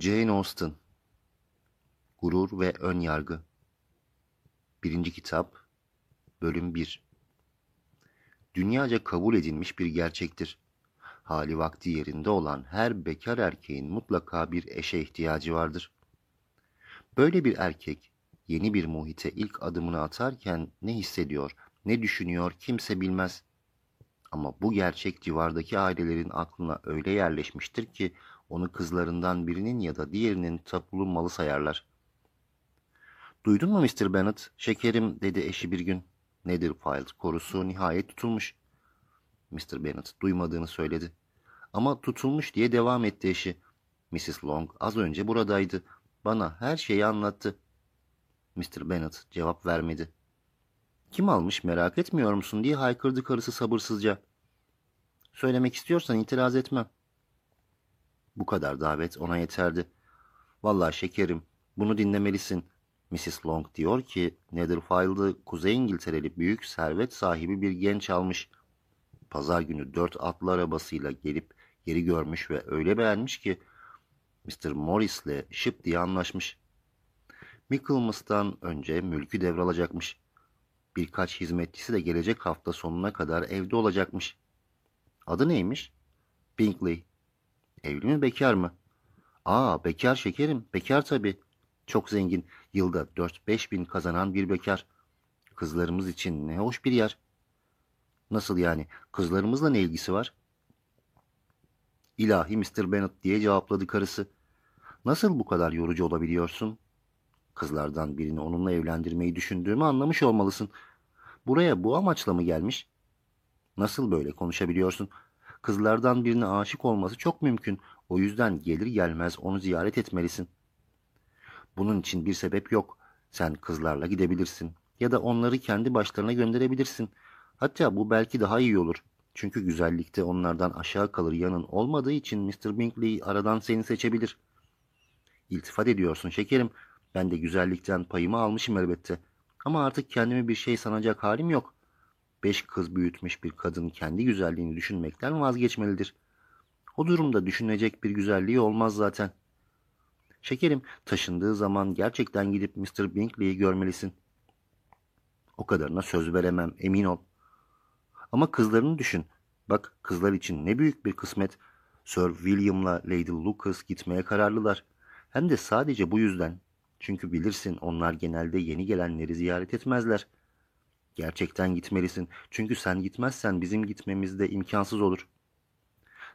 Jane Austen Gurur ve Ön Yargı Birinci Kitap Bölüm 1 Dünyaca kabul edilmiş bir gerçektir. Hali vakti yerinde olan her bekar erkeğin mutlaka bir eşe ihtiyacı vardır. Böyle bir erkek yeni bir muhite ilk adımını atarken ne hissediyor, ne düşünüyor kimse bilmez. Ama bu gerçek civardaki ailelerin aklına öyle yerleşmiştir ki onu kızlarından birinin ya da diğerinin tapulu malı sayarlar. Duydun mu Mr. Bennet? Şekerim dedi eşi bir gün. Netherfield korusu nihayet tutulmuş. Mr. Bennet duymadığını söyledi. Ama tutulmuş diye devam etti eşi. Mrs. Long az önce buradaydı. Bana her şeyi anlattı. Mr. Bennet cevap vermedi. Kim almış merak etmiyor musun diye haykırdı karısı sabırsızca. Söylemek istiyorsan itiraz etmem. Bu kadar davet ona yeterdi. Vallahi şekerim, bunu dinlemelisin. Mrs. Long diyor ki Netherfield'ı Kuzey İngiltereli büyük servet sahibi bir genç almış. Pazar günü dört atlı arabasıyla gelip yeri görmüş ve öyle beğenmiş ki Mr. Morris'le şıp diye anlaşmış. Michaelmas'tan önce mülkü devralacakmış. Birkaç hizmetçisi de gelecek hafta sonuna kadar evde olacakmış. Adı neymiş? Bingley. Evli mi bekar mı? Aa bekar şekerim. Bekar tabii. Çok zengin. Yılda 4-5 bin kazanan bir bekar. Kızlarımız için ne hoş bir yer. Nasıl yani? Kızlarımızla ne ilgisi var? İlahi Mr. Bennet diye cevapladı karısı. Nasıl bu kadar yorucu olabiliyorsun? Kızlardan birini onunla evlendirmeyi düşündüğümü anlamış olmalısın. Buraya bu amaçla mı gelmiş? Nasıl böyle konuşabiliyorsun? Kızlardan birine aşık olması çok mümkün. O yüzden gelir gelmez onu ziyaret etmelisin. Bunun için bir sebep yok. Sen kızlarla gidebilirsin. Ya da onları kendi başlarına gönderebilirsin. Hatta bu belki daha iyi olur. Çünkü güzellikte onlardan aşağı kalır yanın olmadığı için Mr. Bingley aradan seni seçebilir. İltifat ediyorsun şekerim. Ben de güzellikten payımı almışım elbette. Ama artık kendimi bir şey sanacak halim yok. Beş kız büyütmüş bir kadın kendi güzelliğini düşünmekten vazgeçmelidir. O durumda düşünecek bir güzelliği olmaz zaten. Şekerim taşındığı zaman gerçekten gidip Mr. Bingley'i görmelisin. O kadarına söz veremem emin ol. Ama kızlarını düşün. Bak kızlar için ne büyük bir kısmet. Sir William'la Lady Lucas gitmeye kararlılar. Hem de sadece bu yüzden. Çünkü bilirsin onlar genelde yeni gelenleri ziyaret etmezler. Gerçekten gitmelisin. Çünkü sen gitmezsen bizim gitmemiz de imkansız olur.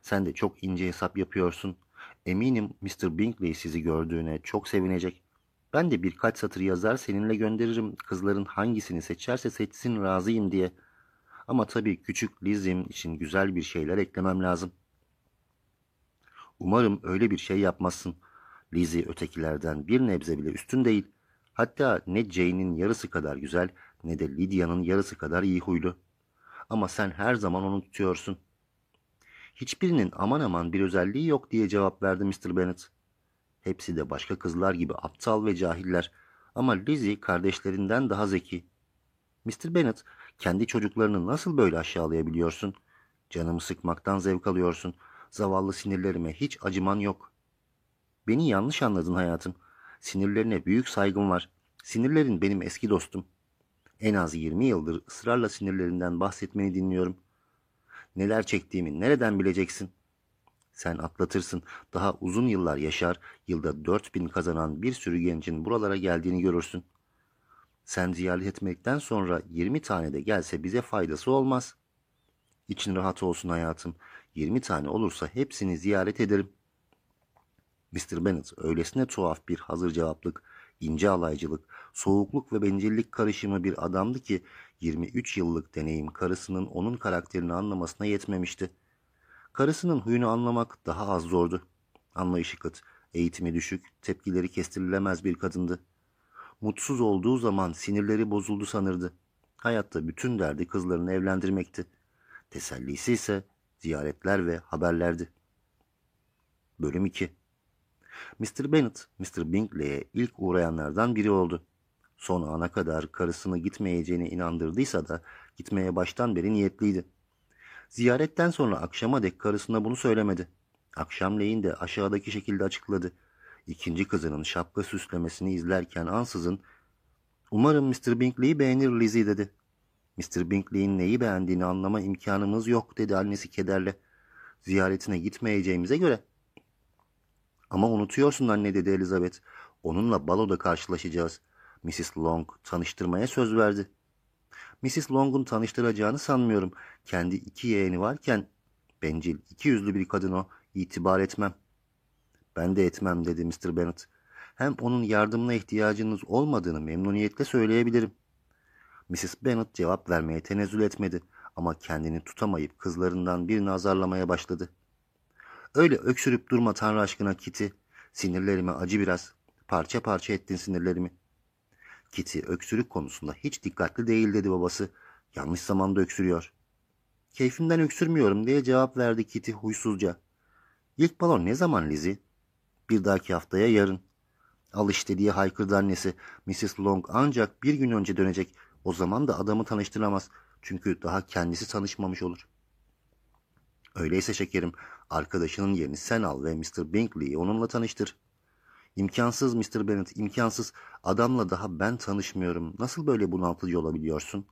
Sen de çok ince hesap yapıyorsun. Eminim Mr. Bingley sizi gördüğüne çok sevinecek. Ben de birkaç satır yazar seninle gönderirim. Kızların hangisini seçerse seçsin razıyım diye. Ama tabii küçük Liz'im için güzel bir şeyler eklemem lazım. Umarım öyle bir şey yapmazsın. Lizzie ötekilerden bir nebze bile üstün değil. Hatta ne Jane'in yarısı kadar güzel ne de Lydia'nın yarısı kadar iyi huylu. Ama sen her zaman onu tutuyorsun. Hiçbirinin aman aman bir özelliği yok diye cevap verdi Mr. Bennet. Hepsi de başka kızlar gibi aptal ve cahiller. Ama Lizzie kardeşlerinden daha zeki. Mr. Bennet, kendi çocuklarını nasıl böyle aşağılayabiliyorsun? Canımı sıkmaktan zevk alıyorsun. Zavallı sinirlerime hiç acıman yok. Beni yanlış anladın hayatım. Sinirlerine büyük saygım var. Sinirlerin benim eski dostum. En az 20 yıldır ısrarla sinirlerinden bahsetmeni dinliyorum. Neler çektiğimi nereden bileceksin? Sen atlatırsın. Daha uzun yıllar yaşar, yılda 4000 kazanan bir sürü gencin buralara geldiğini görürsün. Sen ziyaret etmekten sonra 20 tane de gelse bize faydası olmaz. İçin rahat olsun hayatım. 20 tane olursa hepsini ziyaret ederim. Mr. Bennet öylesine tuhaf bir hazır cevaplık, ince alaycılık, soğukluk ve bencillik karışımı bir adamdı ki 23 yıllık deneyim karısının onun karakterini anlamasına yetmemişti. Karısının huyunu anlamak daha az zordu. Anlayışı kıt, eğitimi düşük, tepkileri kestirilemez bir kadındı. Mutsuz olduğu zaman sinirleri bozuldu sanırdı. Hayatta bütün derdi kızlarını evlendirmekti. Tesellisi ise ziyaretler ve haberlerdi. Bölüm 2 Mr. Bennet, Mr. Bingley'e ilk uğrayanlardan biri oldu. Son ana kadar karısını gitmeyeceğine inandırdıysa da gitmeye baştan beri niyetliydi. Ziyaretten sonra akşama dek karısına bunu söylemedi. Akşamleyin de aşağıdaki şekilde açıkladı. İkinci kızının şapka süslemesini izlerken ansızın ''Umarım Mr. Bingley'i beğenir Lizzie'' dedi. Mr. Bingley'in neyi beğendiğini anlama imkanımız yok dedi annesi kederle. Ziyaretine gitmeyeceğimize göre. Ama unutuyorsun anne dedi Elizabeth. Onunla baloda karşılaşacağız. Mrs. Long tanıştırmaya söz verdi. Mrs. Long'un tanıştıracağını sanmıyorum. Kendi iki yeğeni varken bencil, iki yüzlü bir kadın o. İtibar etmem. Ben de etmem dedi Mr. Bennet. Hem onun yardımına ihtiyacınız olmadığını memnuniyetle söyleyebilirim. Mrs. Bennet cevap vermeye tenezzül etmedi ama kendini tutamayıp kızlarından birini azarlamaya başladı. Öyle öksürüp durma Tanrı aşkına Kitty. Sinirlerime acı biraz. Parça parça ettin sinirlerimi. Kitty öksürük konusunda hiç dikkatli değil dedi babası. Yanlış zamanda öksürüyor. Keyfimden öksürmüyorum diye cevap verdi Kitty huysuzca. İlk balon ne zaman Lizzie? Bir dahaki haftaya yarın. Al işte diye haykırdı annesi. Mrs. Long ancak bir gün önce dönecek. O zaman da adamı tanıştıramaz. Çünkü daha kendisi tanışmamış olur. Öyleyse şekerim, arkadaşının yerini sen al ve Mr. Bingley'i onunla tanıştır. İmkansız Mr. Bennet, imkansız. Adamla daha ben tanışmıyorum. Nasıl böyle bunaltıcı olabiliyorsun?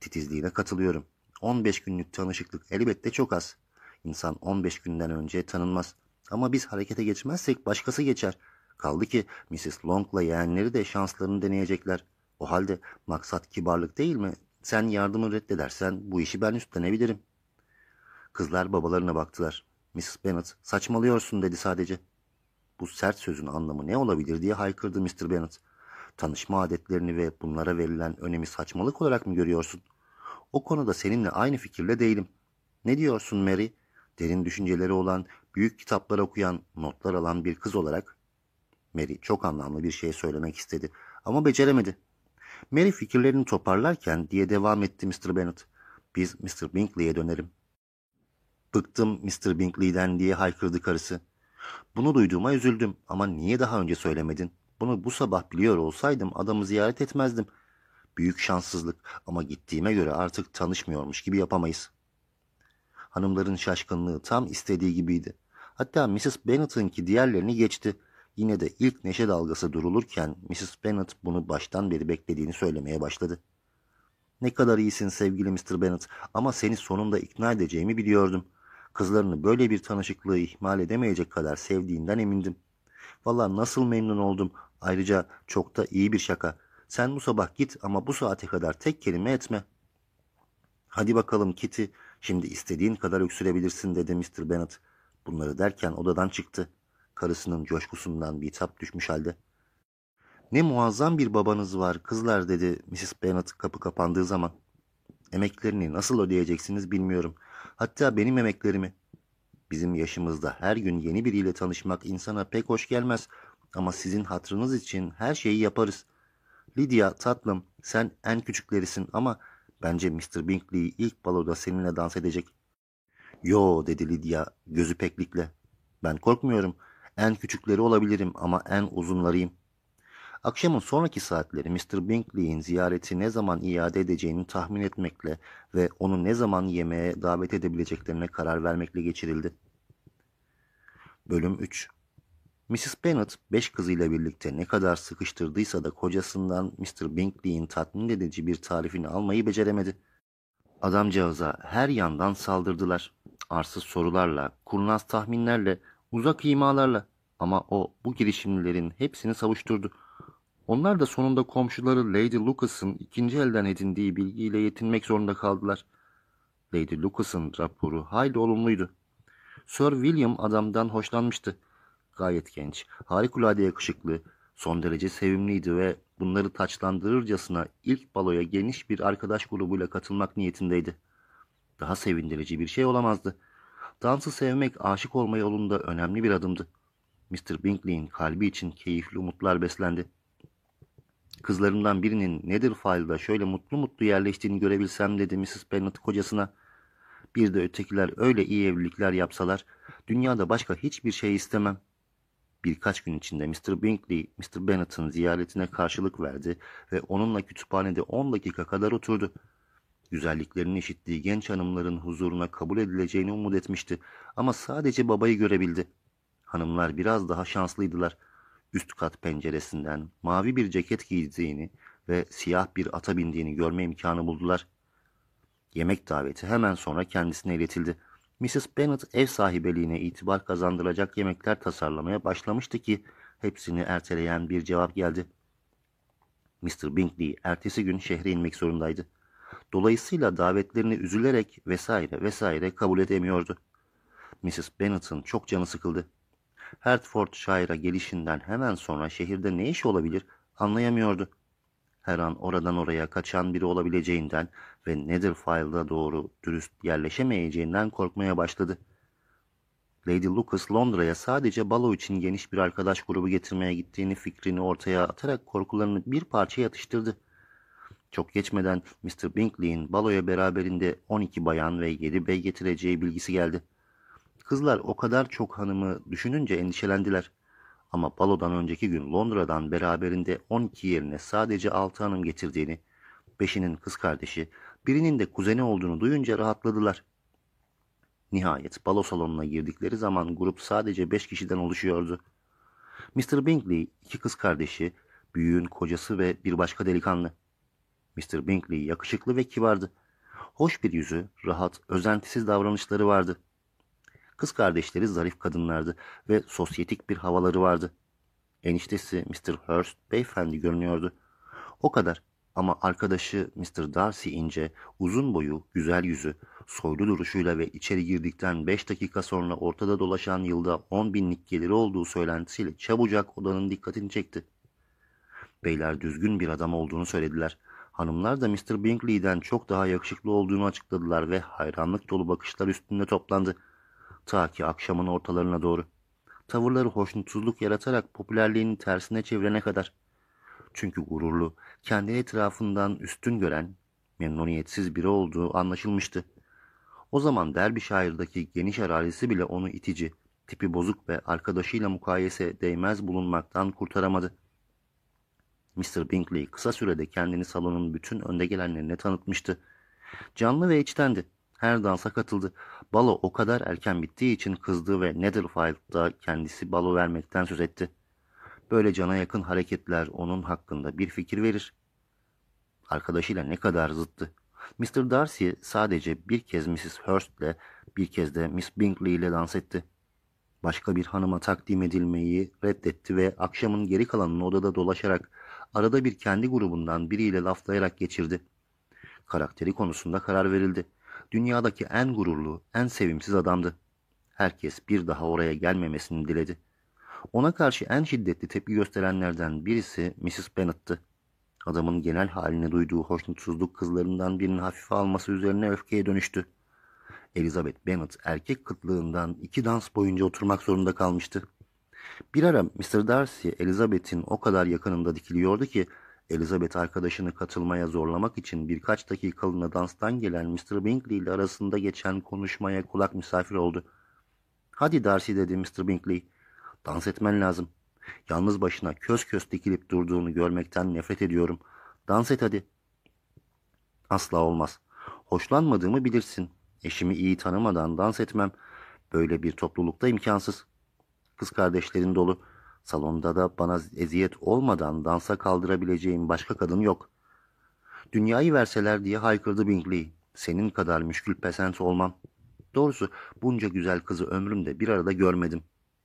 Titizliğine katılıyorum. 15 günlük tanışıklık elbette çok az. İnsan 15 günden önce tanınmaz. Ama biz harekete geçmezsek başkası geçer. Kaldı ki Mrs. Long'la yeğenleri de şanslarını deneyecekler. O halde maksat kibarlık değil mi? Sen yardımı reddedersen bu işi ben üstlenebilirim. Kızlar babalarına baktılar. Mrs. Bennet saçmalıyorsun dedi sadece. Bu sert sözün anlamı ne olabilir diye haykırdı Mr. Bennet. Tanışma adetlerini ve bunlara verilen önemi saçmalık olarak mı görüyorsun? O konuda seninle aynı fikirle değilim. Ne diyorsun Mary? Derin düşünceleri olan, büyük kitaplar okuyan, notlar alan bir kız olarak. Mary çok anlamlı bir şey söylemek istedi ama beceremedi. Mary fikirlerini toparlarken diye devam etti Mr. Bennet. Biz Mr. Bingley'e dönelim. Bıktım Mr. Bingley'den diye haykırdı karısı. Bunu duyduğuma üzüldüm ama niye daha önce söylemedin? Bunu bu sabah biliyor olsaydım adamı ziyaret etmezdim. Büyük şanssızlık ama gittiğime göre artık tanışmıyormuş gibi yapamayız. Hanımların şaşkınlığı tam istediği gibiydi. Hatta Mrs. Bennet'ınki diğerlerini geçti. Yine de ilk neşe dalgası durulurken Mrs. Bennet bunu baştan beri beklediğini söylemeye başladı. Ne kadar iyisin sevgili Mr. Bennet ama seni sonunda ikna edeceğimi biliyordum. Kızlarını böyle bir tanışıklığı ihmal edemeyecek kadar sevdiğinden emindim. Valla nasıl memnun oldum. Ayrıca çok da iyi bir şaka. Sen bu sabah git ama bu saate kadar tek kelime etme. Hadi bakalım Kitty. Şimdi istediğin kadar öksürebilirsin dedi Mr. Bennet. Bunları derken odadan çıktı. Karısının coşkusundan bir tap düşmüş halde. Ne muazzam bir babanız var kızlar dedi Mrs. Bennet kapı kapandığı zaman. Emeklerini nasıl ödeyeceksiniz bilmiyorum. Hatta benim emeklerimi. Bizim yaşımızda her gün yeni biriyle tanışmak insana pek hoş gelmez. Ama sizin hatrınız için her şeyi yaparız. Lydia tatlım sen en küçüklerisin ama bence Mr. Bingley ilk baloda seninle dans edecek. Yo dedi Lydia gözü peklikle. Ben korkmuyorum. En küçükleri olabilirim ama en uzunlarıyım. Akşamın sonraki saatleri Mr. Bingley'in ziyareti ne zaman iade edeceğini tahmin etmekle ve onu ne zaman yemeğe davet edebileceklerine karar vermekle geçirildi. Bölüm 3 Mrs. Bennet beş kızıyla birlikte ne kadar sıkıştırdıysa da kocasından Mr. Bingley'in tatmin edici bir tarifini almayı beceremedi. Adamcağıza her yandan saldırdılar. Arsız sorularla, kurnaz tahminlerle, uzak imalarla ama o bu girişimlerin hepsini savuşturdu. Onlar da sonunda komşuları Lady Lucas'ın ikinci elden edindiği bilgiyle yetinmek zorunda kaldılar. Lady Lucas'ın raporu hayli olumluydu. Sir William adamdan hoşlanmıştı. Gayet genç, harikulade yakışıklı, son derece sevimliydi ve bunları taçlandırırcasına ilk baloya geniş bir arkadaş grubuyla katılmak niyetindeydi. Daha sevindirici bir şey olamazdı. Dansı sevmek aşık olma yolunda önemli bir adımdı. Mr. Bingley'in kalbi için keyifli umutlar beslendi. Kızlarımdan birinin Netherfield'da şöyle mutlu mutlu yerleştiğini görebilsem dedi Mrs. Bennet kocasına. Bir de ötekiler öyle iyi evlilikler yapsalar, dünyada başka hiçbir şey istemem. Birkaç gün içinde Mr. Bingley, Mr. Bennet'ın ziyaretine karşılık verdi ve onunla kütüphanede 10 dakika kadar oturdu. Güzelliklerini işittiği genç hanımların huzuruna kabul edileceğini umut etmişti ama sadece babayı görebildi. hanımlar biraz daha şanslıydılar. Üst kat penceresinden mavi bir ceket giydiğini ve siyah bir ata bindiğini görme imkanı buldular. Yemek daveti hemen sonra kendisine iletildi. Mrs. Bennet ev sahibeliğine itibar kazandıracak yemekler tasarlamaya başlamıştı ki hepsini erteleyen bir cevap geldi. Mr. Bingley ertesi gün şehre inmek zorundaydı. Dolayısıyla davetlerini üzülerek vesaire vesaire kabul edemiyordu. Mrs. Bennet'ın çok canı sıkıldı. Hertfordshire'a gelişinden hemen sonra şehirde ne iş olabilir anlayamıyordu. Her an oradan oraya kaçan biri olabileceğinden ve Netherfield'a doğru dürüst yerleşemeyeceğinden korkmaya başladı. Lady Lucas Londra'ya sadece balo için geniş bir arkadaş grubu getirmeye gittiğini fikrini ortaya atarak korkularını bir parça yatıştırdı. Çok geçmeden Mr. Bingley'in baloya beraberinde 12 bayan ve 7 bey getireceği bilgisi geldi. Kızlar o kadar çok hanımı düşününce endişelendiler. Ama balodan önceki gün Londra'dan beraberinde 12 yerine sadece 6 hanım getirdiğini, beşinin kız kardeşi, birinin de kuzeni olduğunu duyunca rahatladılar. Nihayet balo salonuna girdikleri zaman grup sadece 5 kişiden oluşuyordu. Mr. Bingley, iki kız kardeşi, büyüğün kocası ve bir başka delikanlı. Mr. Bingley yakışıklı ve kibardı. Hoş bir yüzü, rahat, özentisiz davranışları vardı. Kız kardeşleri zarif kadınlardı ve sosyetik bir havaları vardı. Eniştesi Mr. Hurst beyefendi görünüyordu. O kadar ama arkadaşı Mr. Darcy ince, uzun boyu, güzel yüzü, soylu duruşuyla ve içeri girdikten beş dakika sonra ortada dolaşan yılda on binlik geliri olduğu söylentisiyle çabucak odanın dikkatini çekti. Beyler düzgün bir adam olduğunu söylediler. Hanımlar da Mr. Bingley'den çok daha yakışıklı olduğunu açıkladılar ve hayranlık dolu bakışlar üstünde toplandı. Ta ki akşamın ortalarına doğru. Tavırları hoşnutsuzluk yaratarak popülerliğini tersine çevirene kadar. Çünkü gururlu, kendi etrafından üstün gören, memnuniyetsiz biri olduğu anlaşılmıştı. O zaman Derbyshire geniş arazisi bile onu itici, tipi bozuk ve arkadaşıyla mukayese değmez bulunmaktan kurtaramadı. Mr. Bingley kısa sürede kendini salonun bütün önde gelenlerine tanıtmıştı. Canlı ve içtendi. Her dansa katıldı. Balo o kadar erken bittiği için kızdı ve Netherfield'da kendisi balo vermekten söz etti. Böyle cana yakın hareketler onun hakkında bir fikir verir. Arkadaşıyla ne kadar zıttı. Mr. Darcy sadece bir kez Mrs. Hurst'le bir kez de Miss Bingley ile dans etti. Başka bir hanıma takdim edilmeyi reddetti ve akşamın geri kalanını odada dolaşarak arada bir kendi grubundan biriyle laflayarak geçirdi. Karakteri konusunda karar verildi. Dünyadaki en gururlu, en sevimsiz adamdı. Herkes bir daha oraya gelmemesini diledi. Ona karşı en şiddetli tepki gösterenlerden birisi Mrs. Bennet'tı. Adamın genel haline duyduğu hoşnutsuzluk kızlarından birinin hafife alması üzerine öfkeye dönüştü. Elizabeth Bennet erkek kıtlığından iki dans boyunca oturmak zorunda kalmıştı. Bir ara Mr. Darcy Elizabeth'in o kadar yakınında dikiliyordu ki Elizabeth arkadaşını katılmaya zorlamak için birkaç dakikalığına danstan gelen Mr. Bingley ile arasında geçen konuşmaya kulak misafir oldu. Hadi Darcy dedi Mr. Bingley. Dans etmen lazım. Yalnız başına köz köz dikilip durduğunu görmekten nefret ediyorum. Dans et hadi. Asla olmaz. Hoşlanmadığımı bilirsin. Eşimi iyi tanımadan dans etmem. Böyle bir toplulukta imkansız. Kız kardeşlerin dolu. Salonda da bana eziyet olmadan dansa kaldırabileceğim başka kadın yok. Dünyayı verseler diye haykırdı Bingley. Senin kadar müşkül pesent olmam. Doğrusu bunca güzel kızı ömrümde bir arada görmedim.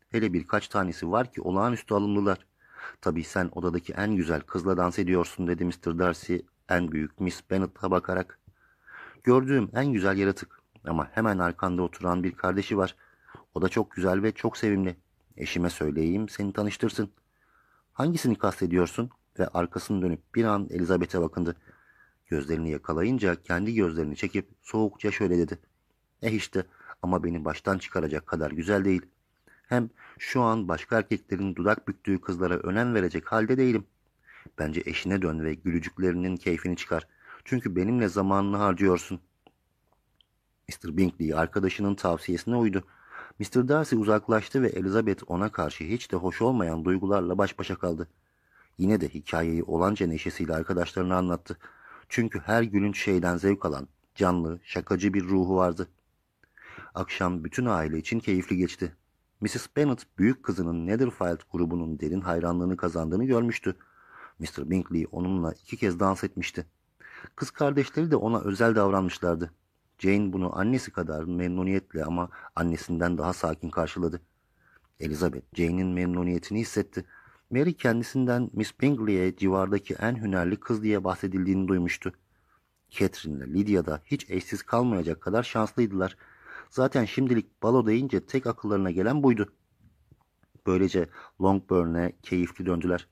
Hele birkaç tanesi var ki olağanüstü alımlılar. Tabii sen odadaki en güzel kızla dans ediyorsun dedi Mr. Darcy en büyük Miss Bennet'a bakarak. Gördüğüm en güzel yaratık ama hemen arkanda oturan bir kardeşi var. O da çok güzel ve çok sevimli. Eşime söyleyeyim seni tanıştırsın. Hangisini kastediyorsun? Ve arkasını dönüp bir an Elizabeth'e bakındı. Gözlerini yakalayınca kendi gözlerini çekip soğukça şöyle dedi. Eh işte ama beni baştan çıkaracak kadar güzel değil. Hem şu an başka erkeklerin dudak büktüğü kızlara önem verecek halde değilim. Bence eşine dön ve gülücüklerinin keyfini çıkar. Çünkü benimle zamanını harcıyorsun. Mr. Bingley arkadaşının tavsiyesine uydu. Mr. Darcy uzaklaştı ve Elizabeth ona karşı hiç de hoş olmayan duygularla baş başa kaldı. Yine de hikayeyi olanca neşesiyle arkadaşlarına anlattı. Çünkü her gülünç şeyden zevk alan, canlı, şakacı bir ruhu vardı. Akşam bütün aile için keyifli geçti. Mrs. Bennet büyük kızının Netherfield grubunun derin hayranlığını kazandığını görmüştü. Mr. Bingley onunla iki kez dans etmişti. Kız kardeşleri de ona özel davranmışlardı. Jane bunu annesi kadar memnuniyetle ama annesinden daha sakin karşıladı. Elizabeth, Jane'in memnuniyetini hissetti. Mary kendisinden Miss Bingley'e civardaki en hünerli kız diye bahsedildiğini duymuştu. Catherine ile Lydia da hiç eşsiz kalmayacak kadar şanslıydılar. Zaten şimdilik balo deyince tek akıllarına gelen buydu. Böylece Longburn'e keyifli döndüler.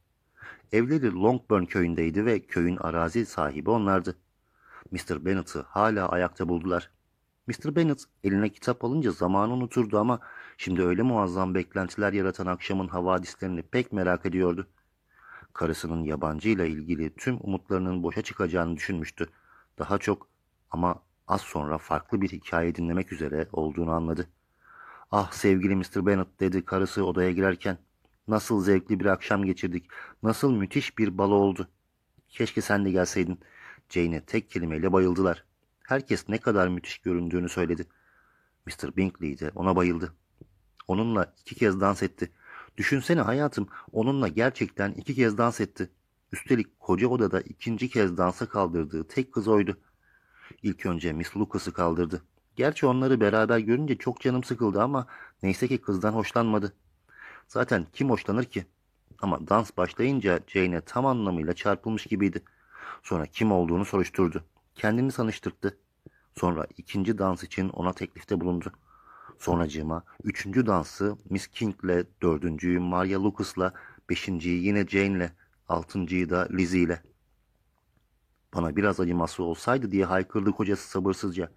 Evleri Longburn köyündeydi ve köyün arazi sahibi onlardı. Mr. Bennet'ı hala ayakta buldular. Mr. Bennet eline kitap alınca zamanı unuturdu ama şimdi öyle muazzam beklentiler yaratan akşamın havadislerini pek merak ediyordu. Karısının yabancıyla ilgili tüm umutlarının boşa çıkacağını düşünmüştü. Daha çok ama az sonra farklı bir hikaye dinlemek üzere olduğunu anladı. Ah sevgili Mr. Bennet dedi karısı odaya girerken. Nasıl zevkli bir akşam geçirdik. Nasıl müthiş bir balo oldu. Keşke sen de gelseydin. Jane'e tek kelimeyle bayıldılar. Herkes ne kadar müthiş göründüğünü söyledi. Mr. Bingley de ona bayıldı. Onunla iki kez dans etti. Düşünsene hayatım onunla gerçekten iki kez dans etti. Üstelik koca odada ikinci kez dansa kaldırdığı tek kız oydu. İlk önce Miss Lucas'ı kaldırdı. Gerçi onları beraber görünce çok canım sıkıldı ama neyse ki kızdan hoşlanmadı. Zaten kim hoşlanır ki? Ama dans başlayınca Jane'e tam anlamıyla çarpılmış gibiydi. Sonra kim olduğunu soruşturdu. Kendini tanıştırdı. Sonra ikinci dans için ona teklifte bulundu. Sonracığıma üçüncü dansı Miss King'le, dördüncüyü Maria Lucas'la, beşinciyi yine Jane'le, altıncıyı da Lizzie'yle. Bana biraz acıması olsaydı diye haykırdı kocası sabırsızca.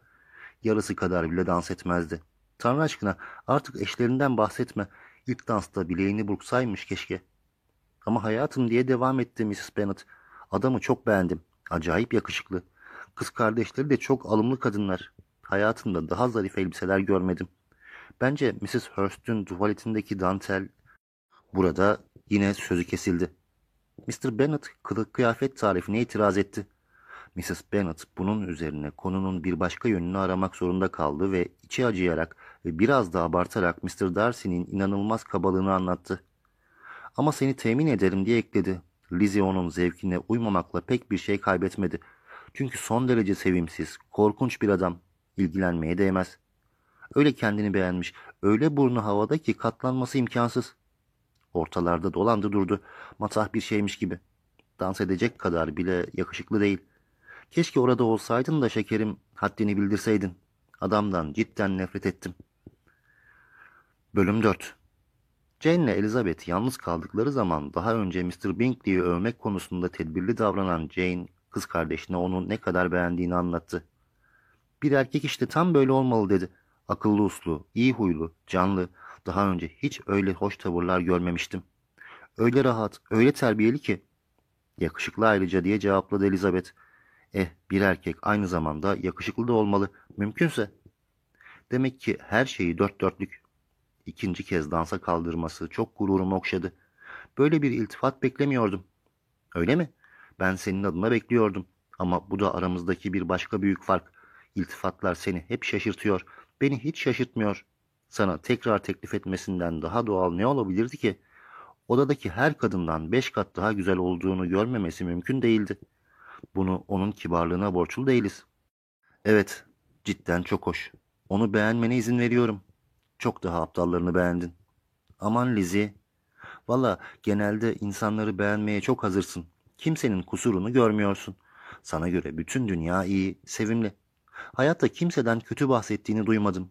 Yarısı kadar bile dans etmezdi. Tanrı aşkına artık eşlerinden bahsetme. İlk dansta bileğini burksaymış keşke. Ama hayatım diye devam etti Mrs. Bennet. Adamı çok beğendim. Acayip yakışıklı. Kız kardeşleri de çok alımlı kadınlar. Hayatımda daha zarif elbiseler görmedim. Bence Mrs. Hurst'ün tuvaletindeki dantel burada yine sözü kesildi. Mr. Bennet kılık kıyafet tarifine itiraz etti. Mrs. Bennet bunun üzerine konunun bir başka yönünü aramak zorunda kaldı ve içi acıyarak ve biraz da abartarak Mr. Darcy'nin inanılmaz kabalığını anlattı. Ama seni temin ederim diye ekledi. Lizzie onun zevkine uymamakla pek bir şey kaybetmedi. Çünkü son derece sevimsiz, korkunç bir adam. İlgilenmeye değmez. Öyle kendini beğenmiş, öyle burnu havada ki katlanması imkansız. Ortalarda dolandı durdu, matah bir şeymiş gibi. Dans edecek kadar bile yakışıklı değil. Keşke orada olsaydın da şekerim haddini bildirseydin. Adamdan cidden nefret ettim. Bölüm 4 Jane ile Elizabeth yalnız kaldıkları zaman daha önce Mr. Bingley'i övmek konusunda tedbirli davranan Jane, kız kardeşine onu ne kadar beğendiğini anlattı. Bir erkek işte tam böyle olmalı dedi. Akıllı uslu, iyi huylu, canlı, daha önce hiç öyle hoş tavırlar görmemiştim. Öyle rahat, öyle terbiyeli ki. Yakışıklı ayrıca diye cevapladı Elizabeth. Eh bir erkek aynı zamanda yakışıklı da olmalı, mümkünse. Demek ki her şeyi dört dörtlük. İkinci kez dansa kaldırması çok gururumu okşadı. Böyle bir iltifat beklemiyordum. Öyle mi? Ben senin adına bekliyordum. Ama bu da aramızdaki bir başka büyük fark. İltifatlar seni hep şaşırtıyor. Beni hiç şaşırtmıyor. Sana tekrar teklif etmesinden daha doğal ne olabilirdi ki? Odadaki her kadından beş kat daha güzel olduğunu görmemesi mümkün değildi. Bunu onun kibarlığına borçlu değiliz. Evet, cidden çok hoş. Onu beğenmene izin veriyorum. Çok daha aptallarını beğendin. Aman Lizzie. Valla genelde insanları beğenmeye çok hazırsın. Kimsenin kusurunu görmüyorsun. Sana göre bütün dünya iyi, sevimli. Hayatta kimseden kötü bahsettiğini duymadım.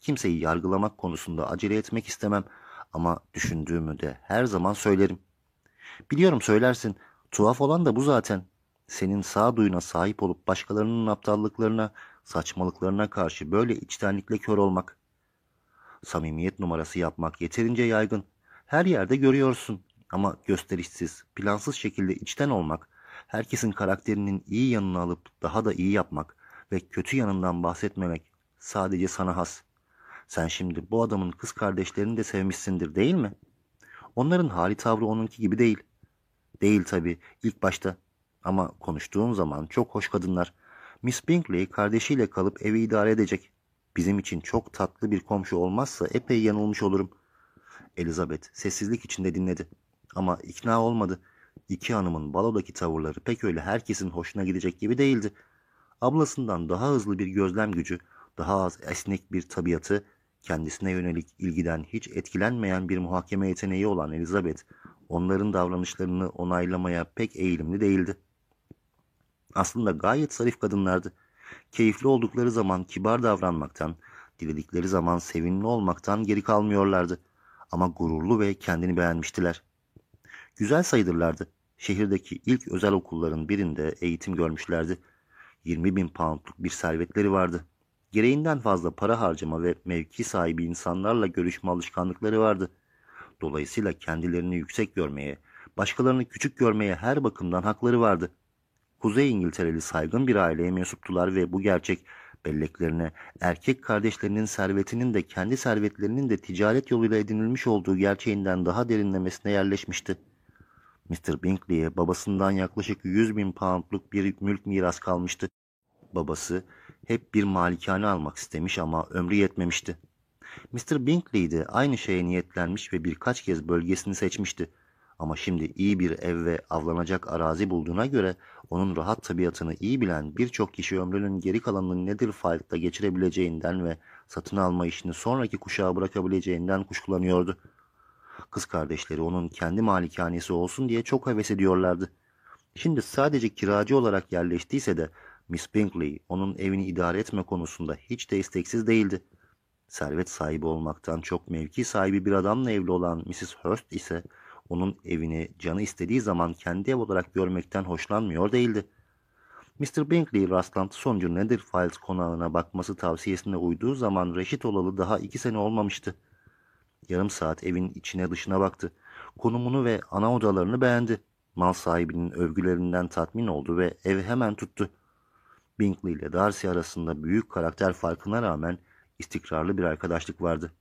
Kimseyi yargılamak konusunda acele etmek istemem ama düşündüğümü de her zaman söylerim. Biliyorum söylersin. Tuhaf olan da bu zaten. Senin sağduyuna sahip olup başkalarının aptallıklarına, saçmalıklarına karşı böyle içtenlikle kör olmak. Samimiyet numarası yapmak yeterince yaygın. Her yerde görüyorsun ama gösterişsiz, plansız şekilde içten olmak, herkesin karakterinin iyi yanını alıp daha da iyi yapmak ve kötü yanından bahsetmemek sadece sana has. Sen şimdi bu adamın kız kardeşlerini de sevmişsindir değil mi? Onların hali tavrı onunki gibi değil. Değil tabii ilk başta. Ama konuştuğun zaman çok hoş kadınlar. Miss Bingley kardeşiyle kalıp evi idare edecek. Bizim için çok tatlı bir komşu olmazsa epey yanılmış olurum. Elizabeth sessizlik içinde dinledi. Ama ikna olmadı. İki hanımın balodaki tavırları pek öyle herkesin hoşuna gidecek gibi değildi. Ablasından daha hızlı bir gözlem gücü, daha az esnek bir tabiatı, kendisine yönelik ilgiden hiç etkilenmeyen bir muhakeme yeteneği olan Elizabeth, onların davranışlarını onaylamaya pek eğilimli değildi. Aslında gayet zarif kadınlardı. Keyifli oldukları zaman kibar davranmaktan, diledikleri zaman sevimli olmaktan geri kalmıyorlardı. Ama gururlu ve kendini beğenmiştiler. Güzel sayılırlardı. Şehirdeki ilk özel okulların birinde eğitim görmüşlerdi. 20 bin poundluk bir servetleri vardı. Gereğinden fazla para harcama ve mevki sahibi insanlarla görüşme alışkanlıkları vardı. Dolayısıyla kendilerini yüksek görmeye, başkalarını küçük görmeye her bakımdan hakları vardı. Kuzey İngiltereli saygın bir aileye mensuptular ve bu gerçek belleklerine erkek kardeşlerinin servetinin de kendi servetlerinin de ticaret yoluyla edinilmiş olduğu gerçeğinden daha derinlemesine yerleşmişti. Mr. Bingley'e babasından yaklaşık 100 bin poundluk bir mülk miras kalmıştı. Babası hep bir malikane almak istemiş ama ömrü yetmemişti. Mr. Bingley de aynı şeye niyetlenmiş ve birkaç kez bölgesini seçmişti. Ama şimdi iyi bir ev ve avlanacak arazi bulduğuna göre onun rahat tabiatını iyi bilen birçok kişi ömrünün geri kalanını Netherfield'da geçirebileceğinden ve satın alma işini sonraki kuşağa bırakabileceğinden kuşkulanıyordu. Kız kardeşleri onun kendi malikanesi olsun diye çok heves ediyorlardı. Şimdi sadece kiracı olarak yerleştiyse de Miss Bingley onun evini idare etme konusunda hiç de isteksiz değildi. Servet sahibi olmaktan çok mevki sahibi bir adamla evli olan Mrs. Hurst ise onun evini canı istediği zaman kendi ev olarak görmekten hoşlanmıyor değildi. Mr. Bingley rastlantı sonucu Netherfield konağına bakması tavsiyesine uyduğu zaman reşit olalı daha iki sene olmamıştı. Yarım saat evin içine dışına baktı. Konumunu ve ana odalarını beğendi. Mal sahibinin övgülerinden tatmin oldu ve ev hemen tuttu. Bingley ile Darcy arasında büyük karakter farkına rağmen istikrarlı bir arkadaşlık vardı.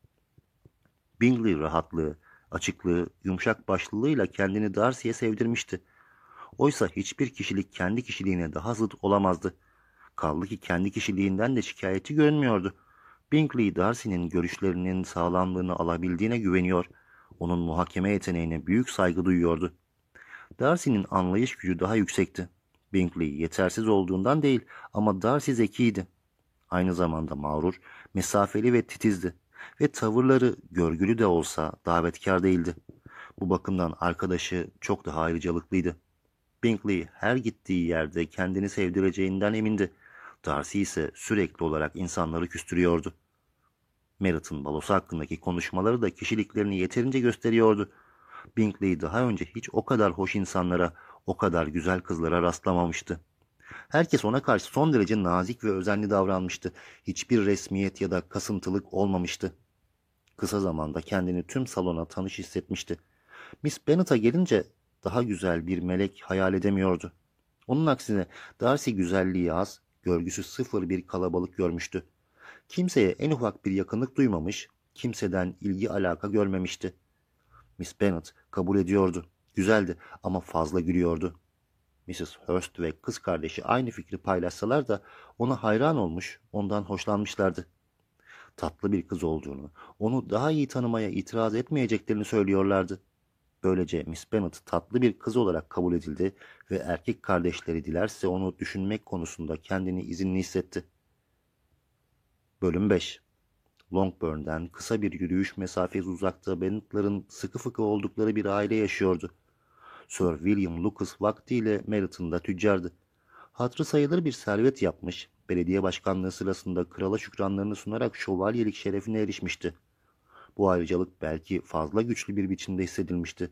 Bingley rahatlığı, açıklığı, yumuşak başlılığıyla kendini Darcy'ye sevdirmişti. Oysa hiçbir kişilik kendi kişiliğine daha zıt olamazdı. Kaldı ki kendi kişiliğinden de şikayeti görünmüyordu. Bingley Darcy'nin görüşlerinin sağlamlığını alabildiğine güveniyor, onun muhakeme yeteneğine büyük saygı duyuyordu. Darcy'nin anlayış gücü daha yüksekti. Bingley yetersiz olduğundan değil ama Darcy zekiydi. Aynı zamanda mağrur, mesafeli ve titizdi ve tavırları görgülü de olsa davetkar değildi. Bu bakımdan arkadaşı çok daha ayrıcalıklıydı. Bingley her gittiği yerde kendini sevdireceğinden emindi. Darcy ise sürekli olarak insanları küstürüyordu. Merritt'ın balosu hakkındaki konuşmaları da kişiliklerini yeterince gösteriyordu. Bingley daha önce hiç o kadar hoş insanlara, o kadar güzel kızlara rastlamamıştı. Herkes ona karşı son derece nazik ve özenli davranmıştı. Hiçbir resmiyet ya da kasıntılık olmamıştı. Kısa zamanda kendini tüm salona tanış hissetmişti. Miss Bennet'a gelince daha güzel bir melek hayal edemiyordu. Onun aksine Darcy güzelliği az, görgüsü sıfır bir kalabalık görmüştü. Kimseye en ufak bir yakınlık duymamış, kimseden ilgi alaka görmemişti. Miss Bennet kabul ediyordu. Güzeldi ama fazla gülüyordu. Mrs. Hurst ve kız kardeşi aynı fikri paylaşsalar da ona hayran olmuş, ondan hoşlanmışlardı. Tatlı bir kız olduğunu, onu daha iyi tanımaya itiraz etmeyeceklerini söylüyorlardı. Böylece Miss Bennet tatlı bir kız olarak kabul edildi ve erkek kardeşleri dilerse onu düşünmek konusunda kendini izinli hissetti. Bölüm 5 Longburn'den kısa bir yürüyüş mesafesi uzakta Bennet'ların sıkı fıkı oldukları bir aile yaşıyordu. Sir William Lucas vaktiyle Meryton'da tüccardı. Hatrı sayılır bir servet yapmış, belediye başkanlığı sırasında krala şükranlarını sunarak şövalyelik şerefine erişmişti. Bu ayrıcalık belki fazla güçlü bir biçimde hissedilmişti.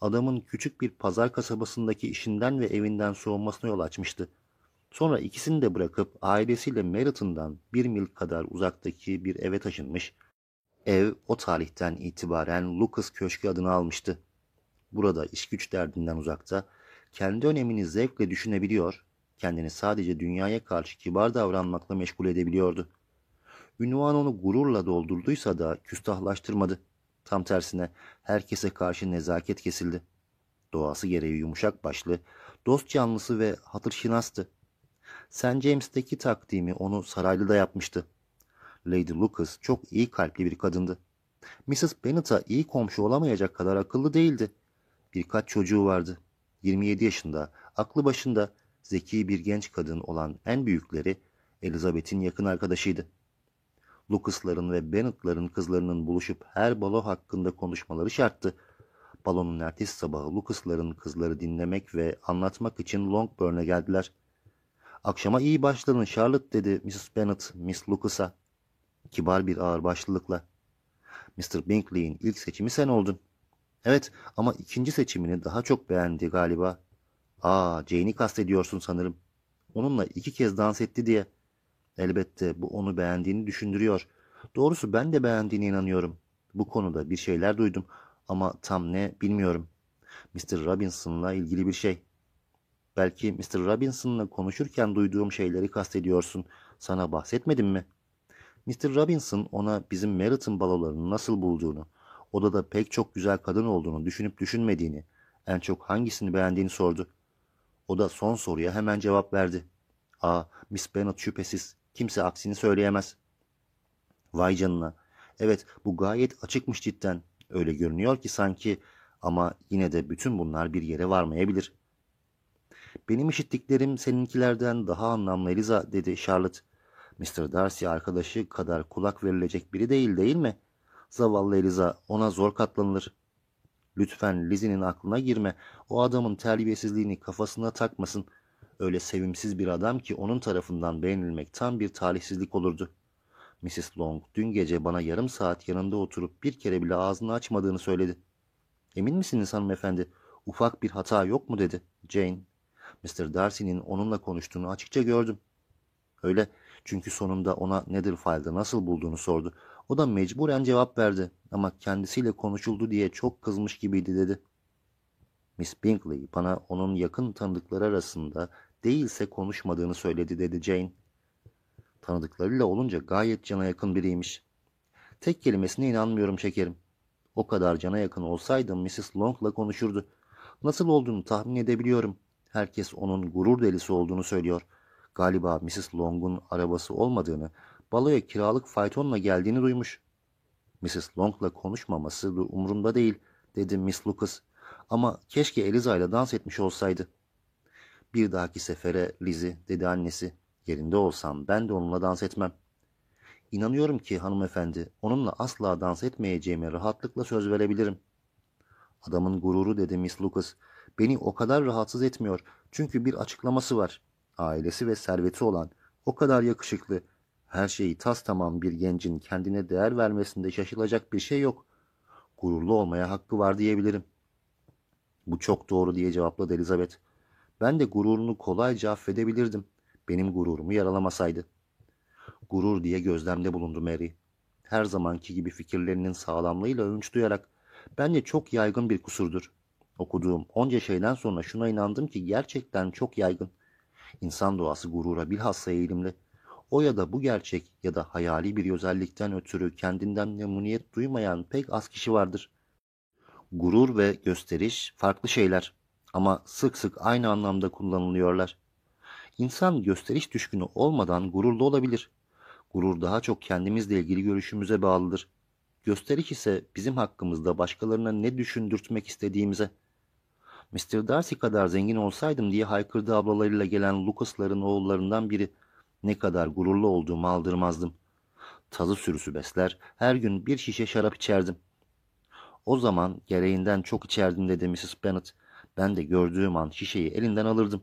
Adamın küçük bir pazar kasabasındaki işinden ve evinden soğunmasına yol açmıştı. Sonra ikisini de bırakıp ailesiyle Meryton'dan bir mil kadar uzaktaki bir eve taşınmış. Ev o tarihten itibaren Lucas Köşkü adını almıştı. Burada iş güç derdinden uzakta, kendi önemini zevkle düşünebiliyor, kendini sadece dünyaya karşı kibar davranmakla meşgul edebiliyordu. Ünvan onu gururla doldurduysa da küstahlaştırmadı. Tam tersine herkese karşı nezaket kesildi. Doğası gereği yumuşak başlı, dost canlısı ve hatırşinastı. St. James'teki takdimi onu saraylıda yapmıştı. Lady Lucas çok iyi kalpli bir kadındı. Mrs. Bennet'a iyi komşu olamayacak kadar akıllı değildi. Birkaç çocuğu vardı. 27 yaşında, aklı başında, zeki bir genç kadın olan en büyükleri Elizabeth'in yakın arkadaşıydı. Lucas'ların ve Bennett'ların kızlarının buluşup her balo hakkında konuşmaları şarttı. Balonun ertesi sabahı Lucas'ların kızları dinlemek ve anlatmak için Longburn'a geldiler. Akşama iyi başladın Charlotte dedi Mrs. Bennet Miss Lucas'a. Kibar bir ağırbaşlılıkla. Mr. Bingley'in ilk seçimi sen oldun. Evet ama ikinci seçimini daha çok beğendi galiba. Aa Jane'i kastediyorsun sanırım. Onunla iki kez dans etti diye. Elbette bu onu beğendiğini düşündürüyor. Doğrusu ben de beğendiğine inanıyorum. Bu konuda bir şeyler duydum ama tam ne bilmiyorum. Mr. Robinson'la ilgili bir şey. Belki Mr. Robinson'la konuşurken duyduğum şeyleri kastediyorsun. Sana bahsetmedim mi? Mr. Robinson ona bizim Merit'in balolarını nasıl bulduğunu, odada pek çok güzel kadın olduğunu düşünüp düşünmediğini, en çok hangisini beğendiğini sordu. O da son soruya hemen cevap verdi. Aa, Miss Bennet şüphesiz. Kimse aksini söyleyemez. Vay canına. Evet, bu gayet açıkmış cidden. Öyle görünüyor ki sanki ama yine de bütün bunlar bir yere varmayabilir. Benim işittiklerim seninkilerden daha anlamlı Eliza dedi Charlotte. Mr. Darcy arkadaşı kadar kulak verilecek biri değil değil mi? Zavallı Eliza ona zor katlanılır. Lütfen Lizzie'nin aklına girme. O adamın terbiyesizliğini kafasına takmasın. Öyle sevimsiz bir adam ki onun tarafından beğenilmek tam bir talihsizlik olurdu. Mrs. Long dün gece bana yarım saat yanında oturup bir kere bile ağzını açmadığını söyledi. Emin misiniz hanımefendi? Ufak bir hata yok mu dedi Jane. Mr. Darcy'nin onunla konuştuğunu açıkça gördüm. Öyle çünkü sonunda ona Netherfield'ı nasıl bulduğunu sordu. O da mecburen cevap verdi ama kendisiyle konuşuldu diye çok kızmış gibiydi dedi. Miss Bingley bana onun yakın tanıdıkları arasında değilse konuşmadığını söyledi dedi Jane. Tanıdıklarıyla olunca gayet cana yakın biriymiş. Tek kelimesine inanmıyorum şekerim. O kadar cana yakın olsaydım Mrs. Long'la konuşurdu. Nasıl olduğunu tahmin edebiliyorum. Herkes onun gurur delisi olduğunu söylüyor. Galiba Mrs. Long'un arabası olmadığını, baloya kiralık faytonla geldiğini duymuş. Mrs. Long'la konuşmaması da umurumda değil, dedi Miss Lucas. Ama keşke Eliza ile dans etmiş olsaydı. Bir dahaki sefere Lizzie, dedi annesi. Yerinde olsam ben de onunla dans etmem. İnanıyorum ki hanımefendi, onunla asla dans etmeyeceğime rahatlıkla söz verebilirim. Adamın gururu dedi Miss Lucas. Beni o kadar rahatsız etmiyor. Çünkü bir açıklaması var. Ailesi ve serveti olan, o kadar yakışıklı, her şeyi tas tamam bir gencin kendine değer vermesinde şaşılacak bir şey yok. Gururlu olmaya hakkı var diyebilirim. Bu çok doğru diye cevapladı Elizabeth. Ben de gururunu kolayca affedebilirdim. Benim gururumu yaralamasaydı. Gurur diye gözlemde bulundu Mary. Her zamanki gibi fikirlerinin sağlamlığıyla övünç duyarak. Bence çok yaygın bir kusurdur. Okuduğum onca şeyden sonra şuna inandım ki gerçekten çok yaygın. İnsan doğası gurura bilhassa eğilimli. O ya da bu gerçek ya da hayali bir özellikten ötürü kendinden memnuniyet duymayan pek az kişi vardır. Gurur ve gösteriş farklı şeyler ama sık sık aynı anlamda kullanılıyorlar. İnsan gösteriş düşkünü olmadan gururlu olabilir. Gurur daha çok kendimizle ilgili görüşümüze bağlıdır. Gösteriş ise bizim hakkımızda başkalarına ne düşündürtmek istediğimize. Mr. Darcy kadar zengin olsaydım diye haykırdı ablalarıyla gelen Lucas'ların oğullarından biri. Ne kadar gururlu olduğumu aldırmazdım. Tazı sürüsü besler, her gün bir şişe şarap içerdim. O zaman gereğinden çok içerdim dedi Mrs. Bennet. Ben de gördüğüm an şişeyi elinden alırdım.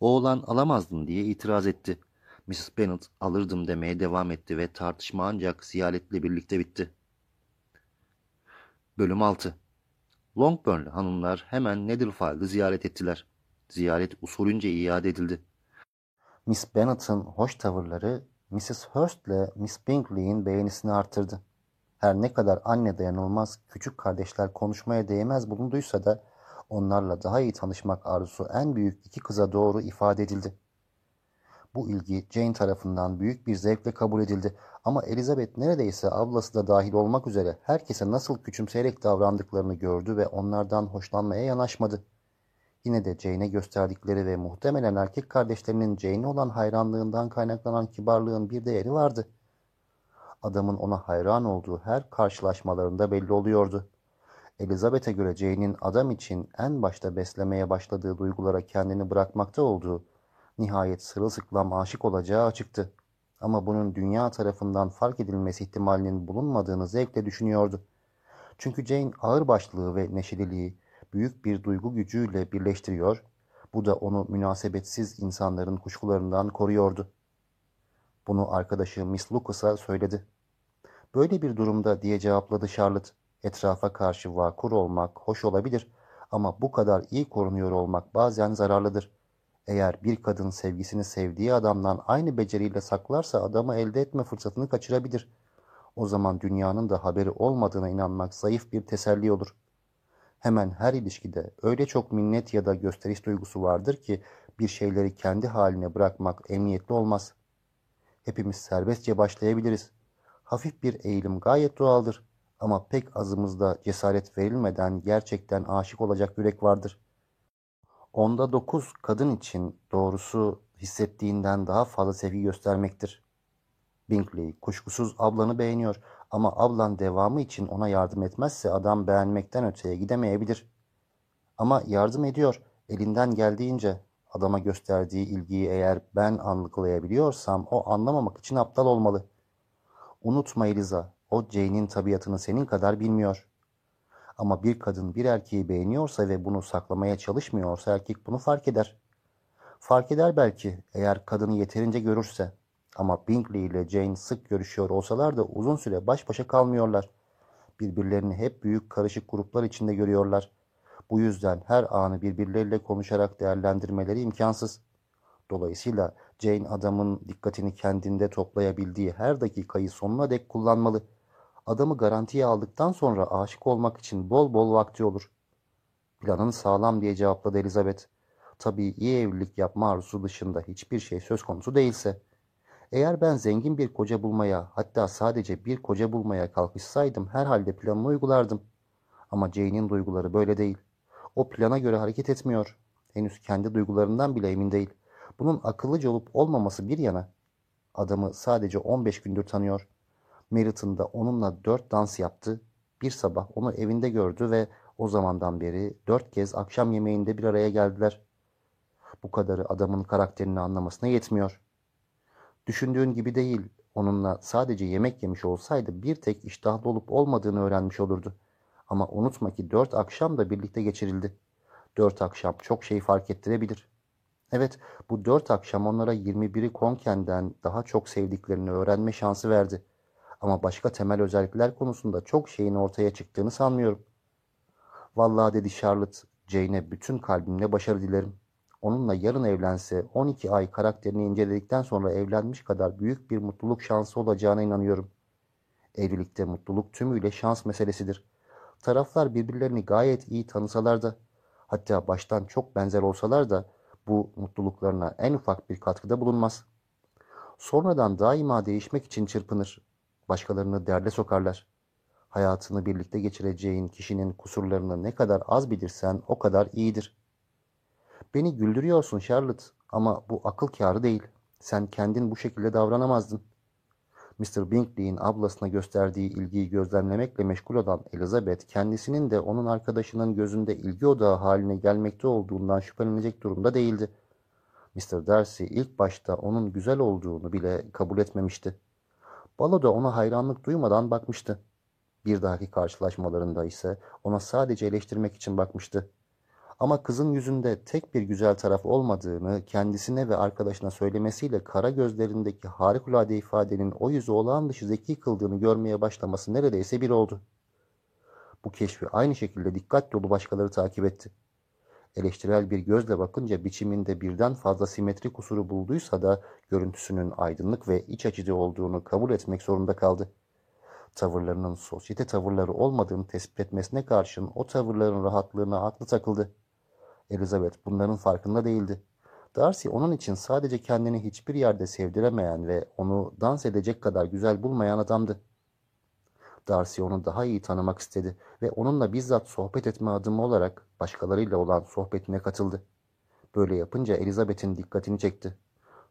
Oğlan alamazdın diye itiraz etti. Mrs. Bennet alırdım demeye devam etti ve tartışma ancak ziyaretle birlikte bitti. Bölüm 6 Longbourn'lu hanımlar hemen Netherfield'ı ziyaret ettiler. Ziyaret usulünce iade edildi. Miss Bennet'ın hoş tavırları Mrs. Hurst ile Miss Bingley'in beğenisini artırdı. Her ne kadar anne dayanılmaz küçük kardeşler konuşmaya değmez bulunduysa da onlarla daha iyi tanışmak arzusu en büyük iki kıza doğru ifade edildi. Bu ilgi Jane tarafından büyük bir zevkle kabul edildi ama Elizabeth neredeyse ablası da dahil olmak üzere herkese nasıl küçümseyerek davrandıklarını gördü ve onlardan hoşlanmaya yanaşmadı. Yine de Jane'e gösterdikleri ve muhtemelen erkek kardeşlerinin Jane'e olan hayranlığından kaynaklanan kibarlığın bir değeri vardı. Adamın ona hayran olduğu her karşılaşmalarında belli oluyordu. Elizabeth'e göre Jane'in adam için en başta beslemeye başladığı duygulara kendini bırakmakta olduğu, nihayet sırılsıklam aşık olacağı açıktı. Ama bunun dünya tarafından fark edilmesi ihtimalinin bulunmadığını zevkle düşünüyordu. Çünkü Jane ağırbaşlılığı ve neşeliliği büyük bir duygu gücüyle birleştiriyor, bu da onu münasebetsiz insanların kuşkularından koruyordu. Bunu arkadaşı Miss Lucas'a söyledi. Böyle bir durumda diye cevapladı Charlotte. Etrafa karşı vakur olmak hoş olabilir ama bu kadar iyi korunuyor olmak bazen zararlıdır. Eğer bir kadın sevgisini sevdiği adamdan aynı beceriyle saklarsa adamı elde etme fırsatını kaçırabilir. O zaman dünyanın da haberi olmadığına inanmak zayıf bir teselli olur. Hemen her ilişkide öyle çok minnet ya da gösteriş duygusu vardır ki bir şeyleri kendi haline bırakmak emniyetli olmaz. Hepimiz serbestçe başlayabiliriz. Hafif bir eğilim gayet doğaldır. Ama pek azımızda cesaret verilmeden gerçekten aşık olacak yürek vardır. Onda dokuz kadın için doğrusu hissettiğinden daha fazla sevgi göstermektir. Bingley kuşkusuz ablanı beğeniyor ama ablan devamı için ona yardım etmezse adam beğenmekten öteye gidemeyebilir. Ama yardım ediyor elinden geldiğince adama gösterdiği ilgiyi eğer ben anlıklayabiliyorsam o anlamamak için aptal olmalı. Unutma Eliza, o Jane'in tabiatını senin kadar bilmiyor. Ama bir kadın bir erkeği beğeniyorsa ve bunu saklamaya çalışmıyorsa erkek bunu fark eder. Fark eder belki eğer kadını yeterince görürse. Ama Bingley ile Jane sık görüşüyor olsalar da uzun süre baş başa kalmıyorlar. Birbirlerini hep büyük karışık gruplar içinde görüyorlar. Bu yüzden her anı birbirleriyle konuşarak değerlendirmeleri imkansız. Dolayısıyla Jane adamın dikkatini kendinde toplayabildiği her dakikayı sonuna dek kullanmalı. Adamı garantiye aldıktan sonra aşık olmak için bol bol vakti olur. Planın sağlam diye cevapladı Elizabeth. Tabii iyi evlilik yapma arzusu dışında hiçbir şey söz konusu değilse. Eğer ben zengin bir koca bulmaya, hatta sadece bir koca bulmaya kalkışsaydım herhalde planını uygulardım. Ama Jane'in duyguları böyle değil. O plana göre hareket etmiyor. Henüz kendi duygularından bile emin değil. Bunun akıllıca olup olmaması bir yana. Adamı sadece 15 gündür tanıyor. Merritt'ın da onunla dört dans yaptı. Bir sabah onu evinde gördü ve o zamandan beri dört kez akşam yemeğinde bir araya geldiler. Bu kadarı adamın karakterini anlamasına yetmiyor. Düşündüğün gibi değil, onunla sadece yemek yemiş olsaydı bir tek iştahlı olup olmadığını öğrenmiş olurdu. Ama unutma ki dört akşam da birlikte geçirildi. Dört akşam çok şey fark ettirebilir. Evet, bu dört akşam onlara 21'i Konken'den daha çok sevdiklerini öğrenme şansı verdi. Ama başka temel özellikler konusunda çok şeyin ortaya çıktığını sanmıyorum. Vallahi dedi Charlotte, Jane'e bütün kalbimle başarı dilerim. Onunla yarın evlense 12 ay karakterini inceledikten sonra evlenmiş kadar büyük bir mutluluk şansı olacağına inanıyorum. Evlilikte mutluluk tümüyle şans meselesidir. Taraflar birbirlerini gayet iyi tanısalar da, hatta baştan çok benzer olsalar da bu mutluluklarına en ufak bir katkıda bulunmaz. Sonradan daima değişmek için çırpınır. Başkalarını derde sokarlar. Hayatını birlikte geçireceğin kişinin kusurlarını ne kadar az bilirsen o kadar iyidir. Beni güldürüyorsun Charlotte ama bu akıl kârı değil. Sen kendin bu şekilde davranamazdın. Mr. Bingley'in ablasına gösterdiği ilgiyi gözlemlemekle meşgul olan Elizabeth kendisinin de onun arkadaşının gözünde ilgi odağı haline gelmekte olduğundan şüphelenecek durumda değildi. Mr. Darcy ilk başta onun güzel olduğunu bile kabul etmemişti. Baloda ona hayranlık duymadan bakmıştı. Bir dahaki karşılaşmalarında ise ona sadece eleştirmek için bakmıştı. Ama kızın yüzünde tek bir güzel taraf olmadığını kendisine ve arkadaşına söylemesiyle kara gözlerindeki harikulade ifadenin o yüzü olağan dışı zeki kıldığını görmeye başlaması neredeyse bir oldu. Bu keşfi aynı şekilde dikkat dolu başkaları takip etti. Eleştirel bir gözle bakınca biçiminde birden fazla simetri kusuru bulduysa da görüntüsünün aydınlık ve iç açıcı olduğunu kabul etmek zorunda kaldı. Tavırlarının sosyete tavırları olmadığını tespit etmesine karşın o tavırların rahatlığına aklı takıldı. Elizabeth bunların farkında değildi. Darcy onun için sadece kendini hiçbir yerde sevdiremeyen ve onu dans edecek kadar güzel bulmayan adamdı. Darcy onu daha iyi tanımak istedi ve onunla bizzat sohbet etme adımı olarak başkalarıyla olan sohbetine katıldı. Böyle yapınca Elizabeth'in dikkatini çekti.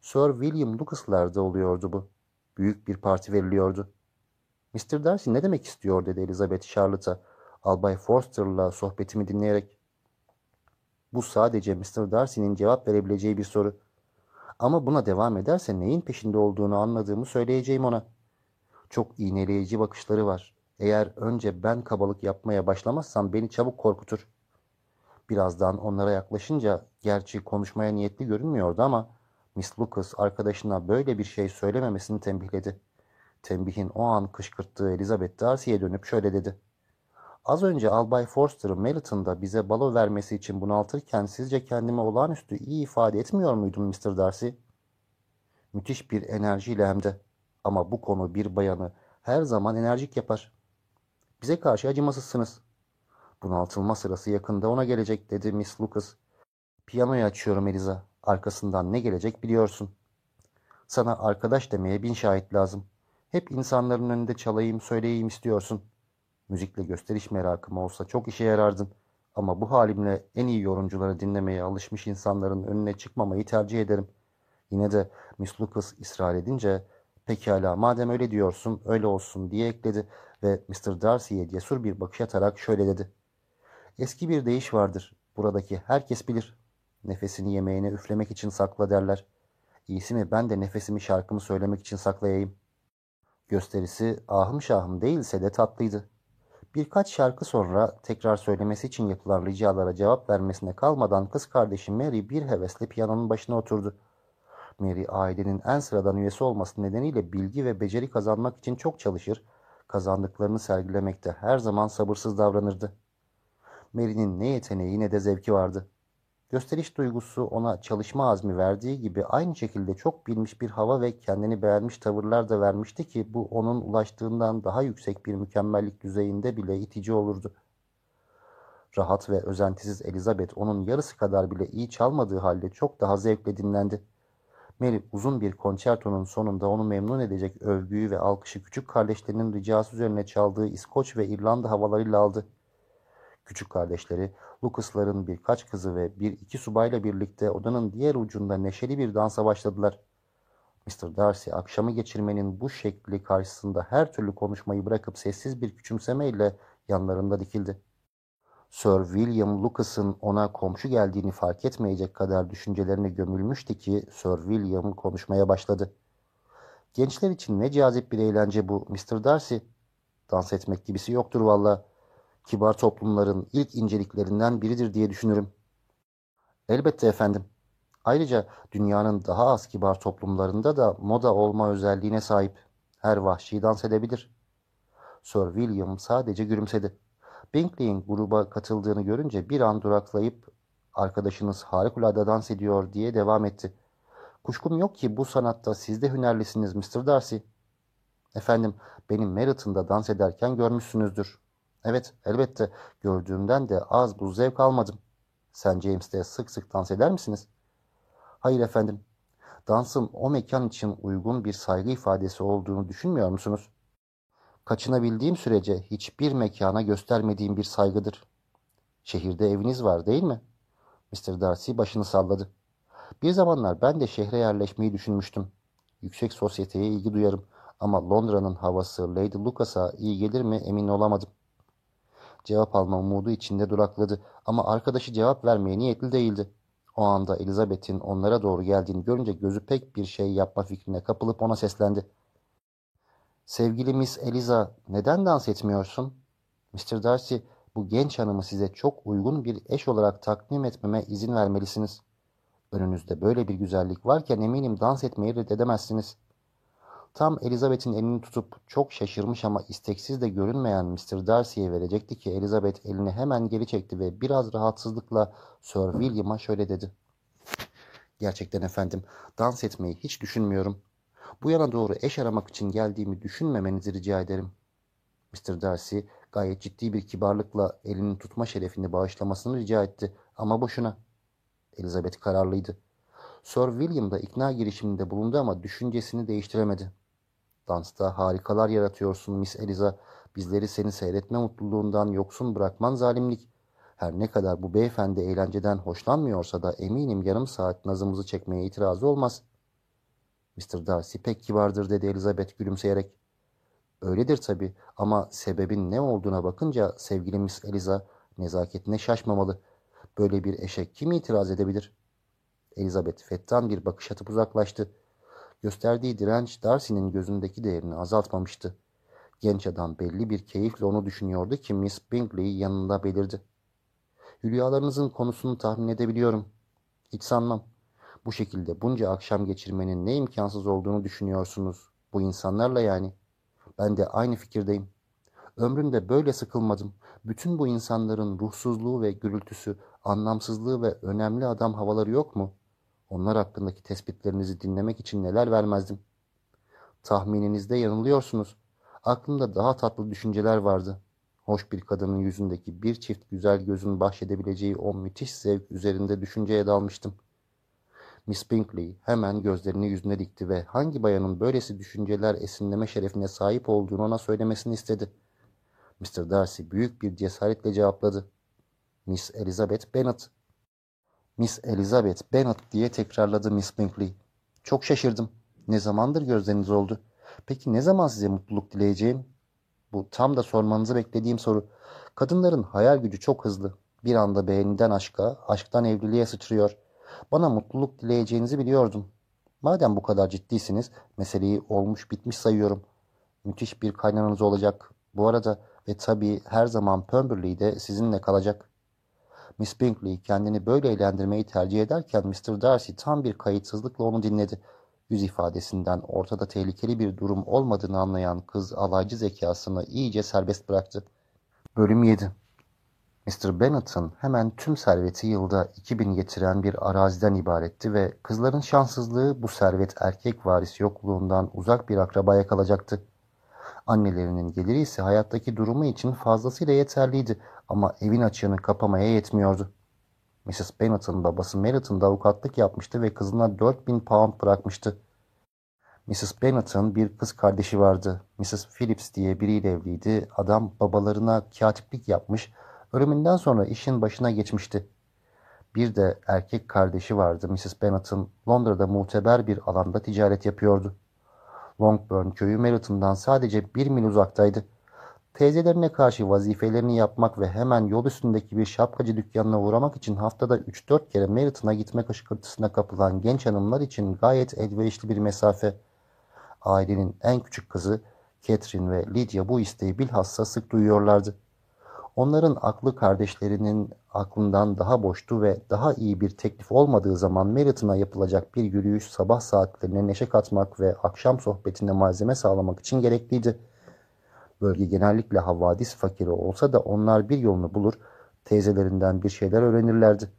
Sir William Lucas'larda oluyordu bu. Büyük bir parti veriliyordu. Mr. Darcy ne demek istiyor dedi Elizabeth Charlotte'a Albay Forster'la sohbetimi dinleyerek. Bu sadece Mr. Darcy'nin cevap verebileceği bir soru. Ama buna devam ederse neyin peşinde olduğunu anladığımı söyleyeceğim ona. Çok iğneleyici bakışları var. Eğer önce ben kabalık yapmaya başlamazsam beni çabuk korkutur. Birazdan onlara yaklaşınca gerçi konuşmaya niyetli görünmüyordu ama Miss Lucas arkadaşına böyle bir şey söylememesini tembihledi. Tembihin o an kışkırttığı Elizabeth Darcy'ye dönüp şöyle dedi. Az önce Albay Forster'ı Meriton'da bize balo vermesi için bunaltırken sizce kendimi olağanüstü iyi ifade etmiyor muydum Mr. Darcy? Müthiş bir enerjiyle hem de. Ama bu konu bir bayanı her zaman enerjik yapar. Bize karşı acımasızsınız. Bunaltılma sırası yakında ona gelecek dedi Miss Lucas. Piyanoyu açıyorum Eliza. Arkasından ne gelecek biliyorsun. Sana arkadaş demeye bin şahit lazım. Hep insanların önünde çalayım, söyleyeyim istiyorsun. Müzikle gösteriş merakım olsa çok işe yarardın. Ama bu halimle en iyi yorumcuları dinlemeye alışmış insanların önüne çıkmamayı tercih ederim. Yine de Miss Lucas ısrar edince pekala madem öyle diyorsun öyle olsun diye ekledi ve Mr. Darcy'ye cesur bir bakış atarak şöyle dedi. Eski bir deyiş vardır. Buradaki herkes bilir. Nefesini yemeğine üflemek için sakla derler. İyisi mi ben de nefesimi şarkımı söylemek için saklayayım. Gösterisi ahım şahım değilse de tatlıydı. Birkaç şarkı sonra tekrar söylemesi için yapılan ricalara cevap vermesine kalmadan kız kardeşi Mary bir hevesle piyanonun başına oturdu. Mary ailenin en sıradan üyesi olması nedeniyle bilgi ve beceri kazanmak için çok çalışır, kazandıklarını sergilemekte her zaman sabırsız davranırdı. Mary'nin ne yeteneği ne de zevki vardı. Gösteriş duygusu ona çalışma azmi verdiği gibi aynı şekilde çok bilmiş bir hava ve kendini beğenmiş tavırlar da vermişti ki bu onun ulaştığından daha yüksek bir mükemmellik düzeyinde bile itici olurdu. Rahat ve özentisiz Elizabeth onun yarısı kadar bile iyi çalmadığı halde çok daha zevkle dinlendi. Mary uzun bir konçertonun sonunda onu memnun edecek övgüyü ve alkışı küçük kardeşlerinin ricası üzerine çaldığı İskoç ve İrlanda havalarıyla aldı. Küçük kardeşleri, Lucas'ların birkaç kızı ve bir iki subayla birlikte odanın diğer ucunda neşeli bir dansa başladılar. Mr. Darcy akşamı geçirmenin bu şekli karşısında her türlü konuşmayı bırakıp sessiz bir küçümsemeyle yanlarında dikildi. Sir William Lucas'ın ona komşu geldiğini fark etmeyecek kadar düşüncelerine gömülmüştü ki Sir William konuşmaya başladı. Gençler için ne cazip bir eğlence bu Mr. Darcy. Dans etmek gibisi yoktur valla kibar toplumların ilk inceliklerinden biridir diye düşünürüm. Elbette efendim. Ayrıca dünyanın daha az kibar toplumlarında da moda olma özelliğine sahip. Her vahşi dans edebilir. Sir William sadece gülümsedi. Bingley'in gruba katıldığını görünce bir an duraklayıp arkadaşınız harikulade dans ediyor diye devam etti. Kuşkum yok ki bu sanatta siz de hünerlisiniz Mr. Darcy. Efendim benim Merit'ında dans ederken görmüşsünüzdür. Evet, elbette. Gördüğümden de az buz zevk almadım. Sen James'te sık sık dans eder misiniz? Hayır efendim. Dansın o mekan için uygun bir saygı ifadesi olduğunu düşünmüyor musunuz? Kaçınabildiğim sürece hiçbir mekana göstermediğim bir saygıdır. Şehirde eviniz var değil mi? Mr. Darcy başını salladı. Bir zamanlar ben de şehre yerleşmeyi düşünmüştüm. Yüksek sosyeteye ilgi duyarım ama Londra'nın havası Lady Lucas'a iyi gelir mi emin olamadım. Cevap alma umudu içinde durakladı ama arkadaşı cevap vermeye niyetli değildi. O anda Elizabeth'in onlara doğru geldiğini görünce gözü pek bir şey yapma fikrine kapılıp ona seslendi. Sevgili Miss Eliza, neden dans etmiyorsun? Mr. Darcy, bu genç hanımı size çok uygun bir eş olarak takdim etmeme izin vermelisiniz. Önünüzde böyle bir güzellik varken eminim dans etmeyi reddedemezsiniz. Tam Elizabeth'in elini tutup çok şaşırmış ama isteksiz de görünmeyen Mr. Darcy'ye verecekti ki Elizabeth elini hemen geri çekti ve biraz rahatsızlıkla Sir William'a şöyle dedi. Gerçekten efendim dans etmeyi hiç düşünmüyorum. Bu yana doğru eş aramak için geldiğimi düşünmemenizi rica ederim. Mr. Darcy gayet ciddi bir kibarlıkla elini tutma şerefini bağışlamasını rica etti ama boşuna. Elizabeth kararlıydı. Sir William da ikna girişiminde bulundu ama düşüncesini değiştiremedi. Dansta harikalar yaratıyorsun Miss Eliza. Bizleri seni seyretme mutluluğundan yoksun bırakman zalimlik. Her ne kadar bu beyefendi eğlenceden hoşlanmıyorsa da eminim yarım saat nazımızı çekmeye itirazı olmaz. Mr. Darcy pek kibardır dedi Elizabeth gülümseyerek. Öyledir tabii ama sebebin ne olduğuna bakınca sevgili Miss Eliza nezaketine şaşmamalı. Böyle bir eşek kim itiraz edebilir? Elizabeth fettan bir bakış atıp uzaklaştı. Gösterdiği direnç Darcy'nin gözündeki değerini azaltmamıştı. Genç adam belli bir keyifle onu düşünüyordu ki Miss Bingley yanında belirdi. Hülyalarınızın konusunu tahmin edebiliyorum. Hiç sanmam. Bu şekilde bunca akşam geçirmenin ne imkansız olduğunu düşünüyorsunuz. Bu insanlarla yani. Ben de aynı fikirdeyim. Ömrümde böyle sıkılmadım. Bütün bu insanların ruhsuzluğu ve gürültüsü, anlamsızlığı ve önemli adam havaları yok mu? Onlar hakkındaki tespitlerinizi dinlemek için neler vermezdim. Tahmininizde yanılıyorsunuz. Aklımda daha tatlı düşünceler vardı. Hoş bir kadının yüzündeki bir çift güzel gözün bahşedebileceği o müthiş zevk üzerinde düşünceye dalmıştım. Miss Bingley hemen gözlerini yüzüne dikti ve hangi bayanın böylesi düşünceler esinleme şerefine sahip olduğunu ona söylemesini istedi. Mr. Darcy büyük bir cesaretle cevapladı. Miss Elizabeth Bennet. Miss Elizabeth Bennet diye tekrarladı Miss Bingley. Çok şaşırdım. Ne zamandır gözleriniz oldu? Peki ne zaman size mutluluk dileyeceğim? Bu tam da sormanızı beklediğim soru. Kadınların hayal gücü çok hızlı. Bir anda beğeniden aşka, aşktan evliliğe sıçrıyor. Bana mutluluk dileyeceğinizi biliyordum. Madem bu kadar ciddisiniz, meseleyi olmuş bitmiş sayıyorum. Müthiş bir kaynananız olacak. Bu arada ve tabii her zaman Pemberley'de sizinle kalacak. Miss Bingley kendini böyle eğlendirmeyi tercih ederken Mr. Darcy tam bir kayıtsızlıkla onu dinledi. Yüz ifadesinden ortada tehlikeli bir durum olmadığını anlayan kız alaycı zekasını iyice serbest bıraktı. Bölüm 7 Mr. Bennet'ın hemen tüm serveti yılda 2000 getiren bir araziden ibaretti ve kızların şanssızlığı bu servet erkek varis yokluğundan uzak bir akrabaya kalacaktı. Annelerinin geliri ise hayattaki durumu için fazlasıyla yeterliydi ama evin açığını kapamaya yetmiyordu. Mrs. Bennet'ın babası Merritt'ın da avukatlık yapmıştı ve kızına 4000 pound bırakmıştı. Mrs. Bennet'ın bir kız kardeşi vardı. Mrs. Phillips diye biriyle evliydi. Adam babalarına katiplik yapmış, ölümünden sonra işin başına geçmişti. Bir de erkek kardeşi vardı Mrs. Bennet'ın Londra'da muteber bir alanda ticaret yapıyordu. Longbourn köyü Merritt'ından sadece bir mil uzaktaydı. Teyzelerine karşı vazifelerini yapmak ve hemen yol üstündeki bir şapkacı dükkanına uğramak için haftada 3-4 kere Merritt'ına gitme kışkırtısına kapılan genç hanımlar için gayet elverişli bir mesafe. Ailenin en küçük kızı Catherine ve Lydia bu isteği bilhassa sık duyuyorlardı. Onların aklı kardeşlerinin aklından daha boştu ve daha iyi bir teklif olmadığı zaman Merritt'ına yapılacak bir yürüyüş sabah saatlerine neşe katmak ve akşam sohbetine malzeme sağlamak için gerekliydi. Bölge genellikle havadis fakiri olsa da onlar bir yolunu bulur, teyzelerinden bir şeyler öğrenirlerdi.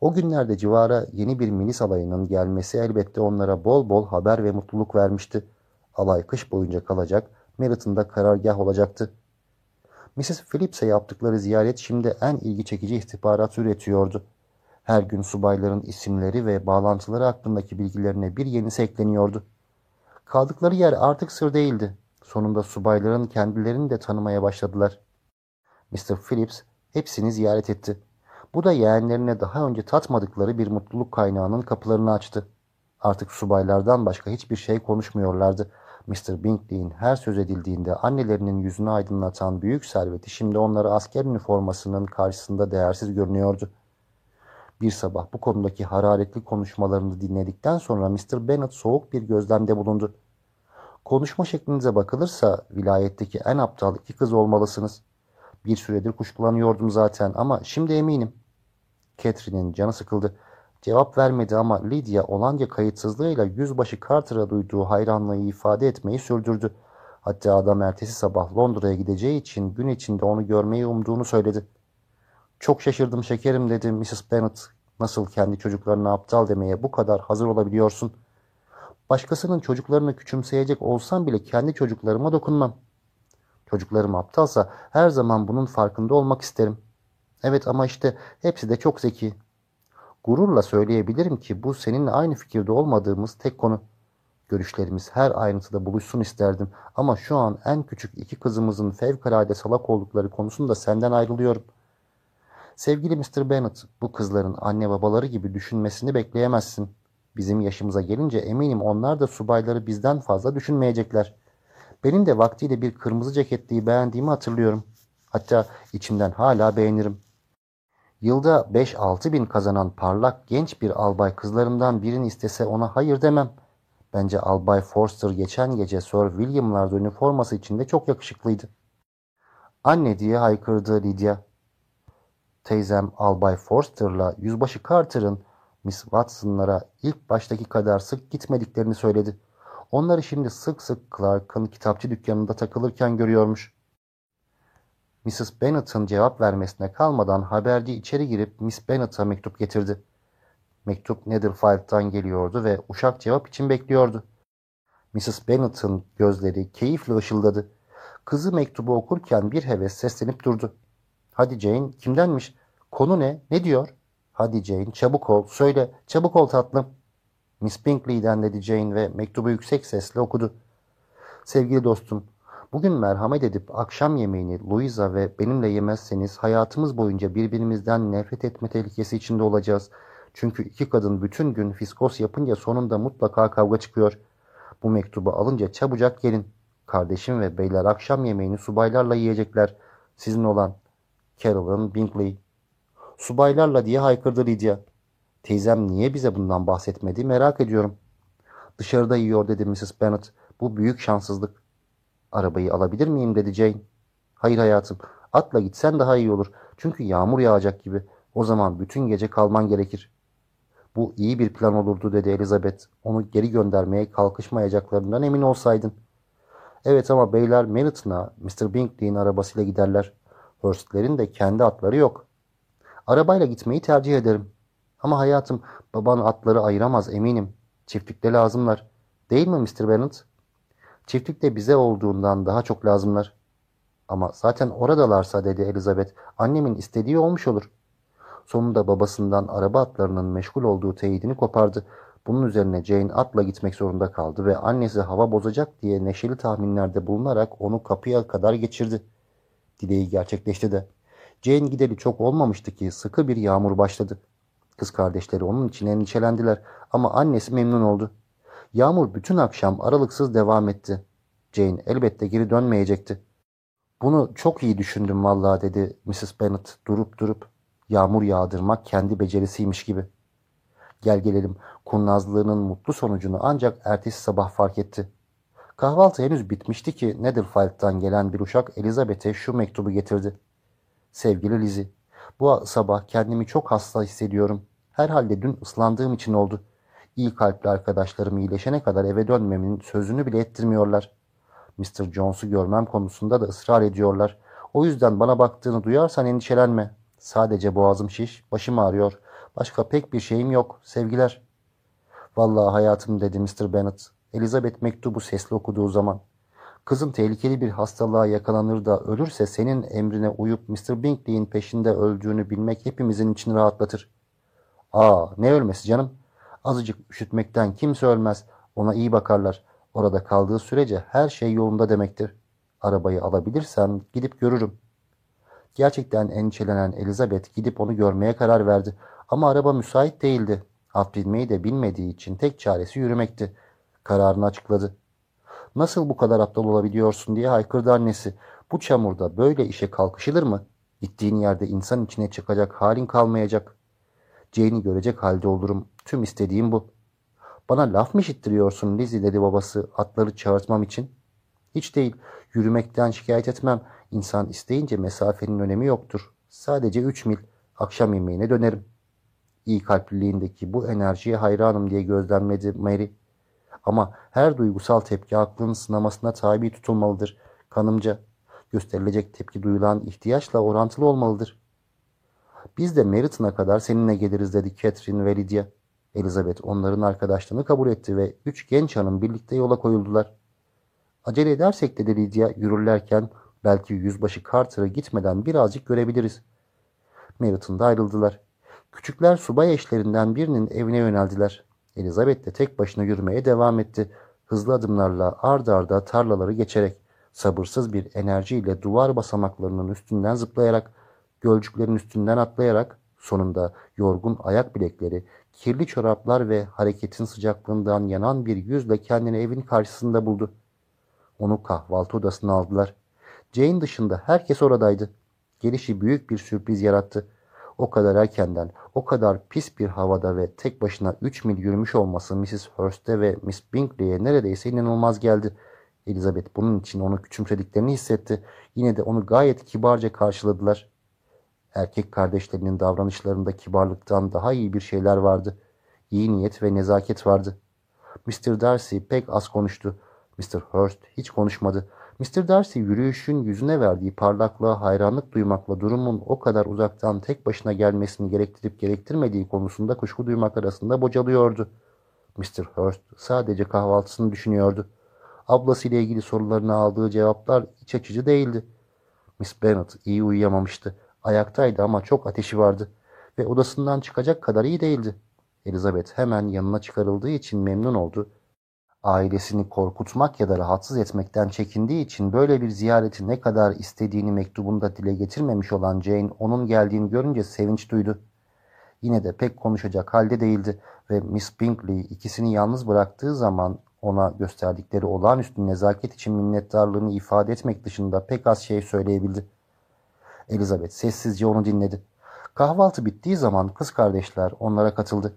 O günlerde civara yeni bir milis alayının gelmesi elbette onlara bol bol haber ve mutluluk vermişti. Alay kış boyunca kalacak, Merritt'ın da karargah olacaktı. Mrs. Phillips'e yaptıkları ziyaret şimdi en ilgi çekici istihbarat üretiyordu. Her gün subayların isimleri ve bağlantıları hakkındaki bilgilerine bir yenisi ekleniyordu. Kaldıkları yer artık sır değildi. Sonunda subayların kendilerini de tanımaya başladılar. Mr. Phillips hepsini ziyaret etti. Bu da yeğenlerine daha önce tatmadıkları bir mutluluk kaynağının kapılarını açtı. Artık subaylardan başka hiçbir şey konuşmuyorlardı. Mr. Bingley'in her söz edildiğinde annelerinin yüzünü aydınlatan büyük serveti şimdi onları asker üniformasının karşısında değersiz görünüyordu. Bir sabah bu konudaki hararetli konuşmalarını dinledikten sonra Mr. Bennet soğuk bir gözlemde bulundu. Konuşma şeklinize bakılırsa vilayetteki en aptal iki kız olmalısınız. Bir süredir kuşkulanıyordum zaten ama şimdi eminim. Catherine'in canı sıkıldı. Cevap vermedi ama Lydia olanca kayıtsızlığıyla yüzbaşı Carter'a duyduğu hayranlığı ifade etmeyi sürdürdü. Hatta adam ertesi sabah Londra'ya gideceği için gün içinde onu görmeyi umduğunu söyledi. Çok şaşırdım şekerim dedi Mrs. Bennet. Nasıl kendi çocuklarına aptal demeye bu kadar hazır olabiliyorsun? Başkasının çocuklarını küçümseyecek olsam bile kendi çocuklarıma dokunmam. Çocuklarım aptalsa her zaman bunun farkında olmak isterim. Evet ama işte hepsi de çok zeki. Gururla söyleyebilirim ki bu seninle aynı fikirde olmadığımız tek konu. Görüşlerimiz her ayrıntıda buluşsun isterdim ama şu an en küçük iki kızımızın fevkalade salak oldukları konusunda senden ayrılıyorum. Sevgili Mr. Bennet, bu kızların anne babaları gibi düşünmesini bekleyemezsin. Bizim yaşımıza gelince eminim onlar da subayları bizden fazla düşünmeyecekler. Benim de vaktiyle bir kırmızı ceketliyi beğendiğimi hatırlıyorum. Hatta içimden hala beğenirim. Yılda 5-6 bin kazanan parlak genç bir albay kızlarımdan birini istese ona hayır demem. Bence Albay Forster geçen gece Sir William'larda üniforması içinde çok yakışıklıydı. Anne diye haykırdı Lydia. Teyzem Albay Forster'la Yüzbaşı Carter'ın Miss Watson'lara ilk baştaki kadar sık gitmediklerini söyledi. Onları şimdi sık sık Clark'ın kitapçı dükkanında takılırken görüyormuş. Mrs. Bennet'ın cevap vermesine kalmadan haberci içeri girip Miss Bennet'a mektup getirdi. Mektup Netherfield'dan geliyordu ve uşak cevap için bekliyordu. Mrs. Bennet'ın gözleri keyifle ışıldadı. Kızı mektubu okurken bir heves seslenip durdu. Hadi Jane, kimdenmiş? Konu ne? Ne diyor? Hadi Jane, çabuk ol, söyle, çabuk ol tatlım. Miss Bingley'den dedi Jane ve mektubu yüksek sesle okudu. Sevgili dostum, bugün merhamet edip akşam yemeğini Louisa ve benimle yemezseniz hayatımız boyunca birbirimizden nefret etme tehlikesi içinde olacağız. Çünkü iki kadın bütün gün fiskos yapınca sonunda mutlaka kavga çıkıyor. Bu mektubu alınca çabucak gelin. Kardeşim ve beyler akşam yemeğini subaylarla yiyecekler. Sizin olan Carolyn Bingley. Subaylarla diye haykırdı Lydia. Teyzem niye bize bundan bahsetmedi merak ediyorum. Dışarıda yiyor dedi Mrs. Bennet. Bu büyük şanssızlık. Arabayı alabilir miyim dedi Jane. Hayır hayatım atla gitsen daha iyi olur. Çünkü yağmur yağacak gibi. O zaman bütün gece kalman gerekir. Bu iyi bir plan olurdu dedi Elizabeth. Onu geri göndermeye kalkışmayacaklarından emin olsaydın. Evet ama beyler Merritt'ına Mr. Bingley'in arabasıyla giderler. Hurst'lerin de kendi atları yok. Arabayla gitmeyi tercih ederim. Ama hayatım baban atları ayıramaz eminim. Çiftlikte lazımlar. Değil mi Mr. Bennet? Çiftlikte bize olduğundan daha çok lazımlar. Ama zaten oradalarsa dedi Elizabeth. Annemin istediği olmuş olur. Sonunda babasından araba atlarının meşgul olduğu teyidini kopardı. Bunun üzerine Jane atla gitmek zorunda kaldı ve annesi hava bozacak diye neşeli tahminlerde bulunarak onu kapıya kadar geçirdi. Dileği gerçekleşti de. Jane gideli çok olmamıştı ki sıkı bir yağmur başladı. Kız kardeşleri onun için endişelendiler ama annesi memnun oldu. Yağmur bütün akşam aralıksız devam etti. Jane elbette geri dönmeyecekti. Bunu çok iyi düşündüm vallahi dedi Mrs. Bennet durup durup. Yağmur yağdırmak kendi becerisiymiş gibi. Gel gelelim kurnazlığının mutlu sonucunu ancak ertesi sabah fark etti. Kahvaltı henüz bitmişti ki Netherfield'dan gelen bir uşak Elizabeth'e şu mektubu getirdi. Sevgili Lizzie, bu sabah kendimi çok hasta hissediyorum. Herhalde dün ıslandığım için oldu. İyi kalpli arkadaşlarım iyileşene kadar eve dönmemin sözünü bile ettirmiyorlar. Mr. Jones'u görmem konusunda da ısrar ediyorlar. O yüzden bana baktığını duyarsan endişelenme. Sadece boğazım şiş, başım ağrıyor. Başka pek bir şeyim yok. Sevgiler. Vallahi hayatım dedi Mr. Bennet. Elizabeth mektubu sesli okuduğu zaman. Kızın tehlikeli bir hastalığa yakalanır da ölürse senin emrine uyup Mr. Bingley'in peşinde öldüğünü bilmek hepimizin için rahatlatır. Aa ne ölmesi canım? Azıcık üşütmekten kimse ölmez. Ona iyi bakarlar. Orada kaldığı sürece her şey yolunda demektir. Arabayı alabilirsem gidip görürüm. Gerçekten endişelenen Elizabeth gidip onu görmeye karar verdi. Ama araba müsait değildi. At binmeyi de bilmediği için tek çaresi yürümekti. Kararını açıkladı. Nasıl bu kadar aptal olabiliyorsun diye haykırdı annesi. Bu çamurda böyle işe kalkışılır mı? Gittiğin yerde insan içine çıkacak halin kalmayacak. Jane'i görecek halde olurum. Tüm istediğim bu. Bana laf mı işittiriyorsun Lizzie dedi babası atları çağırtmam için. Hiç değil. Yürümekten şikayet etmem. İnsan isteyince mesafenin önemi yoktur. Sadece üç mil. Akşam yemeğine dönerim. İyi kalpliliğindeki bu enerjiye hayranım diye gözlemledi Mary. Ama her duygusal tepki aklın sınamasına tabi tutulmalıdır. Kanımca gösterilecek tepki duyulan ihtiyaçla orantılı olmalıdır. Biz de Merit'ine kadar seninle geliriz dedi Catherine ve Lydia. Elizabeth onların arkadaşlığını kabul etti ve üç genç hanım birlikte yola koyuldular. Acele edersek dedi Lydia yürürlerken belki yüzbaşı Carter'ı gitmeden birazcık görebiliriz. Merit'in ayrıldılar. Küçükler subay eşlerinden birinin evine yöneldiler. Elizabeth de tek başına yürümeye devam etti. Hızlı adımlarla ard arda tarlaları geçerek, sabırsız bir enerjiyle duvar basamaklarının üstünden zıplayarak, gölcüklerin üstünden atlayarak, sonunda yorgun ayak bilekleri, kirli çoraplar ve hareketin sıcaklığından yanan bir yüzle kendini evin karşısında buldu. Onu kahvaltı odasına aldılar. Jane dışında herkes oradaydı. Gelişi büyük bir sürpriz yarattı. O kadar erkenden, o kadar pis bir havada ve tek başına 3 mil yürümüş olması Mrs. Hurst'e ve Miss Bingley'e neredeyse inanılmaz geldi. Elizabeth bunun için onu küçümsediklerini hissetti. Yine de onu gayet kibarca karşıladılar. Erkek kardeşlerinin davranışlarında kibarlıktan daha iyi bir şeyler vardı. İyi niyet ve nezaket vardı. Mr. Darcy pek az konuştu. Mr. Hurst hiç konuşmadı. Mr. Darcy yürüyüşün yüzüne verdiği parlaklığa hayranlık duymakla durumun o kadar uzaktan tek başına gelmesini gerektirip gerektirmediği konusunda kuşku duymak arasında bocalıyordu. Mr. Hurst sadece kahvaltısını düşünüyordu. Ablasıyla ilgili sorularına aldığı cevaplar iç açıcı değildi. Miss Bennet iyi uyuyamamıştı. Ayaktaydı ama çok ateşi vardı ve odasından çıkacak kadar iyi değildi. Elizabeth hemen yanına çıkarıldığı için memnun oldu. Ailesini korkutmak ya da rahatsız etmekten çekindiği için böyle bir ziyareti ne kadar istediğini mektubunda dile getirmemiş olan Jane onun geldiğini görünce sevinç duydu. Yine de pek konuşacak halde değildi ve Miss Bingley ikisini yalnız bıraktığı zaman ona gösterdikleri olağanüstü nezaket için minnettarlığını ifade etmek dışında pek az şey söyleyebildi. Elizabeth sessizce onu dinledi. Kahvaltı bittiği zaman kız kardeşler onlara katıldı.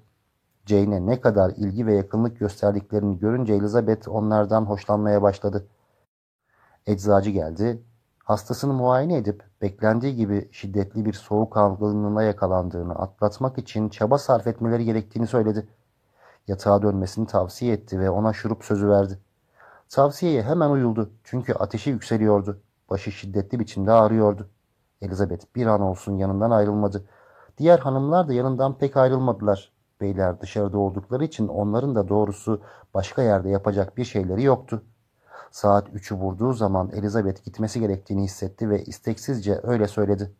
Jane'e ne kadar ilgi ve yakınlık gösterdiklerini görünce Elizabeth onlardan hoşlanmaya başladı. Eczacı geldi. Hastasını muayene edip beklendiği gibi şiddetli bir soğuk algınlığına yakalandığını atlatmak için çaba sarf etmeleri gerektiğini söyledi. Yatağa dönmesini tavsiye etti ve ona şurup sözü verdi. Tavsiyeye hemen uyuldu çünkü ateşi yükseliyordu. Başı şiddetli biçimde ağrıyordu. Elizabeth bir an olsun yanından ayrılmadı. Diğer hanımlar da yanından pek ayrılmadılar. Beyler dışarıda oldukları için onların da doğrusu başka yerde yapacak bir şeyleri yoktu. Saat üçü vurduğu zaman Elizabeth gitmesi gerektiğini hissetti ve isteksizce öyle söyledi.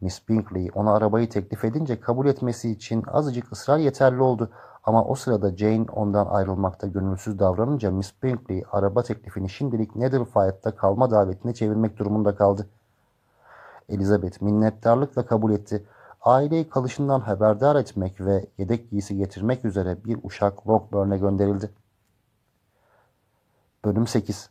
Miss Bingley ona arabayı teklif edince kabul etmesi için azıcık ısrar yeterli oldu ama o sırada Jane ondan ayrılmakta gönülsüz davranınca Miss Bingley araba teklifini şimdilik Netherfield'da kalma davetine çevirmek durumunda kaldı. Elizabeth minnettarlıkla kabul etti. Aileyi kalışından haberdar etmek ve yedek giysi getirmek üzere bir uşak Lockburn'e gönderildi. Bölüm 8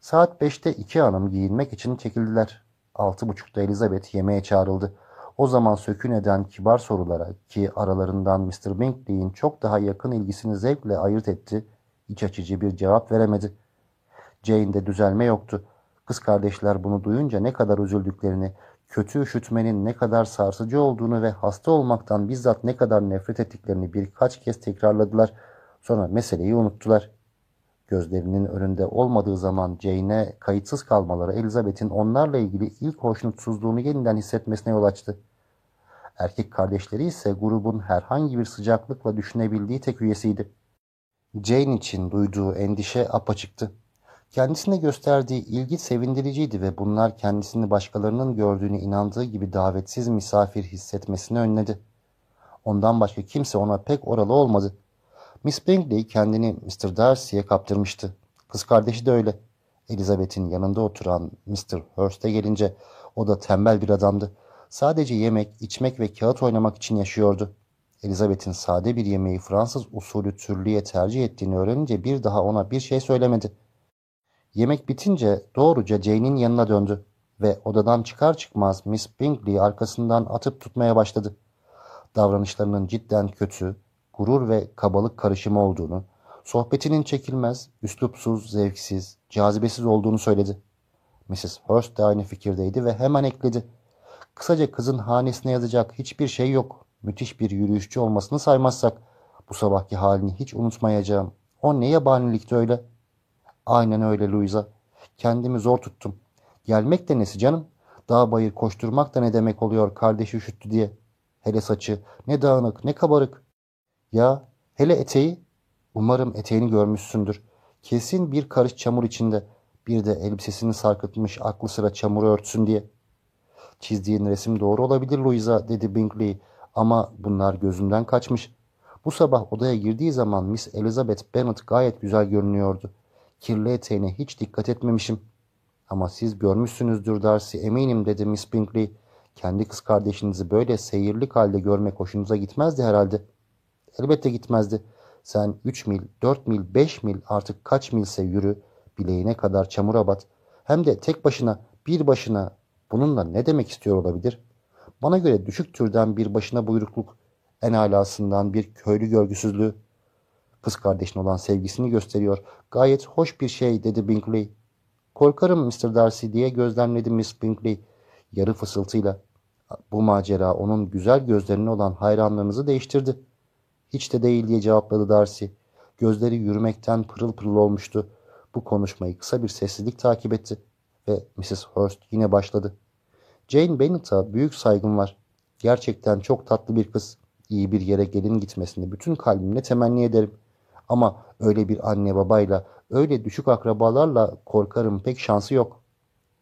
Saat 5'te iki hanım giyinmek için çekildiler. Altı buçukta Elizabeth yemeğe çağrıldı. O zaman sökün eden kibar sorulara ki aralarından Mr. Bingley'in çok daha yakın ilgisini zevkle ayırt etti, iç açıcı bir cevap veremedi. Jane'de düzelme yoktu. Kız kardeşler bunu duyunca ne kadar üzüldüklerini, kötü üşütmenin ne kadar sarsıcı olduğunu ve hasta olmaktan bizzat ne kadar nefret ettiklerini birkaç kez tekrarladılar. Sonra meseleyi unuttular. Gözlerinin önünde olmadığı zaman Jane'e kayıtsız kalmaları Elizabeth'in onlarla ilgili ilk hoşnutsuzluğunu yeniden hissetmesine yol açtı. Erkek kardeşleri ise grubun herhangi bir sıcaklıkla düşünebildiği tek üyesiydi. Jane için duyduğu endişe apaçıktı. Kendisine gösterdiği ilgi sevindiriciydi ve bunlar kendisini başkalarının gördüğünü inandığı gibi davetsiz misafir hissetmesini önledi. Ondan başka kimse ona pek oralı olmadı. Miss Bingley kendini Mr. Darcy'ye kaptırmıştı. Kız kardeşi de öyle. Elizabeth'in yanında oturan Mr. Hurst'e gelince o da tembel bir adamdı. Sadece yemek, içmek ve kağıt oynamak için yaşıyordu. Elizabeth'in sade bir yemeği Fransız usulü türlüye tercih ettiğini öğrenince bir daha ona bir şey söylemedi. Yemek bitince doğruca Jane'in yanına döndü ve odadan çıkar çıkmaz Miss Bingley'i arkasından atıp tutmaya başladı. Davranışlarının cidden kötü, gurur ve kabalık karışımı olduğunu, sohbetinin çekilmez, üslupsuz, zevksiz, cazibesiz olduğunu söyledi. Mrs. Hurst de aynı fikirdeydi ve hemen ekledi. Kısaca kızın hanesine yazacak hiçbir şey yok. Müthiş bir yürüyüşçü olmasını saymazsak bu sabahki halini hiç unutmayacağım. O ne yabanilikti öyle? Aynen öyle Louisa. Kendimi zor tuttum. Gelmek de nesi canım? Dağ bayır koşturmak da ne demek oluyor kardeşi üşüttü diye. Hele saçı ne dağınık ne kabarık. Ya hele eteği. Umarım eteğini görmüşsündür. Kesin bir karış çamur içinde. Bir de elbisesini sarkıtmış aklı sıra çamuru örtsün diye. Çizdiğin resim doğru olabilir Louisa dedi Bingley ama bunlar gözünden kaçmış. Bu sabah odaya girdiği zaman Miss Elizabeth Bennet gayet güzel görünüyordu. Kirli eteğine hiç dikkat etmemişim. Ama siz görmüşsünüzdür Darcy eminim dedi Miss Bingley. Kendi kız kardeşinizi böyle seyirlik halde görmek hoşunuza gitmezdi herhalde. Elbette gitmezdi. Sen 3 mil, 4 mil, 5 mil artık kaç milse yürü. Bileğine kadar çamura bat. Hem de tek başına, bir başına. Bununla ne demek istiyor olabilir? Bana göre düşük türden bir başına buyrukluk, en alasından bir köylü görgüsüzlüğü. Kız kardeşine olan sevgisini gösteriyor. Gayet hoş bir şey dedi Bingley. Korkarım Mr. Darcy diye gözlemledi Miss Bingley yarı fısıltıyla. Bu macera onun güzel gözlerine olan hayranlığınızı değiştirdi. Hiç de değil diye cevapladı Darcy. Gözleri yürümekten pırıl pırıl olmuştu. Bu konuşmayı kısa bir sessizlik takip etti ve Mrs. Hurst yine başladı. Jane Bennet'a büyük saygım var. Gerçekten çok tatlı bir kız. İyi bir yere gelin gitmesini bütün kalbimle temenni ederim. Ama öyle bir anne babayla, öyle düşük akrabalarla korkarım pek şansı yok.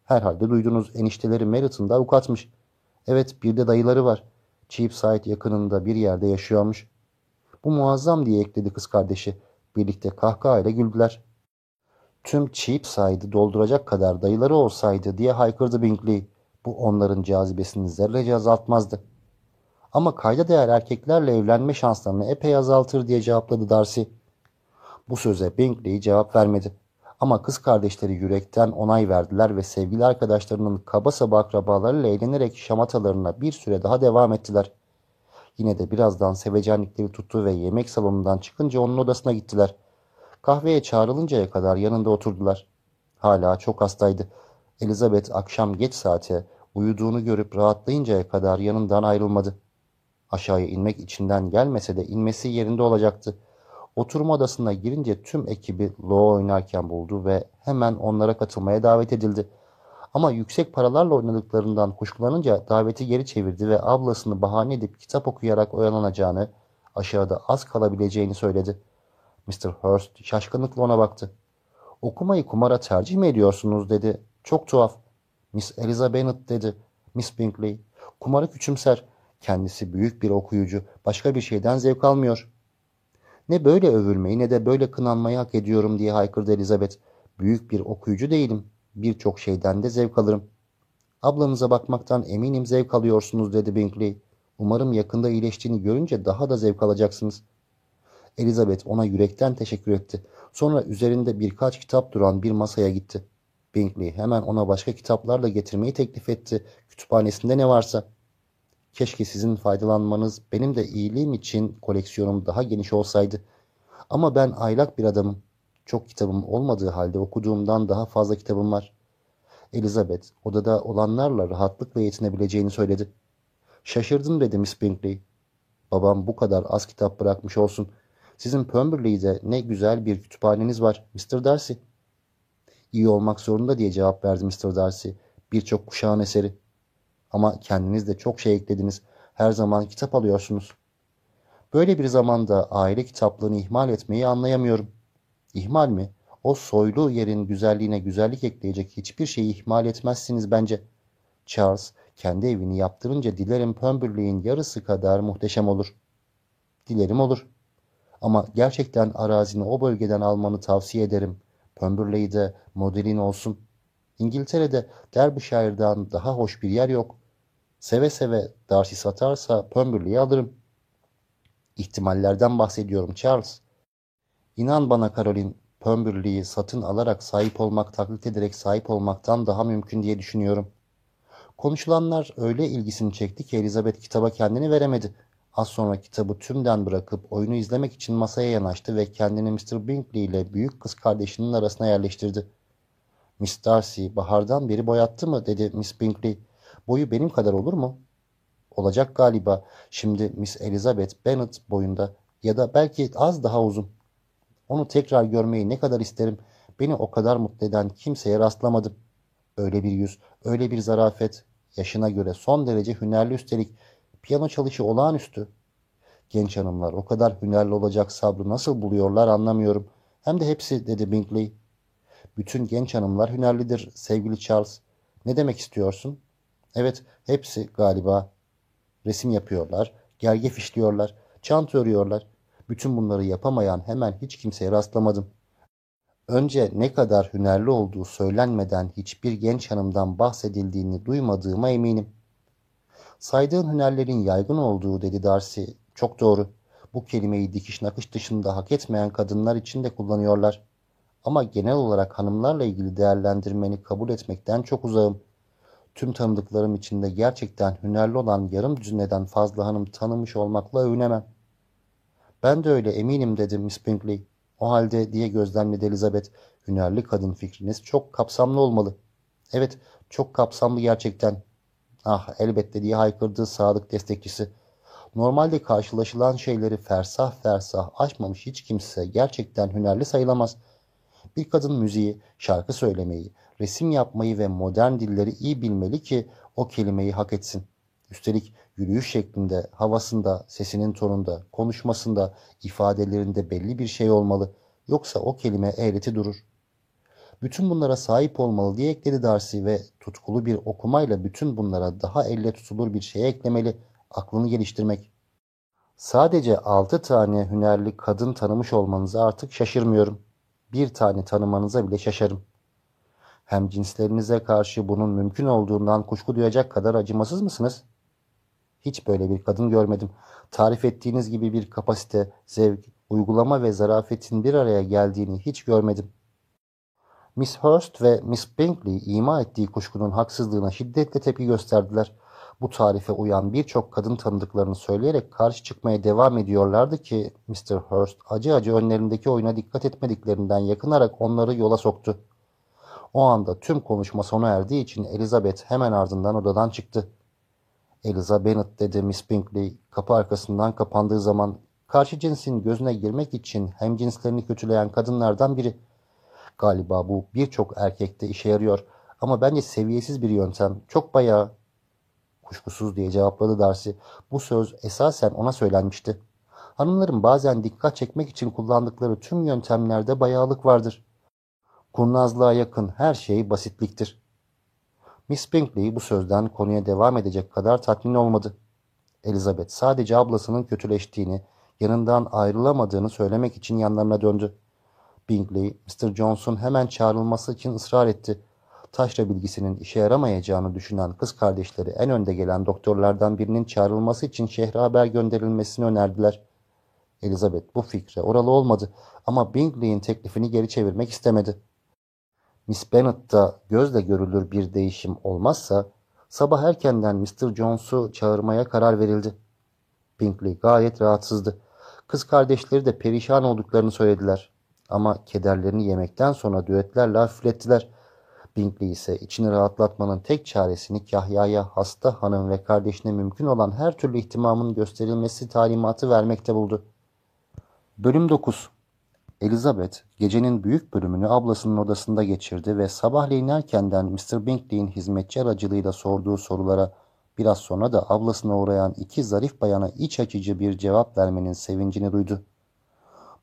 Herhalde duydunuz enişteleri Merit'in de avukatmış. Evet bir de dayıları var. Cheapside yakınında bir yerde yaşıyormuş. Bu muazzam diye ekledi kız kardeşi. Birlikte kahkahayla güldüler. Tüm Cheapside'ı dolduracak kadar dayıları olsaydı diye haykırdı Bingley. Bu onların cazibesini zerrece azaltmazdı. Ama kayda değer erkeklerle evlenme şanslarını epey azaltır diye cevapladı Darcy. Bu söze Bingley cevap vermedi. Ama kız kardeşleri yürekten onay verdiler ve sevgili arkadaşlarının kaba saba akrabalarıyla eğlenerek şamatalarına bir süre daha devam ettiler. Yine de birazdan sevecenlikleri tuttu ve yemek salonundan çıkınca onun odasına gittiler. Kahveye çağrılıncaya kadar yanında oturdular. Hala çok hastaydı. Elizabeth akşam geç saate uyuduğunu görüp rahatlayıncaya kadar yanından ayrılmadı. Aşağıya inmek içinden gelmese de inmesi yerinde olacaktı. Oturma odasına girince tüm ekibi Lo oynarken buldu ve hemen onlara katılmaya davet edildi. Ama yüksek paralarla oynadıklarından kuşkulanınca daveti geri çevirdi ve ablasını bahane edip kitap okuyarak oyalanacağını, aşağıda az kalabileceğini söyledi. Mr. Hurst şaşkınlıkla ona baktı. Okumayı kumara tercih mi ediyorsunuz dedi. Çok tuhaf. Miss Elizabeth dedi. Miss Bingley. Kumarı küçümser. Kendisi büyük bir okuyucu. Başka bir şeyden zevk almıyor. Ne böyle övülmeyi ne de böyle kınanmayı hak ediyorum diye haykırdı Elizabeth. Büyük bir okuyucu değilim. Birçok şeyden de zevk alırım. Ablanıza bakmaktan eminim zevk alıyorsunuz dedi Bingley. Umarım yakında iyileştiğini görünce daha da zevk alacaksınız. Elizabeth ona yürekten teşekkür etti. Sonra üzerinde birkaç kitap duran bir masaya gitti. Bingley hemen ona başka kitaplar da getirmeyi teklif etti. Kütüphanesinde ne varsa. Keşke sizin faydalanmanız benim de iyiliğim için koleksiyonum daha geniş olsaydı. Ama ben aylak bir adamım. Çok kitabım olmadığı halde okuduğumdan daha fazla kitabım var. Elizabeth odada olanlarla rahatlıkla yetinebileceğini söyledi. Şaşırdım dedi Miss Bingley. Babam bu kadar az kitap bırakmış olsun. Sizin Pemberley'de ne güzel bir kütüphaneniz var Mr. Darcy. İyi olmak zorunda diye cevap verdi Mr. Darcy. Birçok kuşağın eseri. Ama kendiniz de çok şey eklediniz. Her zaman kitap alıyorsunuz. Böyle bir zamanda aile kitaplığını ihmal etmeyi anlayamıyorum. İhmal mi? O soylu yerin güzelliğine güzellik ekleyecek hiçbir şeyi ihmal etmezsiniz bence. Charles kendi evini yaptırınca dilerim Pemberley'in yarısı kadar muhteşem olur. Dilerim olur. Ama gerçekten arazini o bölgeden almanı tavsiye ederim. Pemberley'de modelin olsun. İngiltere'de Derbyshire'dan daha hoş bir yer yok. Seve seve Darcy satarsa Pemberley'i alırım. İhtimallerden bahsediyorum Charles. İnan bana Caroline, Pemberley'i satın alarak sahip olmak, taklit ederek sahip olmaktan daha mümkün diye düşünüyorum. Konuşulanlar öyle ilgisini çekti ki Elizabeth kitaba kendini veremedi. Az sonra kitabı tümden bırakıp oyunu izlemek için masaya yanaştı ve kendini Mr. Bingley ile büyük kız kardeşinin arasına yerleştirdi. Miss Darcy bahardan beri boyattı mı dedi Miss Bingley. Boyu benim kadar olur mu? Olacak galiba. Şimdi Miss Elizabeth Bennet boyunda ya da belki az daha uzun. Onu tekrar görmeyi ne kadar isterim. Beni o kadar mutlu eden kimseye rastlamadım. Öyle bir yüz, öyle bir zarafet. Yaşına göre son derece hünerli üstelik. Piyano çalışı olağanüstü. Genç hanımlar o kadar hünerli olacak sabrı nasıl buluyorlar anlamıyorum. Hem de hepsi dedi Bingley. Bütün genç hanımlar hünerlidir sevgili Charles. Ne demek istiyorsun? Evet, hepsi galiba. Resim yapıyorlar, gerge fişliyorlar, çant örüyorlar. Bütün bunları yapamayan hemen hiç kimseye rastlamadım. Önce ne kadar hünerli olduğu söylenmeden hiçbir genç hanımdan bahsedildiğini duymadığıma eminim. Saydığın hünerlerin yaygın olduğu dedi Darcy. Çok doğru. Bu kelimeyi dikiş nakış dışında hak etmeyen kadınlar için de kullanıyorlar. Ama genel olarak hanımlarla ilgili değerlendirmeni kabul etmekten çok uzağım. Tüm tanıdıklarım içinde gerçekten hünerli olan yarım düzineden fazla hanım tanımış olmakla övünemem. Ben de öyle eminim dedi Miss Bingley. O halde diye gözlemledi Elizabeth. Hünerli kadın fikriniz çok kapsamlı olmalı. Evet, çok kapsamlı gerçekten. Ah, elbette diye haykırdı sadık destekçisi. Normalde karşılaşılan şeyleri fersah fersah aşmamış hiç kimse gerçekten hünerli sayılamaz. Bir kadın müziği, şarkı söylemeyi, resim yapmayı ve modern dilleri iyi bilmeli ki o kelimeyi hak etsin. Üstelik yürüyüş şeklinde, havasında, sesinin tonunda, konuşmasında, ifadelerinde belli bir şey olmalı. Yoksa o kelime eğreti durur. Bütün bunlara sahip olmalı diye ekledi Darcy ve tutkulu bir okumayla bütün bunlara daha elle tutulur bir şey eklemeli, aklını geliştirmek. Sadece altı tane hünerli kadın tanımış olmanıza artık şaşırmıyorum. Bir tane tanımanıza bile şaşarım. Hem cinslerinize karşı bunun mümkün olduğundan kuşku duyacak kadar acımasız mısınız? Hiç böyle bir kadın görmedim. Tarif ettiğiniz gibi bir kapasite, zevk, uygulama ve zarafetin bir araya geldiğini hiç görmedim. Miss Hurst ve Miss Bingley ima ettiği kuşkunun haksızlığına şiddetle tepki gösterdiler. Bu tarife uyan birçok kadın tanıdıklarını söyleyerek karşı çıkmaya devam ediyorlardı ki Mr. Hurst acı acı önlerindeki oyuna dikkat etmediklerinden yakınarak onları yola soktu. O anda tüm konuşma sona erdiği için Elizabeth hemen ardından odadan çıktı. Eliza Bennet dedi Miss Bingley kapı arkasından kapandığı zaman karşı cinsin gözüne girmek için hem cinslerini kötüleyen kadınlardan biri. Galiba bu birçok erkekte işe yarıyor ama bence seviyesiz bir yöntem. Çok bayağı kuşkusuz diye cevapladı Darcy. Bu söz esasen ona söylenmişti. Hanımların bazen dikkat çekmek için kullandıkları tüm yöntemlerde bayağılık vardır. Kurnazlığa yakın her şey basitliktir. Miss Bingley bu sözden konuya devam edecek kadar tatmin olmadı. Elizabeth sadece ablasının kötüleştiğini, yanından ayrılamadığını söylemek için yanlarına döndü. Bingley, Mr. Jones'un hemen çağrılması için ısrar etti. Taşra bilgisinin işe yaramayacağını düşünen kız kardeşleri en önde gelen doktorlardan birinin çağrılması için şehre haber gönderilmesini önerdiler. Elizabeth bu fikre oralı olmadı ama Bingley'in teklifini geri çevirmek istemedi. Miss Bennet'ta gözle görülür bir değişim olmazsa sabah erkenden Mr. Jones'u çağırmaya karar verildi. Bingley gayet rahatsızdı. Kız kardeşleri de perişan olduklarını söylediler. Ama kederlerini yemekten sonra düetlerle hafiflettiler. Bingley ise içini rahatlatmanın tek çaresini Kahya'ya, hasta hanım ve kardeşine mümkün olan her türlü ihtimamın gösterilmesi talimatı vermekte buldu. Bölüm 9 Elizabeth gecenin büyük bölümünü ablasının odasında geçirdi ve sabahleyin erkenden Mr. Bingley'in hizmetçi aracılığıyla sorduğu sorulara biraz sonra da ablasına uğrayan iki zarif bayana iç açıcı bir cevap vermenin sevincini duydu.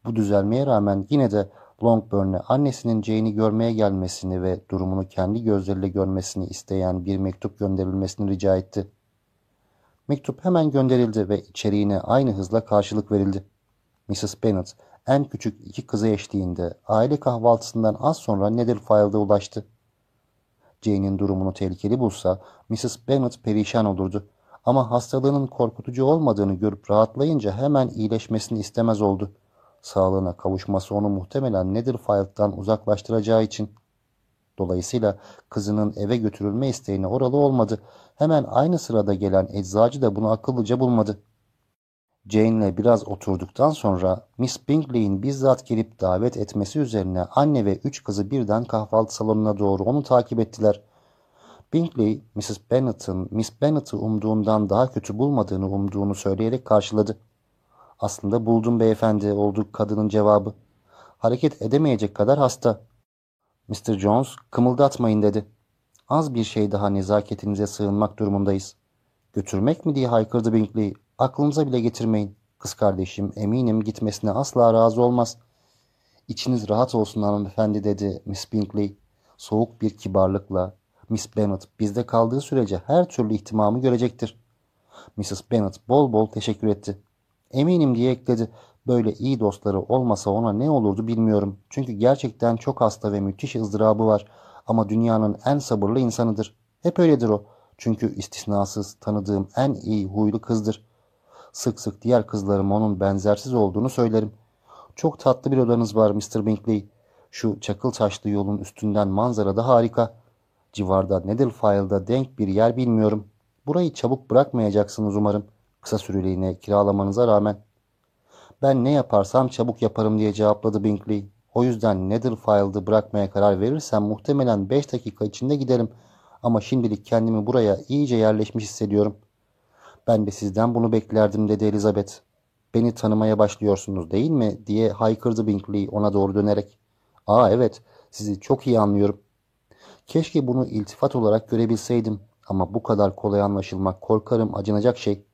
Bu düzelmeye rağmen yine de Longbourn'e annesinin Jane'i görmeye gelmesini ve durumunu kendi gözleriyle görmesini isteyen bir mektup gönderilmesini rica etti. Mektup hemen gönderildi ve içeriğine aynı hızla karşılık verildi. Mrs. Bennet en küçük iki kızı eşliğinde aile kahvaltısından az sonra Netherfield'a ulaştı. Jane'in durumunu tehlikeli bulsa Mrs. Bennet perişan olurdu. Ama hastalığının korkutucu olmadığını görüp rahatlayınca hemen iyileşmesini istemez oldu. Sağlığına kavuşması onu muhtemelen Netherfield'dan uzaklaştıracağı için. Dolayısıyla kızının eve götürülme isteğine oralı olmadı. Hemen aynı sırada gelen eczacı da bunu akıllıca bulmadı. Jane'le biraz oturduktan sonra Miss Bingley'in bizzat gelip davet etmesi üzerine anne ve üç kızı birden kahvaltı salonuna doğru onu takip ettiler. Bingley, Mrs. Bennet'ın Miss Bennet'ı umduğundan daha kötü bulmadığını umduğunu söyleyerek karşıladı. Aslında buldum beyefendi oldu kadının cevabı. Hareket edemeyecek kadar hasta. Mr. Jones kımıldatmayın dedi. Az bir şey daha nezaketinize sığınmak durumundayız. Götürmek mi diye haykırdı Bingley. Aklınıza bile getirmeyin. Kız kardeşim eminim gitmesine asla razı olmaz. İçiniz rahat olsun hanımefendi dedi Miss Bingley. Soğuk bir kibarlıkla. Miss Bennet bizde kaldığı sürece her türlü ihtimamı görecektir. Mrs. Bennet bol bol teşekkür etti. Eminim diye ekledi. Böyle iyi dostları olmasa ona ne olurdu bilmiyorum. Çünkü gerçekten çok hasta ve müthiş ızdırabı var. Ama dünyanın en sabırlı insanıdır. Hep öyledir o. Çünkü istisnasız tanıdığım en iyi huylu kızdır. Sık sık diğer kızlarım onun benzersiz olduğunu söylerim. Çok tatlı bir odanız var Mr. Bingley. Şu çakıl taşlı yolun üstünden manzara da harika. Civarda Needlefile'da denk bir yer bilmiyorum. Burayı çabuk bırakmayacaksınız umarım. Kısa süreliğine kiralamanıza rağmen. Ben ne yaparsam çabuk yaparım diye cevapladı Bingley. O yüzden Netherfield'ı bırakmaya karar verirsem muhtemelen 5 dakika içinde giderim. Ama şimdilik kendimi buraya iyice yerleşmiş hissediyorum. Ben de sizden bunu beklerdim dedi Elizabeth. Beni tanımaya başlıyorsunuz değil mi diye haykırdı Bingley ona doğru dönerek. Aa evet sizi çok iyi anlıyorum. Keşke bunu iltifat olarak görebilseydim ama bu kadar kolay anlaşılmak korkarım acınacak şey.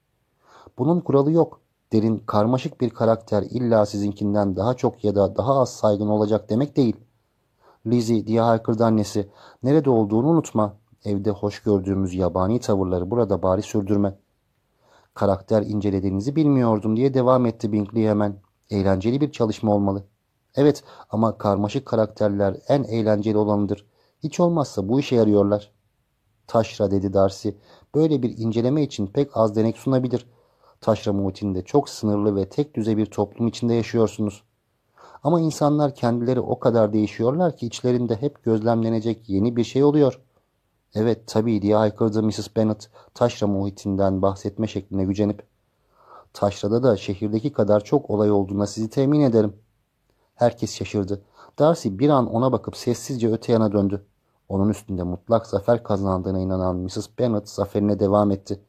Bunun kuralı yok. Derin, karmaşık bir karakter illa sizinkinden daha çok ya da daha az saygın olacak demek değil. Lizzie diye haykırdı annesi. Nerede olduğunu unutma. Evde hoş gördüğümüz yabani tavırları burada bari sürdürme. Karakter incelediğinizi bilmiyordum diye devam etti Bingley hemen. Eğlenceli bir çalışma olmalı. Evet ama karmaşık karakterler en eğlenceli olanıdır. Hiç olmazsa bu işe yarıyorlar. Taşra dedi Darcy. Böyle bir inceleme için pek az denek sunabilir. Taşra muhitinde çok sınırlı ve tek düze bir toplum içinde yaşıyorsunuz. Ama insanlar kendileri o kadar değişiyorlar ki içlerinde hep gözlemlenecek yeni bir şey oluyor. Evet tabii diye haykırdı Mrs. Bennet taşra muhitinden bahsetme şekline gücenip. Taşra'da da şehirdeki kadar çok olay olduğuna sizi temin ederim. Herkes şaşırdı. Darcy bir an ona bakıp sessizce öte yana döndü. Onun üstünde mutlak zafer kazandığına inanan Mrs. Bennet zaferine devam etti.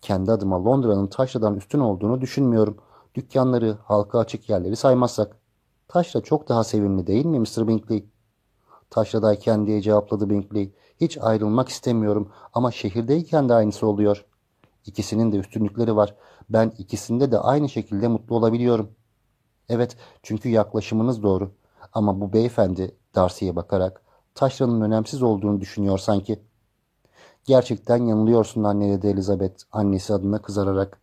Kendi adıma Londra'nın taşradan üstün olduğunu düşünmüyorum. Dükkanları, halka açık yerleri saymazsak. Taşra çok daha sevimli değil mi Mr. Bingley? Taşradayken diye cevapladı Bingley. Hiç ayrılmak istemiyorum ama şehirdeyken de aynısı oluyor. İkisinin de üstünlükleri var. Ben ikisinde de aynı şekilde mutlu olabiliyorum. Evet çünkü yaklaşımınız doğru. Ama bu beyefendi Darcy'ye bakarak taşranın önemsiz olduğunu düşünüyor sanki. Gerçekten yanılıyorsun anne dedi Elizabeth annesi adına kızararak.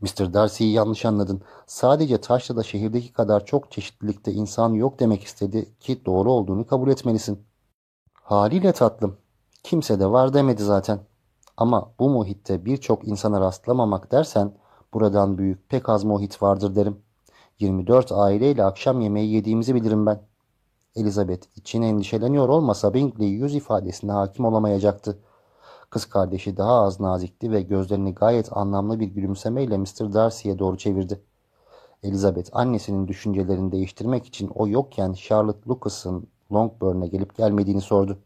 Mr. Darcy'yi yanlış anladın. Sadece Taşra'da şehirdeki kadar çok çeşitlilikte insan yok demek istedi ki doğru olduğunu kabul etmelisin. Haliyle tatlım. Kimse de var demedi zaten. Ama bu muhitte birçok insana rastlamamak dersen buradan büyük pek az muhit vardır derim. 24 aileyle akşam yemeği yediğimizi bilirim ben. Elizabeth için endişeleniyor olmasa Bingley yüz ifadesine hakim olamayacaktı. Kız kardeşi daha az nazikti ve gözlerini gayet anlamlı bir gülümsemeyle Mr. Darcy'ye doğru çevirdi. Elizabeth annesinin düşüncelerini değiştirmek için o yokken Charlotte Lucas'ın Longburn'e gelip gelmediğini sordu.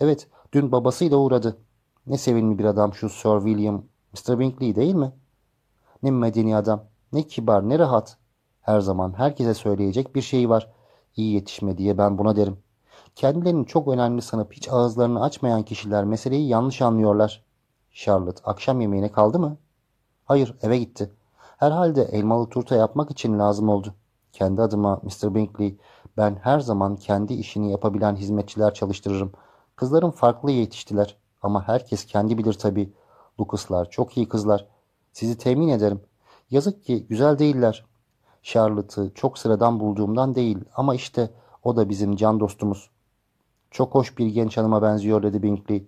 Evet, dün babasıyla uğradı. Ne sevimli bir adam şu Sir William, Mr. Bingley değil mi? Ne medeni adam, ne kibar, ne rahat. Her zaman herkese söyleyecek bir şey var. İyi yetişme diye ben buna derim. Kendilerini çok önemli sanıp hiç ağızlarını açmayan kişiler meseleyi yanlış anlıyorlar. Charlotte akşam yemeğine kaldı mı? Hayır eve gitti. Herhalde elmalı turta yapmak için lazım oldu. Kendi adıma Mr. Bingley ben her zaman kendi işini yapabilen hizmetçiler çalıştırırım. Kızlarım farklı yetiştiler ama herkes kendi bilir tabii. Lucas'lar çok iyi kızlar. Sizi temin ederim. Yazık ki güzel değiller. Charlotte'ı çok sıradan bulduğumdan değil ama işte o da bizim can dostumuz. Çok hoş bir genç hanıma benziyor dedi Bingley.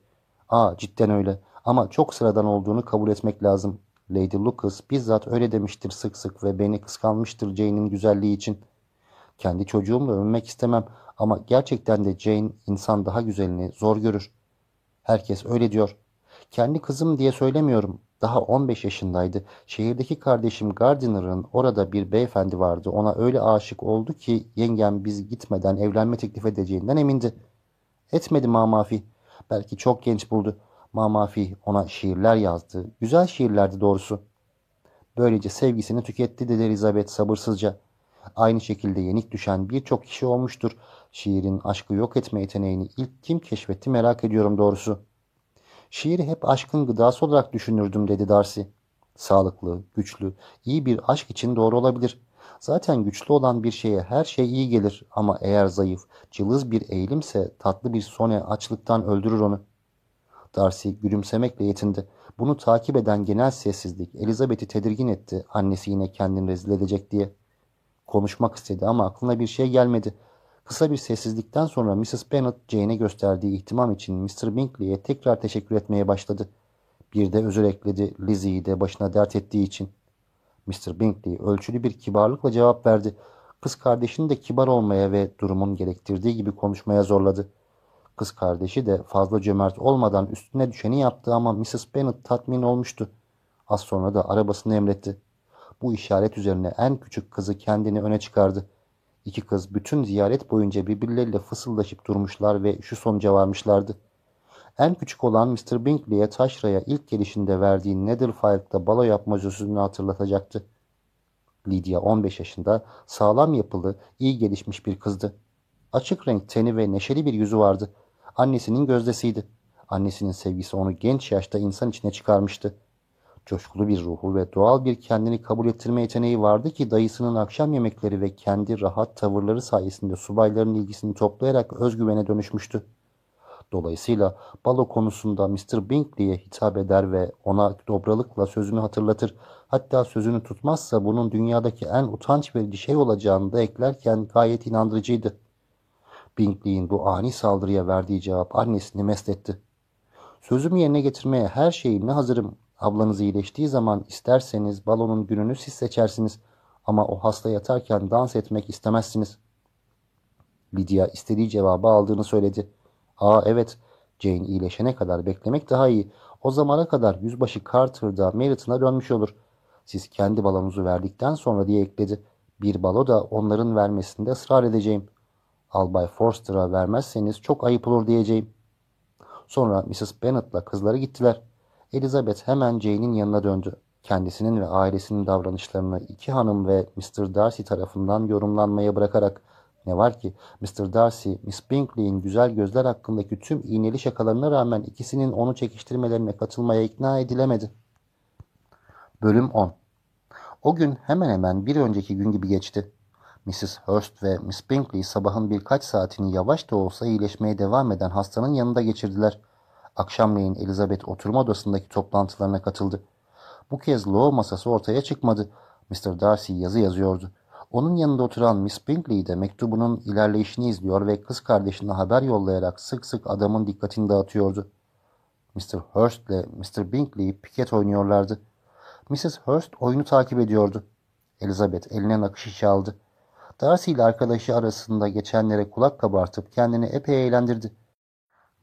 Aa cidden öyle ama çok sıradan olduğunu kabul etmek lazım. Lady Lucas bizzat öyle demiştir sık sık ve beni kıskanmıştır Jane'in güzelliği için. Kendi çocuğumla övünmek istemem ama gerçekten de Jane insan daha güzelini zor görür. Herkes öyle diyor. Kendi kızım diye söylemiyorum. Daha 15 yaşındaydı. Şehirdeki kardeşim Gardiner'ın orada bir beyefendi vardı. Ona öyle aşık oldu ki yengem biz gitmeden evlenme teklif edeceğinden emindi. Etmedi Mamafi. Belki çok genç buldu. Mamafi ona şiirler yazdı. Güzel şiirlerdi doğrusu. Böylece sevgisini tüketti dedi Elizabeth sabırsızca. Aynı şekilde yenik düşen birçok kişi olmuştur. Şiirin aşkı yok etme yeteneğini ilk kim keşfetti merak ediyorum doğrusu. Şiiri hep aşkın gıdası olarak düşünürdüm dedi Darcy. Sağlıklı, güçlü, iyi bir aşk için doğru olabilir. Zaten güçlü olan bir şeye her şey iyi gelir ama eğer zayıf, cılız bir eğilimse tatlı bir sone açlıktan öldürür onu. Darcy gülümsemekle yetindi. Bunu takip eden genel sessizlik Elizabeth'i tedirgin etti. Annesi yine kendini rezil edecek diye. Konuşmak istedi ama aklına bir şey gelmedi. Kısa bir sessizlikten sonra Mrs. Bennet Jane'e gösterdiği ihtimam için Mr. Bingley'e tekrar teşekkür etmeye başladı. Bir de özür ekledi Lizzie'yi de başına dert ettiği için. Mr. Bingley ölçülü bir kibarlıkla cevap verdi. Kız kardeşini de kibar olmaya ve durumun gerektirdiği gibi konuşmaya zorladı. Kız kardeşi de fazla cömert olmadan üstüne düşeni yaptı ama Mrs. Bennet tatmin olmuştu. Az sonra da arabasını emretti. Bu işaret üzerine en küçük kızı kendini öne çıkardı. İki kız bütün ziyaret boyunca birbirleriyle fısıldaşıp durmuşlar ve şu sonuca varmışlardı. En küçük olan Mr. Bingley'e taşraya ilk gelişinde verdiği Netherfield'da balo yapma sözünü hatırlatacaktı. Lydia 15 yaşında, sağlam yapılı, iyi gelişmiş bir kızdı. Açık renk teni ve neşeli bir yüzü vardı. Annesinin gözdesiydi. Annesinin sevgisi onu genç yaşta insan içine çıkarmıştı. Coşkulu bir ruhu ve doğal bir kendini kabul ettirme yeteneği vardı ki dayısının akşam yemekleri ve kendi rahat tavırları sayesinde subayların ilgisini toplayarak özgüvene dönüşmüştü. Dolayısıyla balo konusunda Mr. Bingley'e hitap eder ve ona dobralıkla sözünü hatırlatır. Hatta sözünü tutmazsa bunun dünyadaki en utanç verici şey olacağını da eklerken gayet inandırıcıydı. Bingley'in bu ani saldırıya verdiği cevap annesini mest etti. Sözümü yerine getirmeye her şeyimle hazırım. Ablanız iyileştiği zaman isterseniz balonun gününü siz seçersiniz. Ama o hasta yatarken dans etmek istemezsiniz. Lydia istediği cevabı aldığını söyledi. Aa evet, Jane iyileşene kadar beklemek daha iyi. O zamana kadar yüzbaşı Carter da Meryton'a dönmüş olur. Siz kendi balonuzu verdikten sonra diye ekledi. Bir balo da onların vermesinde ısrar edeceğim. Albay Forster'a vermezseniz çok ayıp olur diyeceğim. Sonra Mrs. Bennet'la kızları gittiler. Elizabeth hemen Jane'in yanına döndü. Kendisinin ve ailesinin davranışlarını iki hanım ve Mr. Darcy tarafından yorumlanmaya bırakarak ne var ki Mr. Darcy, Miss Bingley'in güzel gözler hakkındaki tüm iğneli şakalarına rağmen ikisinin onu çekiştirmelerine katılmaya ikna edilemedi. Bölüm 10 O gün hemen hemen bir önceki gün gibi geçti. Mrs. Hurst ve Miss Bingley sabahın birkaç saatini yavaş da olsa iyileşmeye devam eden hastanın yanında geçirdiler. Akşamleyin Elizabeth oturma odasındaki toplantılarına katıldı. Bu kez Law masası ortaya çıkmadı. Mr. Darcy yazı yazıyordu. Onun yanında oturan Miss Bingley de mektubunun ilerleyişini izliyor ve kız kardeşine haber yollayarak sık sık adamın dikkatini dağıtıyordu. Mr. Hurst ile Mr. Bingley piket oynuyorlardı. Mrs. Hurst oyunu takip ediyordu. Elizabeth eline nakış işi aldı. Darcy ile arkadaşı arasında geçenlere kulak kabartıp kendini epey eğlendirdi.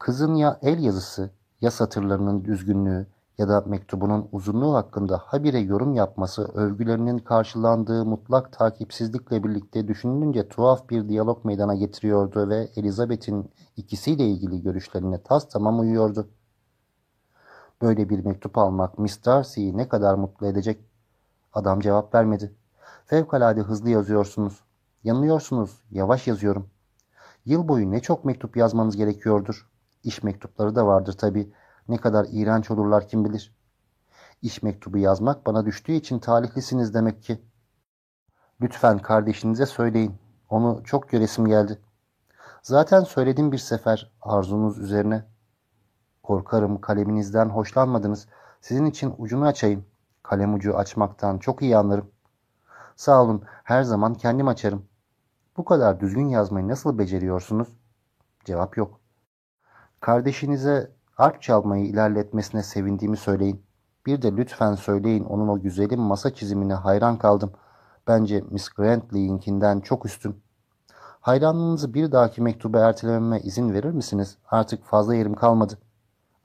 Kızın ya el yazısı, ya satırlarının düzgünlüğü ya da mektubunun uzunluğu hakkında habire yorum yapması övgülerinin karşılandığı mutlak takipsizlikle birlikte düşünülünce tuhaf bir diyalog meydana getiriyordu ve Elizabeth'in ikisiyle ilgili görüşlerine tas tamam uyuyordu. Böyle bir mektup almak Miss Darcy'yi ne kadar mutlu edecek? Adam cevap vermedi. Fevkalade hızlı yazıyorsunuz. Yanılıyorsunuz. Yavaş yazıyorum. Yıl boyu ne çok mektup yazmanız gerekiyordur. İş mektupları da vardır tabii. Ne kadar iğrenç olurlar kim bilir. İş mektubu yazmak bana düştüğü için talihlisiniz demek ki. Lütfen kardeşinize söyleyin. Onu çok göresim geldi. Zaten söyledim bir sefer arzunuz üzerine. Korkarım kaleminizden hoşlanmadınız. Sizin için ucunu açayım. Kalem ucu açmaktan çok iyi anlarım. Sağ olun, her zaman kendim açarım. Bu kadar düzgün yazmayı nasıl beceriyorsunuz? Cevap yok. Kardeşinize arp çalmayı ilerletmesine sevindiğimi söyleyin. Bir de lütfen söyleyin onun o güzelim masa çizimine hayran kaldım. Bence Miss Grantley'inkinden çok üstün. Hayranlığınızı bir dahaki mektuba ertelememe izin verir misiniz? Artık fazla yerim kalmadı.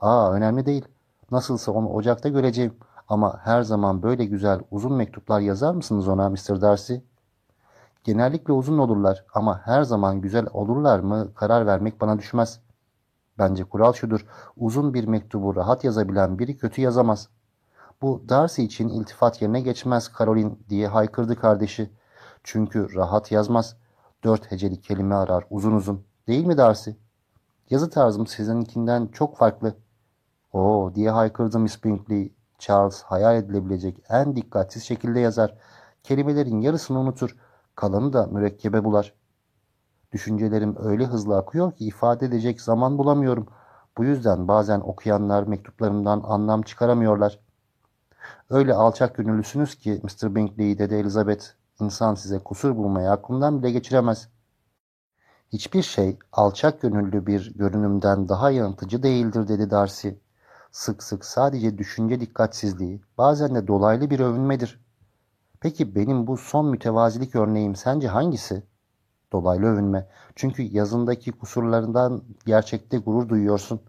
Aa önemli değil. Nasılsa onu ocakta göreceğim. Ama her zaman böyle güzel uzun mektuplar yazar mısınız ona Mr. Darcy? Genellikle uzun olurlar ama her zaman güzel olurlar mı karar vermek bana düşmez. Bence kural şudur. Uzun bir mektubu rahat yazabilen biri kötü yazamaz. Bu Darcy için iltifat yerine geçmez Caroline diye haykırdı kardeşi. Çünkü rahat yazmaz. Dört heceli kelime arar uzun uzun. Değil mi Darcy? Yazı tarzım sizinkinden çok farklı. Oo diye haykırdı Miss Bingley. Charles hayal edilebilecek en dikkatsiz şekilde yazar. Kelimelerin yarısını unutur. Kalanı da mürekkebe bular. Düşüncelerim öyle hızlı akıyor ki ifade edecek zaman bulamıyorum. Bu yüzden bazen okuyanlar mektuplarımdan anlam çıkaramıyorlar. Öyle alçak gönüllüsünüz ki Mr. Bingley dedi Elizabeth. İnsan size kusur bulmayı aklından bile geçiremez. Hiçbir şey alçak gönüllü bir görünümden daha yanıltıcı değildir dedi Darcy. Sık sık sadece düşünce dikkatsizliği, bazen de dolaylı bir övünmedir. Peki benim bu son mütevazilik örneğim sence hangisi? Dolaylı övünme. Çünkü yazındaki kusurlarından gerçekte gurur duyuyorsun.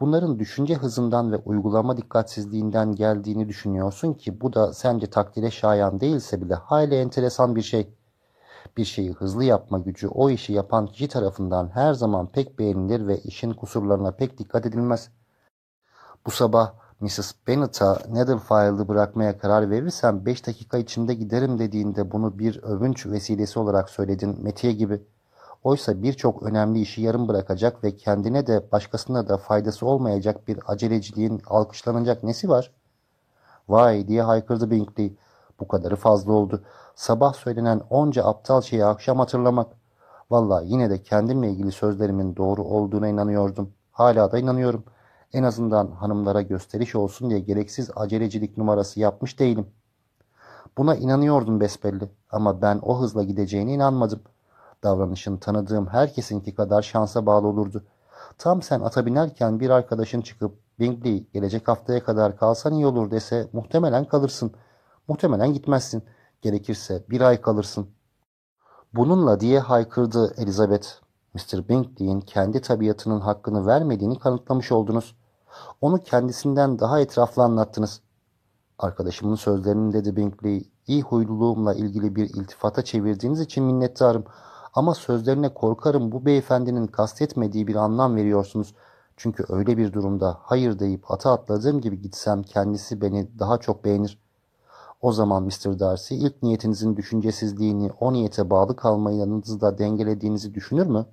Bunların düşünce hızından ve uygulama dikkatsizliğinden geldiğini düşünüyorsun ki bu da sence takdire şayan değilse bile hayli enteresan bir şey. Bir şeyi hızlı yapma gücü o işi yapan kişi tarafından her zaman pek beğenilir ve işin kusurlarına pek dikkat edilmez. Bu sabah Mrs. Bennett'a Netherfield'ı bırakmaya karar verirsem 5 dakika içinde giderim dediğinde bunu bir övünç vesilesi olarak söyledin Metiye gibi. Oysa birçok önemli işi yarım bırakacak ve kendine de başkasına da faydası olmayacak bir aceleciliğin alkışlanacak nesi var? Vay diye haykırdı Bingley. Bu kadarı fazla oldu. Sabah söylenen onca aptal şeyi akşam hatırlamak. Valla yine de kendimle ilgili sözlerimin doğru olduğuna inanıyordum. Hala da inanıyorum. En azından hanımlara gösteriş olsun diye gereksiz acelecilik numarası yapmış değilim. Buna inanıyordum besbelli ama ben o hızla gideceğine inanmadım. Davranışın tanıdığım herkesinki kadar şansa bağlı olurdu. Tam sen ata binerken bir arkadaşın çıkıp Bingley gelecek haftaya kadar kalsan iyi olur dese muhtemelen kalırsın. Muhtemelen gitmezsin. Gerekirse bir ay kalırsın. Bununla diye haykırdı Elizabeth. Mr. Bingley'in kendi tabiatının hakkını vermediğini kanıtlamış oldunuz. Onu kendisinden daha etraflı anlattınız. Arkadaşımın sözlerini dedi Bingley, iyi huyluluğumla ilgili bir iltifata çevirdiğiniz için minnettarım. Ama sözlerine korkarım bu beyefendinin kastetmediği bir anlam veriyorsunuz. Çünkü öyle bir durumda hayır deyip ata atladığım gibi gitsem kendisi beni daha çok beğenir. O zaman Mr. Darcy ilk niyetinizin düşüncesizliğini o niyete bağlı kalmayı yanınızda dengelediğinizi düşünür mü?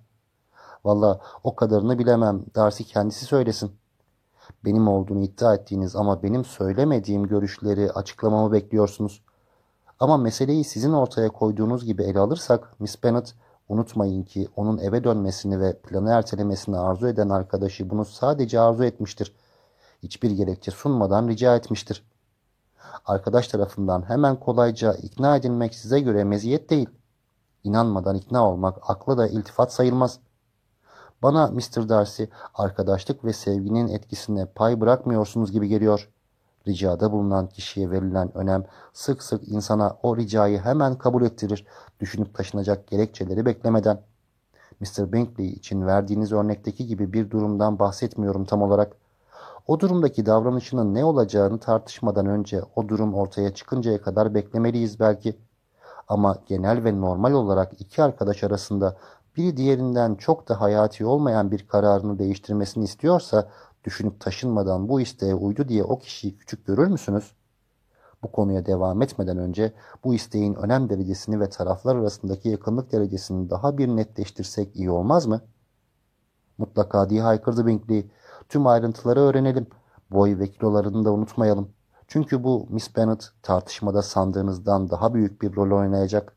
Valla o kadarını bilemem. Darcy kendisi söylesin. Benim olduğunu iddia ettiğiniz ama benim söylemediğim görüşleri açıklamamı bekliyorsunuz. Ama meseleyi sizin ortaya koyduğunuz gibi ele alırsak Miss Bennet unutmayın ki onun eve dönmesini ve planı ertelemesini arzu eden arkadaşı bunu sadece arzu etmiştir. Hiçbir gerekçe sunmadan rica etmiştir. Arkadaş tarafından hemen kolayca ikna edilmek size göre meziyet değil. İnanmadan ikna olmak akla da iltifat sayılmaz.'' Bana Mr. Darcy arkadaşlık ve sevginin etkisine pay bırakmıyorsunuz gibi geliyor. Ricada bulunan kişiye verilen önem sık sık insana o ricayı hemen kabul ettirir, düşünüp taşınacak gerekçeleri beklemeden. Mr. Bingley için verdiğiniz örnekteki gibi bir durumdan bahsetmiyorum tam olarak. O durumdaki davranışının ne olacağını tartışmadan önce o durum ortaya çıkıncaya kadar beklemeliyiz belki. Ama genel ve normal olarak iki arkadaş arasında biri diğerinden çok da hayati olmayan bir kararını değiştirmesini istiyorsa düşünüp taşınmadan bu isteğe uydu diye o kişiyi küçük görür müsünüz? Bu konuya devam etmeden önce bu isteğin önem derecesini ve taraflar arasındaki yakınlık derecesini daha bir netleştirsek iyi olmaz mı? Mutlaka diye haykırdı Bingley. Tüm ayrıntıları öğrenelim. Boy ve kilolarını da unutmayalım. Çünkü bu Miss Bennet tartışmada sandığınızdan daha büyük bir rol oynayacak.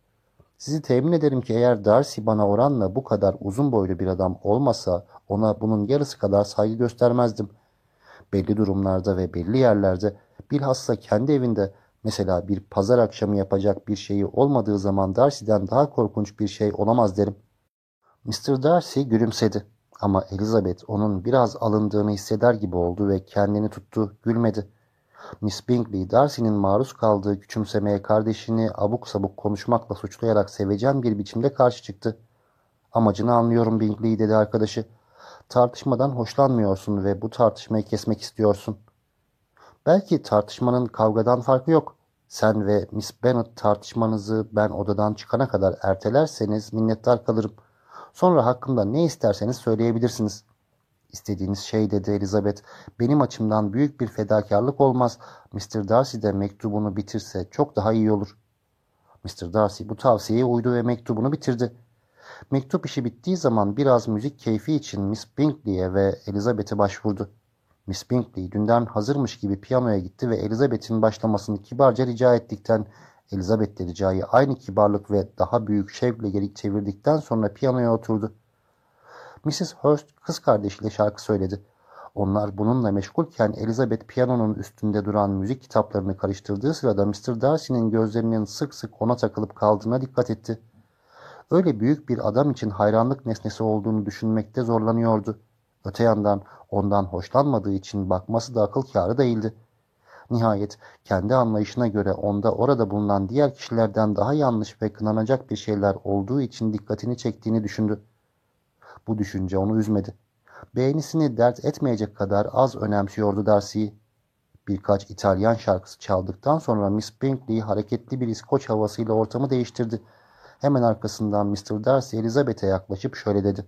Sizi temin ederim ki eğer Darcy bana oranla bu kadar uzun boylu bir adam olmasa ona bunun yarısı kadar saygı göstermezdim. Belli durumlarda ve belli yerlerde bilhassa kendi evinde mesela bir pazar akşamı yapacak bir şeyi olmadığı zaman Darcy'den daha korkunç bir şey olamaz derim. Mr. Darcy gülümsedi ama Elizabeth onun biraz alındığını hisseder gibi oldu ve kendini tuttu, gülmedi. Miss Bingley, Darcy'nin maruz kaldığı küçümsemeye kardeşini abuk sabuk konuşmakla suçlayarak sevecen bir biçimde karşı çıktı. Amacını anlıyorum Bingley dedi arkadaşı. Tartışmadan hoşlanmıyorsun ve bu tartışmayı kesmek istiyorsun. Belki tartışmanın kavgadan farkı yok. Sen ve Miss Bennet tartışmanızı ben odadan çıkana kadar ertelerseniz minnettar kalırım. Sonra hakkında ne isterseniz söyleyebilirsiniz.'' İstediğiniz şey dedi Elizabeth. Benim açımdan büyük bir fedakarlık olmaz. Mr. Darcy de mektubunu bitirse çok daha iyi olur. Mr. Darcy bu tavsiyeye uydu ve mektubunu bitirdi. Mektup işi bittiği zaman biraz müzik keyfi için Miss Bingley'e ve Elizabeth'e başvurdu. Miss Bingley dünden hazırmış gibi piyanoya gitti ve Elizabeth'in başlamasını kibarca rica ettikten Elizabeth ricayı aynı kibarlık ve daha büyük şevkle geri çevirdikten sonra piyanoya oturdu. Mrs. Hurst kız kardeşiyle şarkı söyledi. Onlar bununla meşgulken Elizabeth piyanonun üstünde duran müzik kitaplarını karıştırdığı sırada Mr. Darcy'nin gözlerinin sık sık ona takılıp kaldığına dikkat etti. Öyle büyük bir adam için hayranlık nesnesi olduğunu düşünmekte zorlanıyordu. Öte yandan ondan hoşlanmadığı için bakması da akıl kârı değildi. Nihayet kendi anlayışına göre onda orada bulunan diğer kişilerden daha yanlış ve kınanacak bir şeyler olduğu için dikkatini çektiğini düşündü. Bu düşünce onu üzmedi. Beğenisini dert etmeyecek kadar az önemsiyordu Darcy'yi. Birkaç İtalyan şarkısı çaldıktan sonra Miss Bingley hareketli bir İskoç havasıyla ortamı değiştirdi. Hemen arkasından Mr. Darcy Elizabeth'e yaklaşıp şöyle dedi.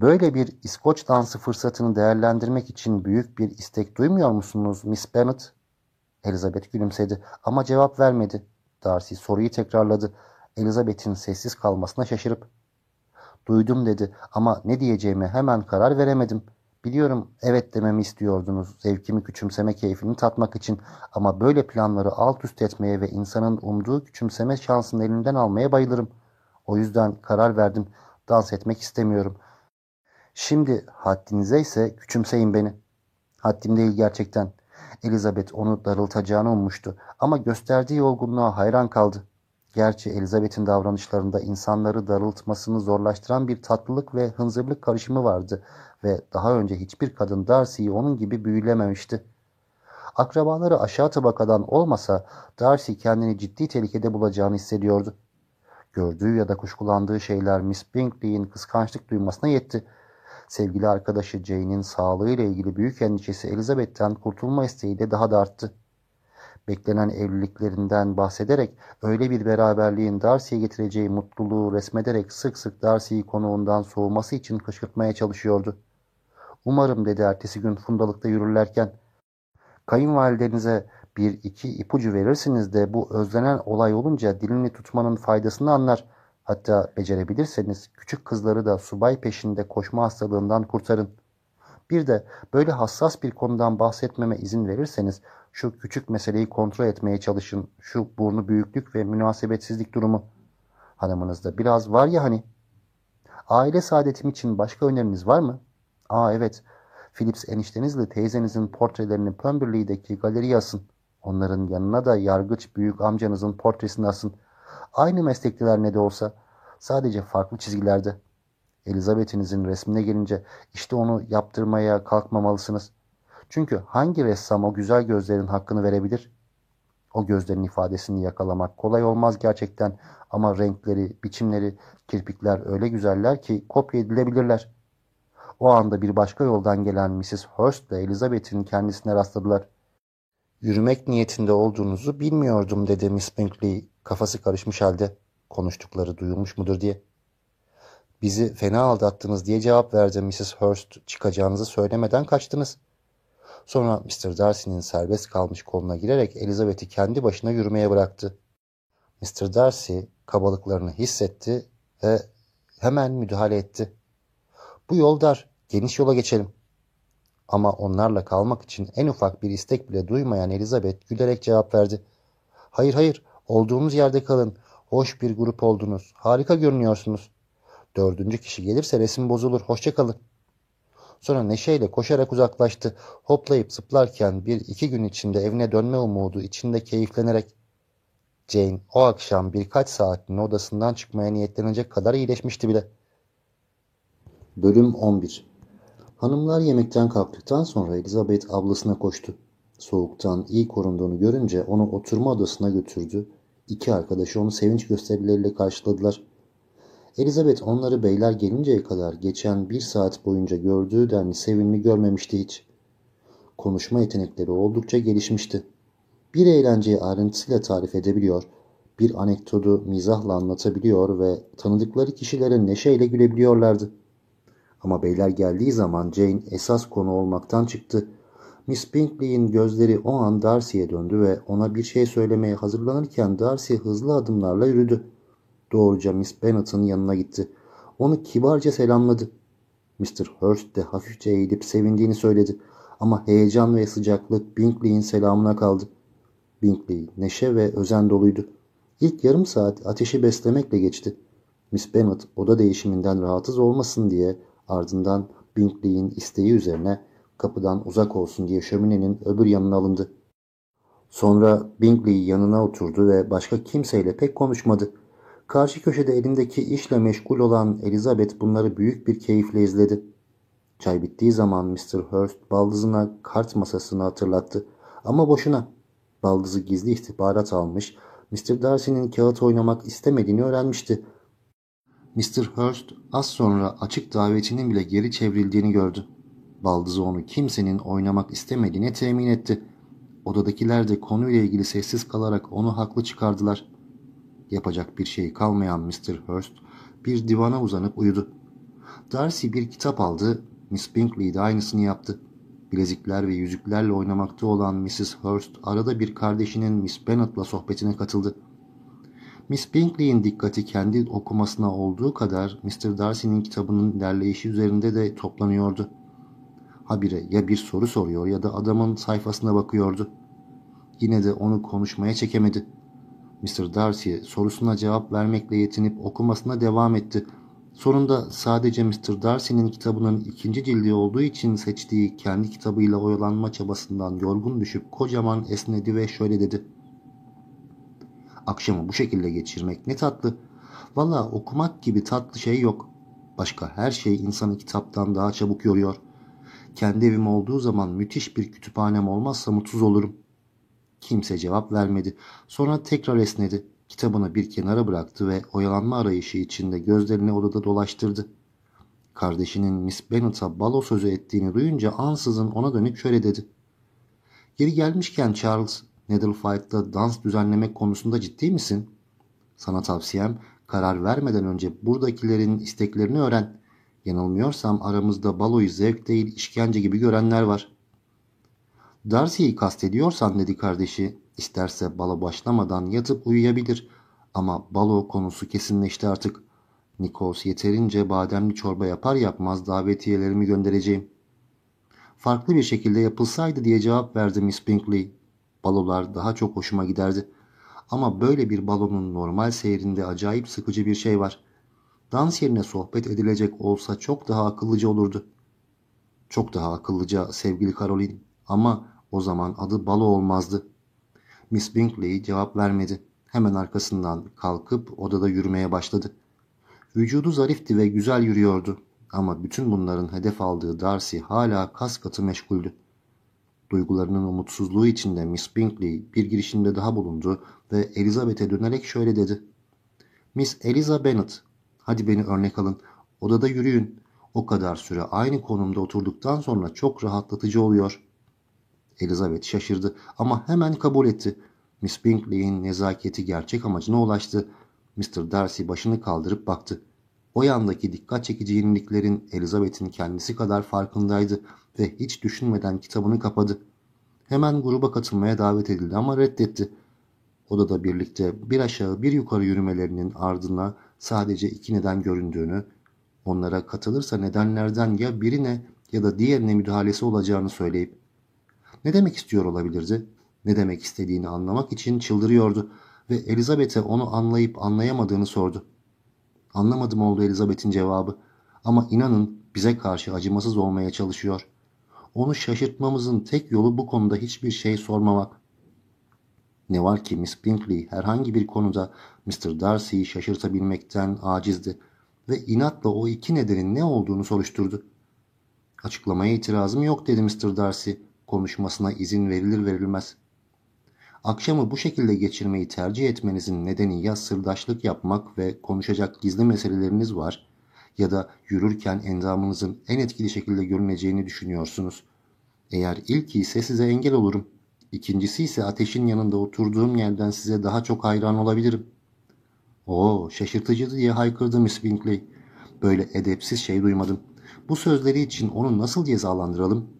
Böyle bir İskoç dansı fırsatını değerlendirmek için büyük bir istek duymuyor musunuz Miss Bennet? Elizabeth gülümsedi ama cevap vermedi. Darcy soruyu tekrarladı. Elizabeth'in sessiz kalmasına şaşırıp. Duydum dedi ama ne diyeceğime hemen karar veremedim. Biliyorum evet dememi istiyordunuz zevkimi küçümseme keyfini tatmak için ama böyle planları alt üst etmeye ve insanın umduğu küçümseme şansını elinden almaya bayılırım. O yüzden karar verdim. Dans etmek istemiyorum. Şimdi haddinize ise küçümseyin beni. Haddim değil gerçekten. Elizabeth onu darıltacağını ummuştu ama gösterdiği olgunluğa hayran kaldı. Gerçi Elizabeth'in davranışlarında insanları darıltmasını zorlaştıran bir tatlılık ve hınzırlık karışımı vardı ve daha önce hiçbir kadın Darcy'yi onun gibi büyülememişti. Akrabaları aşağı tabakadan olmasa Darcy kendini ciddi tehlikede bulacağını hissediyordu. Gördüğü ya da kuşkulandığı şeyler Miss Bingley'in kıskançlık duymasına yetti. Sevgili arkadaşı Jane'in sağlığıyla ilgili büyük endişesi Elizabeth'ten kurtulma isteği de daha da arttı. Beklenen evliliklerinden bahsederek öyle bir beraberliğin Darcy'ye getireceği mutluluğu resmederek sık sık Darcy'yi konuğundan soğuması için kışkırtmaya çalışıyordu. Umarım dedi ertesi gün fundalıkta yürürlerken. Kayınvalidenize bir iki ipucu verirsiniz de bu özlenen olay olunca dilini tutmanın faydasını anlar. Hatta becerebilirseniz küçük kızları da subay peşinde koşma hastalığından kurtarın. Bir de böyle hassas bir konudan bahsetmeme izin verirseniz şu küçük meseleyi kontrol etmeye çalışın. Şu burnu büyüklük ve münasebetsizlik durumu. Hanımınızda biraz var ya hani. Aile saadetim için başka öneriniz var mı? Aa evet. Philips eniştenizle teyzenizin portrelerini Pemberley'deki galeriye asın. Onların yanına da yargıç büyük amcanızın portresini asın. Aynı meslektiler ne de olsa. Sadece farklı çizgilerde. Elizabeth'inizin resmine gelince işte onu yaptırmaya kalkmamalısınız. Çünkü hangi ressam o güzel gözlerin hakkını verebilir? O gözlerin ifadesini yakalamak kolay olmaz gerçekten ama renkleri, biçimleri, kirpikler öyle güzeller ki kopya edilebilirler. O anda bir başka yoldan gelen Mrs. Hurst ile Elizabeth'in kendisine rastladılar. Yürümek niyetinde olduğunuzu bilmiyordum dedi Miss Bingley kafası karışmış halde. Konuştukları duyulmuş mudur diye. Bizi fena aldattınız diye cevap verdi Mrs. Hurst. Çıkacağınızı söylemeden kaçtınız. Sonra Mr. Darcy'nin serbest kalmış koluna girerek Elizabeth'i kendi başına yürümeye bıraktı. Mr. Darcy kabalıklarını hissetti ve hemen müdahale etti. Bu yol dar, geniş yola geçelim. Ama onlarla kalmak için en ufak bir istek bile duymayan Elizabeth gülerek cevap verdi. Hayır hayır, olduğumuz yerde kalın. Hoş bir grup oldunuz. Harika görünüyorsunuz. Dördüncü kişi gelirse resim bozulur. Hoşçakalın. Sonra neşeyle koşarak uzaklaştı. Hoplayıp zıplarken bir iki gün içinde evine dönme umudu içinde keyiflenerek. Jane o akşam birkaç saatliğine odasından çıkmaya niyetlenecek kadar iyileşmişti bile. Bölüm 11 Hanımlar yemekten kalktıktan sonra Elizabeth ablasına koştu. Soğuktan iyi korunduğunu görünce onu oturma odasına götürdü. İki arkadaşı onu sevinç gösterileriyle karşıladılar. Elizabeth onları beyler gelinceye kadar geçen bir saat boyunca gördüğü denli sevimli görmemişti hiç. Konuşma yetenekleri oldukça gelişmişti. Bir eğlenceyi ayrıntısıyla tarif edebiliyor, bir anekdotu mizahla anlatabiliyor ve tanıdıkları kişilere neşeyle gülebiliyorlardı. Ama beyler geldiği zaman Jane esas konu olmaktan çıktı. Miss Bingley'in gözleri o an Darcy'ye döndü ve ona bir şey söylemeye hazırlanırken Darcy hızlı adımlarla yürüdü. Doğruca Miss Bennet'ın yanına gitti. Onu kibarca selamladı. Mr. Hurst de hafifçe eğilip sevindiğini söyledi. Ama heyecan ve sıcaklık Bingley'in selamına kaldı. Bingley neşe ve özen doluydu. İlk yarım saat ateşi beslemekle geçti. Miss Bennet oda değişiminden rahatsız olmasın diye ardından Bingley'in isteği üzerine kapıdan uzak olsun diye şöminenin öbür yanına alındı. Sonra Bingley yanına oturdu ve başka kimseyle pek konuşmadı. Karşı köşede elindeki işle meşgul olan Elizabeth bunları büyük bir keyifle izledi. Çay bittiği zaman Mr. Hurst baldızına kart masasını hatırlattı. Ama boşuna. Baldızı gizli istihbarat almış, Mr. Darcy'nin kağıt oynamak istemediğini öğrenmişti. Mr. Hurst az sonra açık davetinin bile geri çevrildiğini gördü. Baldızı onu kimsenin oynamak istemediğine temin etti. Odadakiler de konuyla ilgili sessiz kalarak onu haklı çıkardılar. Yapacak bir şey kalmayan Mr. Hurst bir divana uzanıp uyudu. Darcy bir kitap aldı, Miss Bingley de aynısını yaptı. Bilezikler ve yüzüklerle oynamakta olan Mrs. Hurst arada bir kardeşinin Miss Bennet'la sohbetine katıldı. Miss Bingley'in dikkati kendi okumasına olduğu kadar Mr. Darcy'nin kitabının derleyişi üzerinde de toplanıyordu. Habire ya bir soru soruyor ya da adamın sayfasına bakıyordu. Yine de onu konuşmaya çekemedi. Mr. Darcy sorusuna cevap vermekle yetinip okumasına devam etti. Sonunda sadece Mr. Darcy'nin kitabının ikinci cildi olduğu için seçtiği kendi kitabıyla oyalanma çabasından yorgun düşüp kocaman esnedi ve şöyle dedi. Akşamı bu şekilde geçirmek ne tatlı. Valla okumak gibi tatlı şey yok. Başka her şey insanı kitaptan daha çabuk yoruyor. Kendi evim olduğu zaman müthiş bir kütüphanem olmazsa mutsuz olurum. Kimse cevap vermedi. Sonra tekrar esnedi. Kitabını bir kenara bıraktı ve oyalanma arayışı içinde gözlerini odada dolaştırdı. Kardeşinin Miss Bennet'a balo sözü ettiğini duyunca ansızın ona dönüp şöyle dedi. Geri gelmişken Charles, Needlefight'ta dans düzenlemek konusunda ciddi misin? Sana tavsiyem karar vermeden önce buradakilerin isteklerini öğren. Yanılmıyorsam aramızda baloyu zevk değil işkence gibi görenler var. Darcy'yi kastediyorsan dedi kardeşi. İsterse balo başlamadan yatıp uyuyabilir. Ama balo konusu kesinleşti artık. Nikos yeterince bademli çorba yapar yapmaz davetiyelerimi göndereceğim. Farklı bir şekilde yapılsaydı diye cevap verdi Miss Bingley. Balolar daha çok hoşuma giderdi. Ama böyle bir balonun normal seyrinde acayip sıkıcı bir şey var. Dans yerine sohbet edilecek olsa çok daha akıllıca olurdu. Çok daha akıllıca sevgili Caroline ama o zaman adı balo olmazdı. Miss Bingley cevap vermedi. Hemen arkasından kalkıp odada yürümeye başladı. Vücudu zarifti ve güzel yürüyordu. Ama bütün bunların hedef aldığı Darcy hala kas katı meşguldü. Duygularının umutsuzluğu içinde Miss Bingley bir girişimde daha bulundu ve Elizabeth'e dönerek şöyle dedi. Miss Eliza Bennet, hadi beni örnek alın. Odada yürüyün. O kadar süre aynı konumda oturduktan sonra çok rahatlatıcı oluyor. Elizabeth şaşırdı ama hemen kabul etti. Miss Bingley'in nezaketi gerçek amacına ulaştı. Mr. Darcy başını kaldırıp baktı. O yandaki dikkat çekici yeniliklerin Elizabeth'in kendisi kadar farkındaydı ve hiç düşünmeden kitabını kapadı. Hemen gruba katılmaya davet edildi ama reddetti. Odada birlikte bir aşağı bir yukarı yürümelerinin ardına sadece iki neden göründüğünü, onlara katılırsa nedenlerden ya birine ya da diğerine müdahalesi olacağını söyleyip ne demek istiyor olabilirdi? Ne demek istediğini anlamak için çıldırıyordu ve Elizabeth'e onu anlayıp anlayamadığını sordu. Anlamadım oldu Elizabeth'in cevabı ama inanın bize karşı acımasız olmaya çalışıyor. Onu şaşırtmamızın tek yolu bu konuda hiçbir şey sormamak. Ne var ki Miss Bingley herhangi bir konuda Mr. Darcy'yi şaşırtabilmekten acizdi ve inatla o iki nedenin ne olduğunu soruşturdu. Açıklamaya itirazım yok dedi Mr. Darcy konuşmasına izin verilir verilmez. Akşamı bu şekilde geçirmeyi tercih etmenizin nedeni ya sırdaşlık yapmak ve konuşacak gizli meseleleriniz var ya da yürürken endamınızın en etkili şekilde görüneceğini düşünüyorsunuz. Eğer ilki ise size engel olurum. İkincisi ise ateşin yanında oturduğum yerden size daha çok hayran olabilirim. Oo şaşırtıcı diye haykırdı Miss Bingley. Böyle edepsiz şey duymadım. Bu sözleri için onu nasıl cezalandıralım?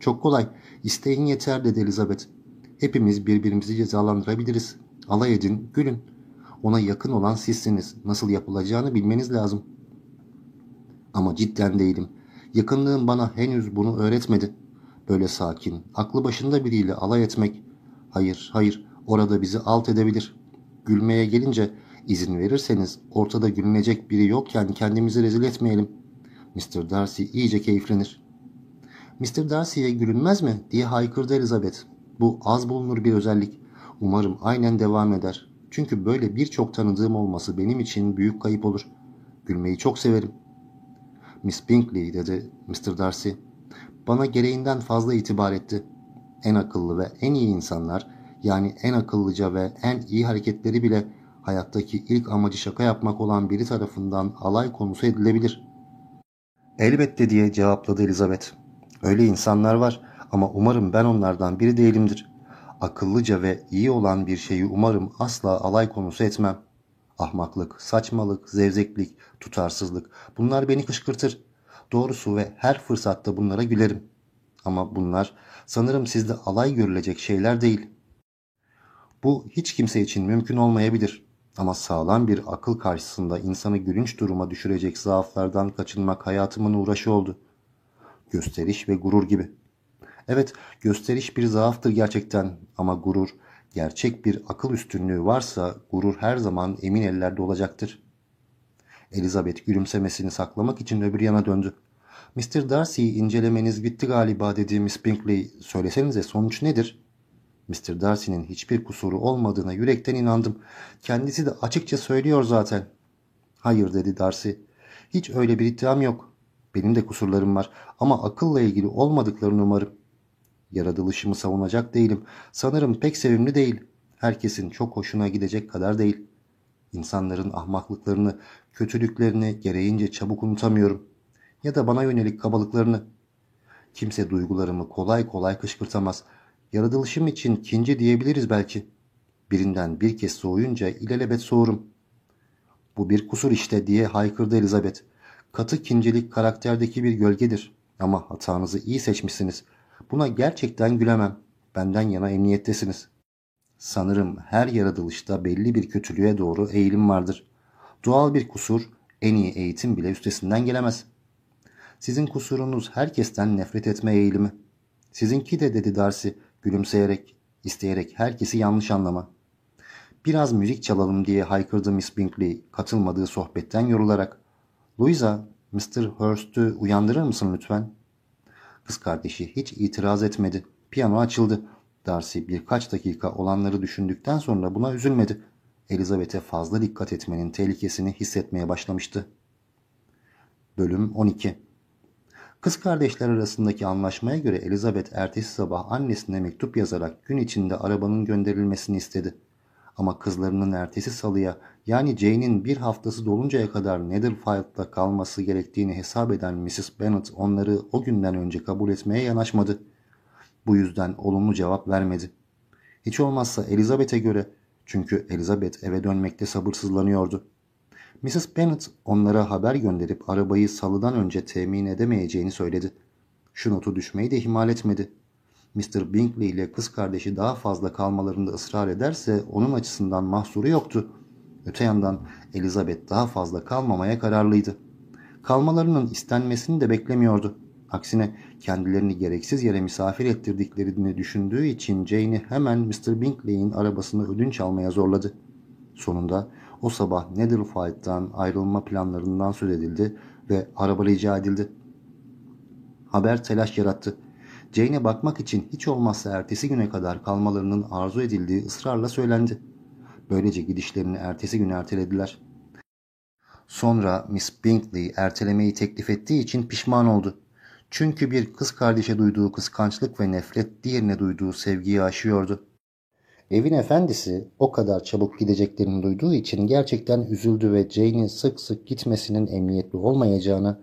Çok kolay. İsteyin yeter dedi Elizabeth. Hepimiz birbirimizi cezalandırabiliriz. Alay edin, gülün. Ona yakın olan sizsiniz. Nasıl yapılacağını bilmeniz lazım. Ama cidden değilim. Yakınlığım bana henüz bunu öğretmedi. Böyle sakin, aklı başında biriyle alay etmek. Hayır, hayır, orada bizi alt edebilir. Gülmeye gelince izin verirseniz ortada gülünecek biri yokken kendimizi rezil etmeyelim. Mr. Darcy iyice keyiflenir. Mr. Darcy'ye gülünmez mi diye haykırdı Elizabeth. Bu az bulunur bir özellik. Umarım aynen devam eder. Çünkü böyle birçok tanıdığım olması benim için büyük kayıp olur. Gülmeyi çok severim. Miss Bingley dedi Mr. Darcy. Bana gereğinden fazla itibar etti. en akıllı ve en iyi insanlar yani en akıllıca ve en iyi hareketleri bile hayattaki ilk amacı şaka yapmak olan biri tarafından alay konusu edilebilir. Elbette diye cevapladı Elizabeth. Öyle insanlar var ama umarım ben onlardan biri değilimdir. Akıllıca ve iyi olan bir şeyi umarım asla alay konusu etmem. Ahmaklık, saçmalık, zevzeklik, tutarsızlık bunlar beni kışkırtır. Doğrusu ve her fırsatta bunlara gülerim. Ama bunlar sanırım sizde alay görülecek şeyler değil. Bu hiç kimse için mümkün olmayabilir. Ama sağlam bir akıl karşısında insanı gülünç duruma düşürecek zaaflardan kaçınmak hayatımın uğraşı oldu. Gösteriş ve gurur gibi. Evet, gösteriş bir zaaftır gerçekten ama gurur, gerçek bir akıl üstünlüğü varsa gurur her zaman emin ellerde olacaktır. Elizabeth gülümsemesini saklamak için öbür yana döndü. Mr. Darcy'yi incelemeniz bitti galiba dedi Miss Bingley. Söylesenize sonuç nedir? Mr. Darcy'nin hiçbir kusuru olmadığına yürekten inandım. Kendisi de açıkça söylüyor zaten. Hayır dedi Darcy. Hiç öyle bir iddiam yok. Benim de kusurlarım var ama akılla ilgili olmadıklarını umarım. Yaratılışımı savunacak değilim. Sanırım pek sevimli değil. Herkesin çok hoşuna gidecek kadar değil. İnsanların ahmaklıklarını, kötülüklerini gereğince çabuk unutamıyorum. Ya da bana yönelik kabalıklarını. Kimse duygularımı kolay kolay kışkırtamaz. Yaratılışım için kinci diyebiliriz belki. Birinden bir kez soğuyunca ilelebet soğurum. Bu bir kusur işte diye haykırdı Elizabeth. Katı kincilik karakterdeki bir gölgedir. Ama hatanızı iyi seçmişsiniz. Buna gerçekten gülemem. Benden yana emniyettesiniz. Sanırım her yaratılışta belli bir kötülüğe doğru eğilim vardır. Doğal bir kusur en iyi eğitim bile üstesinden gelemez. Sizin kusurunuz herkesten nefret etme eğilimi. Sizinki de dedi Darcy gülümseyerek, isteyerek herkesi yanlış anlama. Biraz müzik çalalım diye haykırdı Miss Bingley katılmadığı sohbetten yorularak. Louisa, Mr. Hurst'ü uyandırır mısın lütfen? Kız kardeşi hiç itiraz etmedi. Piyano açıldı. Darcy birkaç dakika olanları düşündükten sonra buna üzülmedi. Elizabeth'e fazla dikkat etmenin tehlikesini hissetmeye başlamıştı. Bölüm 12 Kız kardeşler arasındaki anlaşmaya göre Elizabeth ertesi sabah annesine mektup yazarak gün içinde arabanın gönderilmesini istedi. Ama kızlarının ertesi salıya yani Jane'in bir haftası doluncaya kadar Netherfield'da kalması gerektiğini hesap eden Mrs. Bennet onları o günden önce kabul etmeye yanaşmadı. Bu yüzden olumlu cevap vermedi. Hiç olmazsa Elizabeth'e göre çünkü Elizabeth eve dönmekte sabırsızlanıyordu. Mrs. Bennet onlara haber gönderip arabayı salıdan önce temin edemeyeceğini söyledi. Şu notu düşmeyi de ihmal etmedi. Mr. Bingley ile kız kardeşi daha fazla kalmalarında ısrar ederse onun açısından mahsuru yoktu. Öte yandan Elizabeth daha fazla kalmamaya kararlıydı. Kalmalarının istenmesini de beklemiyordu. Aksine kendilerini gereksiz yere misafir ettirdiklerini düşündüğü için Jane'i hemen Mr. Bingley'in arabasını ödünç almaya zorladı. Sonunda o sabah Netherfield'dan ayrılma planlarından söz edildi ve araba rica edildi. Haber telaş yarattı. Jane'e bakmak için hiç olmazsa ertesi güne kadar kalmalarının arzu edildiği ısrarla söylendi. Böylece gidişlerini ertesi gün ertelediler. Sonra Miss Bingley ertelemeyi teklif ettiği için pişman oldu. Çünkü bir kız kardeşe duyduğu kıskançlık ve nefret diğerine duyduğu sevgiyi aşıyordu. Evin efendisi o kadar çabuk gideceklerini duyduğu için gerçekten üzüldü ve Jane'in sık sık gitmesinin emniyetli olmayacağını,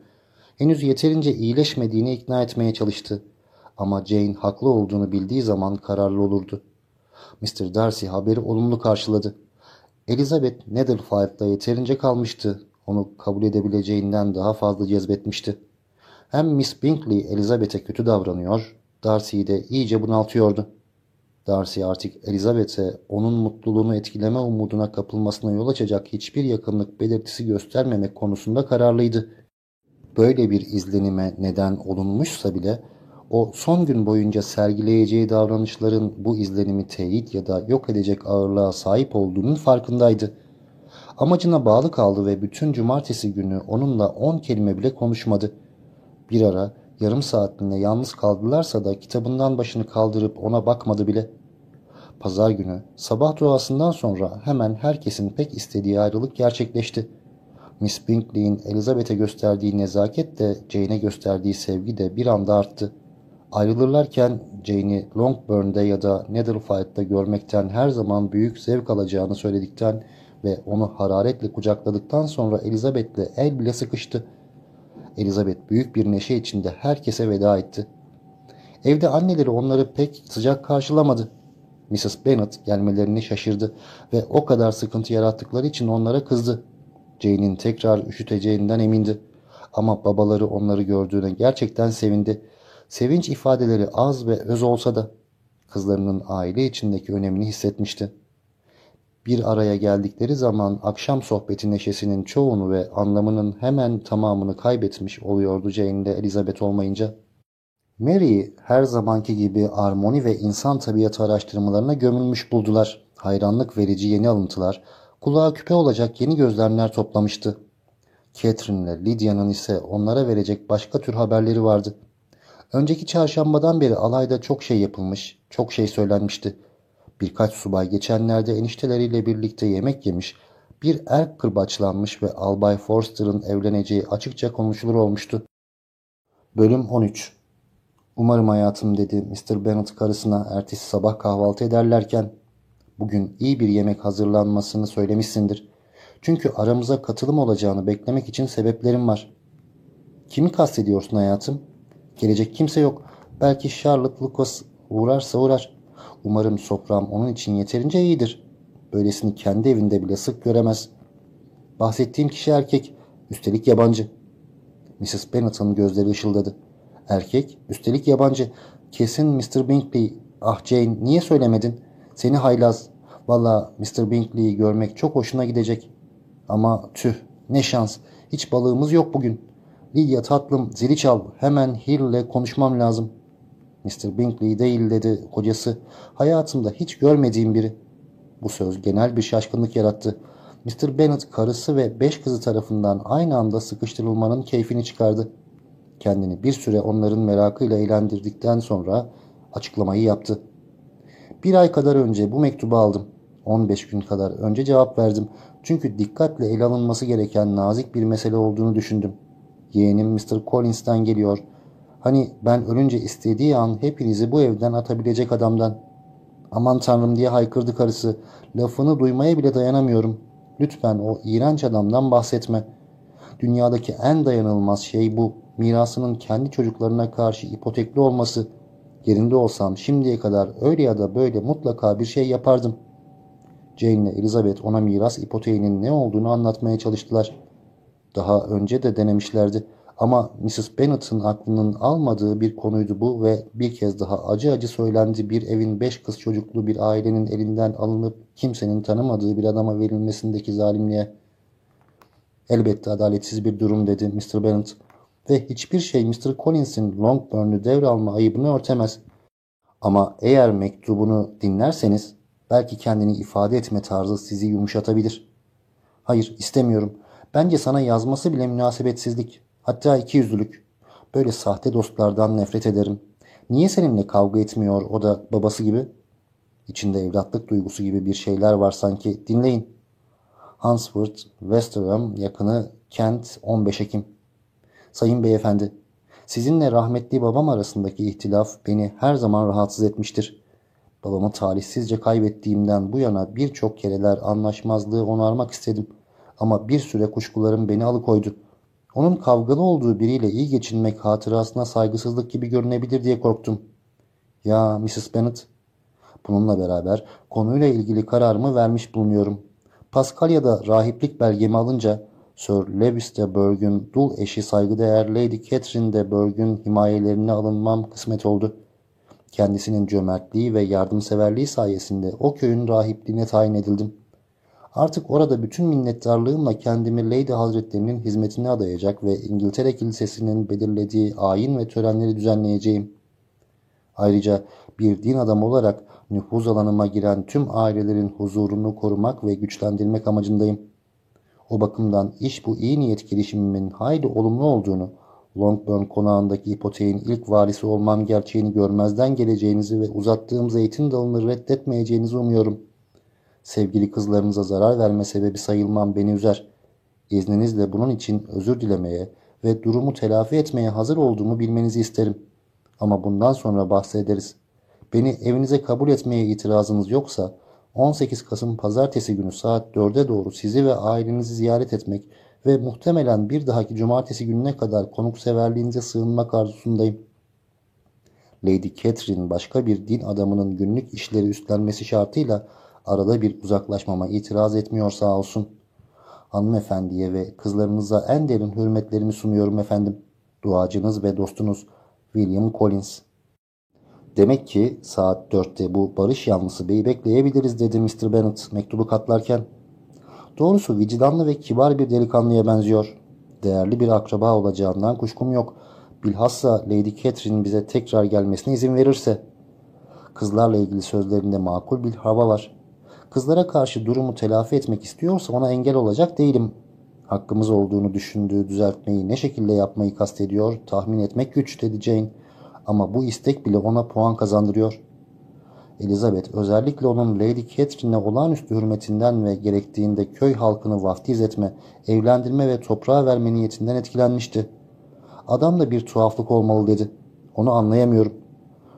henüz yeterince iyileşmediğini ikna etmeye çalıştı. Ama Jane haklı olduğunu bildiği zaman kararlı olurdu. Mr. Darcy haberi olumlu karşıladı. Elizabeth Netherfield'da yeterince kalmıştı. Onu kabul edebileceğinden daha fazla cezbetmişti. Hem Miss Bingley Elizabeth'e kötü davranıyor, Darcy'yi de iyice bunaltıyordu. Darcy artık Elizabeth'e onun mutluluğunu etkileme umuduna kapılmasına yol açacak hiçbir yakınlık belirtisi göstermemek konusunda kararlıydı. Böyle bir izlenime neden olunmuşsa bile o son gün boyunca sergileyeceği davranışların bu izlenimi teyit ya da yok edecek ağırlığa sahip olduğunun farkındaydı. Amacına bağlı kaldı ve bütün cumartesi günü onunla on kelime bile konuşmadı. Bir ara yarım saatliğine yalnız kaldılarsa da kitabından başını kaldırıp ona bakmadı bile. Pazar günü sabah duasından sonra hemen herkesin pek istediği ayrılık gerçekleşti. Miss Bingley'in Elizabeth'e gösterdiği nezaket de Jane'e gösterdiği sevgi de bir anda arttı. Ayrılırlarken Jane'i Longbourn'de ya da Netherfight'ta görmekten her zaman büyük zevk alacağını söyledikten ve onu hararetle kucakladıktan sonra Elizabeth'le el bile sıkıştı. Elizabeth büyük bir neşe içinde herkese veda etti. Evde anneleri onları pek sıcak karşılamadı. Mrs. Bennet gelmelerini şaşırdı ve o kadar sıkıntı yarattıkları için onlara kızdı. Jane'in tekrar üşüteceğinden emindi. Ama babaları onları gördüğüne gerçekten sevindi. Sevinç ifadeleri az ve öz olsa da kızlarının aile içindeki önemini hissetmişti. Bir araya geldikleri zaman akşam sohbeti neşesinin çoğunu ve anlamının hemen tamamını kaybetmiş oluyordu Jane ile Elizabeth olmayınca. Mary'i her zamanki gibi armoni ve insan tabiatı araştırmalarına gömülmüş buldular. Hayranlık verici yeni alıntılar, kulağa küpe olacak yeni gözlemler toplamıştı. Catherine ile Lydia'nın ise onlara verecek başka tür haberleri vardı. Önceki çarşambadan beri alayda çok şey yapılmış, çok şey söylenmişti. Birkaç subay geçenlerde enişteleriyle birlikte yemek yemiş, bir erk kırbaçlanmış ve Albay Forster'ın evleneceği açıkça konuşulur olmuştu. Bölüm 13 Umarım hayatım dedi Mr. Bennet karısına ertesi sabah kahvaltı ederlerken. Bugün iyi bir yemek hazırlanmasını söylemişsindir. Çünkü aramıza katılım olacağını beklemek için sebeplerim var. Kimi kastediyorsun hayatım? Gelecek kimse yok. Belki Charlotte Lucas uğrarsa uğrar. Umarım sofram onun için yeterince iyidir. Böylesini kendi evinde bile sık göremez. Bahsettiğim kişi erkek, üstelik yabancı. Mrs. Bennet'ın gözleri ışıldadı. Erkek, üstelik yabancı. Kesin Mr. Bingley. Ah Jane, niye söylemedin? Seni haylaz. Valla Mr. Bingley'i görmek çok hoşuna gidecek. Ama tüh, ne şans. Hiç balığımız yok bugün. Lydia tatlım, zili çal. Hemen Hill'le konuşmam lazım. Mr. Bingley değil dedi kocası. Hayatımda hiç görmediğim biri. Bu söz genel bir şaşkınlık yarattı. Mr. Bennet karısı ve beş kızı tarafından aynı anda sıkıştırılmanın keyfini çıkardı. Kendini bir süre onların merakıyla eğlendirdikten sonra açıklamayı yaptı. Bir ay kadar önce bu mektubu aldım. 15 gün kadar önce cevap verdim. Çünkü dikkatle ele alınması gereken nazik bir mesele olduğunu düşündüm. Yeğenim Mr. Collins'ten geliyor. Hani ben ölünce istediği an hepinizi bu evden atabilecek adamdan. Aman tanrım diye haykırdı karısı. Lafını duymaya bile dayanamıyorum. Lütfen o iğrenç adamdan bahsetme. Dünyadaki en dayanılmaz şey bu. Mirasının kendi çocuklarına karşı ipotekli olması. Yerinde olsam şimdiye kadar öyle ya da böyle mutlaka bir şey yapardım. Jane ile Elizabeth ona miras ipoteğinin ne olduğunu anlatmaya çalıştılar. Daha önce de denemişlerdi. Ama Mrs. Bennet'ın aklının almadığı bir konuydu bu ve bir kez daha acı acı söylendi bir evin beş kız çocuklu bir ailenin elinden alınıp kimsenin tanımadığı bir adama verilmesindeki zalimliğe. Elbette adaletsiz bir durum dedi Mr. Bennet ve hiçbir şey Mr. Collins'in Longbourn'u devralma ayıbını örtemez. Ama eğer mektubunu dinlerseniz belki kendini ifade etme tarzı sizi yumuşatabilir. Hayır istemiyorum. Bence sana yazması bile münasebetsizlik. Hatta ikiyüzlülük. Böyle sahte dostlardan nefret ederim. Niye seninle kavga etmiyor o da babası gibi? İçinde evlatlık duygusu gibi bir şeyler var sanki. Dinleyin. Hansford, Westerham yakını Kent 15 Ekim. Sayın beyefendi, sizinle rahmetli babam arasındaki ihtilaf beni her zaman rahatsız etmiştir. Babamı talihsizce kaybettiğimden bu yana birçok kereler anlaşmazlığı onarmak istedim. Ama bir süre kuşkularım beni alıkoydu. Onun kavgalı olduğu biriyle iyi geçinmek hatırasına saygısızlık gibi görünebilir diye korktum. Ya Mrs. Bennet? Bununla beraber konuyla ilgili kararımı vermiş bulunuyorum. Paskalya'da rahiplik belgemi alınca Sir Lewis de Burgh'ün dul eşi saygıdeğer Lady Catherine de Burgh'ün himayelerine alınmam kısmet oldu. Kendisinin cömertliği ve yardımseverliği sayesinde o köyün rahipliğine tayin edildim. Artık orada bütün minnettarlığımla kendimi Lady Hazretlerinin hizmetine adayacak ve İngiltere Kilisesi'nin belirlediği ayin ve törenleri düzenleyeceğim. Ayrıca bir din adamı olarak nüfuz alanıma giren tüm ailelerin huzurunu korumak ve güçlendirmek amacındayım. O bakımdan iş bu iyi niyet girişimimin hayli olumlu olduğunu, Longbourn konağındaki ipoteğin ilk varisi olmam gerçeğini görmezden geleceğinizi ve uzattığım zeytin dalını reddetmeyeceğinizi umuyorum. Sevgili kızlarınıza zarar verme sebebi sayılmam beni üzer. İzninizle bunun için özür dilemeye ve durumu telafi etmeye hazır olduğumu bilmenizi isterim. Ama bundan sonra bahsederiz. Beni evinize kabul etmeye itirazınız yoksa 18 Kasım pazartesi günü saat 4'e doğru sizi ve ailenizi ziyaret etmek ve muhtemelen bir dahaki cumartesi gününe kadar konukseverliğinize sığınmak arzusundayım. Lady Catherine başka bir din adamının günlük işleri üstlenmesi şartıyla arada bir uzaklaşmama itiraz etmiyor sağ olsun. Hanımefendiye ve kızlarınıza en derin hürmetlerimi sunuyorum efendim. Duacınız ve dostunuz William Collins. Demek ki saat dörtte bu barış yanlısı beyi bekleyebiliriz dedi Mr. Bennet mektubu katlarken. Doğrusu vicdanlı ve kibar bir delikanlıya benziyor. Değerli bir akraba olacağından kuşkum yok. Bilhassa Lady Catherine bize tekrar gelmesine izin verirse. Kızlarla ilgili sözlerinde makul bir hava var. Kızlara karşı durumu telafi etmek istiyorsa ona engel olacak değilim. Hakkımız olduğunu düşündüğü düzeltmeyi ne şekilde yapmayı kastediyor tahmin etmek güç dedi Jane. Ama bu istek bile ona puan kazandırıyor. Elizabeth özellikle onun Lady Catherine'e olağanüstü hürmetinden ve gerektiğinde köy halkını vaftiz etme, evlendirme ve toprağa verme niyetinden etkilenmişti. Adamda bir tuhaflık olmalı dedi. Onu anlayamıyorum.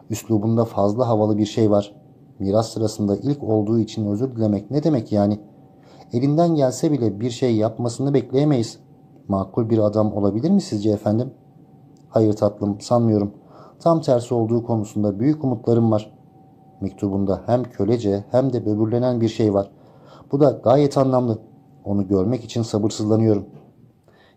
Üslubunda fazla havalı bir şey var. Miras sırasında ilk olduğu için özür dilemek ne demek yani? Elinden gelse bile bir şey yapmasını bekleyemeyiz. Makul bir adam olabilir mi sizce efendim? Hayır tatlım sanmıyorum. Tam tersi olduğu konusunda büyük umutlarım var. Mektubunda hem kölece hem de böbürlenen bir şey var. Bu da gayet anlamlı. Onu görmek için sabırsızlanıyorum.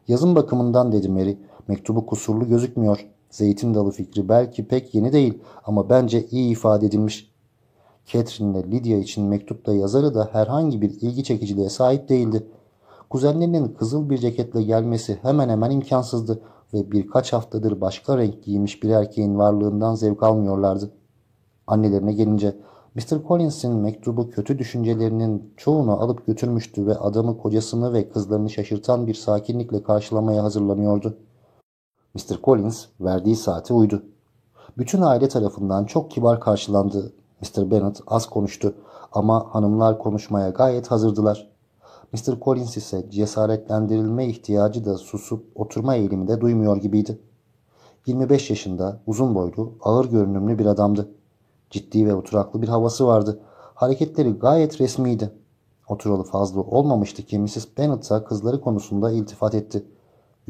Yazım bakımından dedi Mary. Mektubu kusurlu gözükmüyor. Zeytin dalı fikri belki pek yeni değil ama bence iyi ifade edilmiş. Catherine ile Lydia için mektupta yazarı da herhangi bir ilgi çekiciliğe sahip değildi. Kuzenlerinin kızıl bir ceketle gelmesi hemen hemen imkansızdı ve birkaç haftadır başka renk giymiş bir erkeğin varlığından zevk almıyorlardı. Annelerine gelince Mr. Collins'in mektubu kötü düşüncelerinin çoğunu alıp götürmüştü ve adamı kocasını ve kızlarını şaşırtan bir sakinlikle karşılamaya hazırlanıyordu. Mr. Collins verdiği saate uydu. Bütün aile tarafından çok kibar karşılandı. Mr. Bennet az konuştu ama hanımlar konuşmaya gayet hazırdılar. Mr. Collins ise cesaretlendirilme ihtiyacı da susup oturma eğilimi de duymuyor gibiydi. 25 yaşında, uzun boylu, ağır görünümlü bir adamdı. Ciddi ve oturaklı bir havası vardı. Hareketleri gayet resmiydi. Oturalı fazla olmamıştı ki Mrs. Bennet'a kızları konusunda iltifat etti.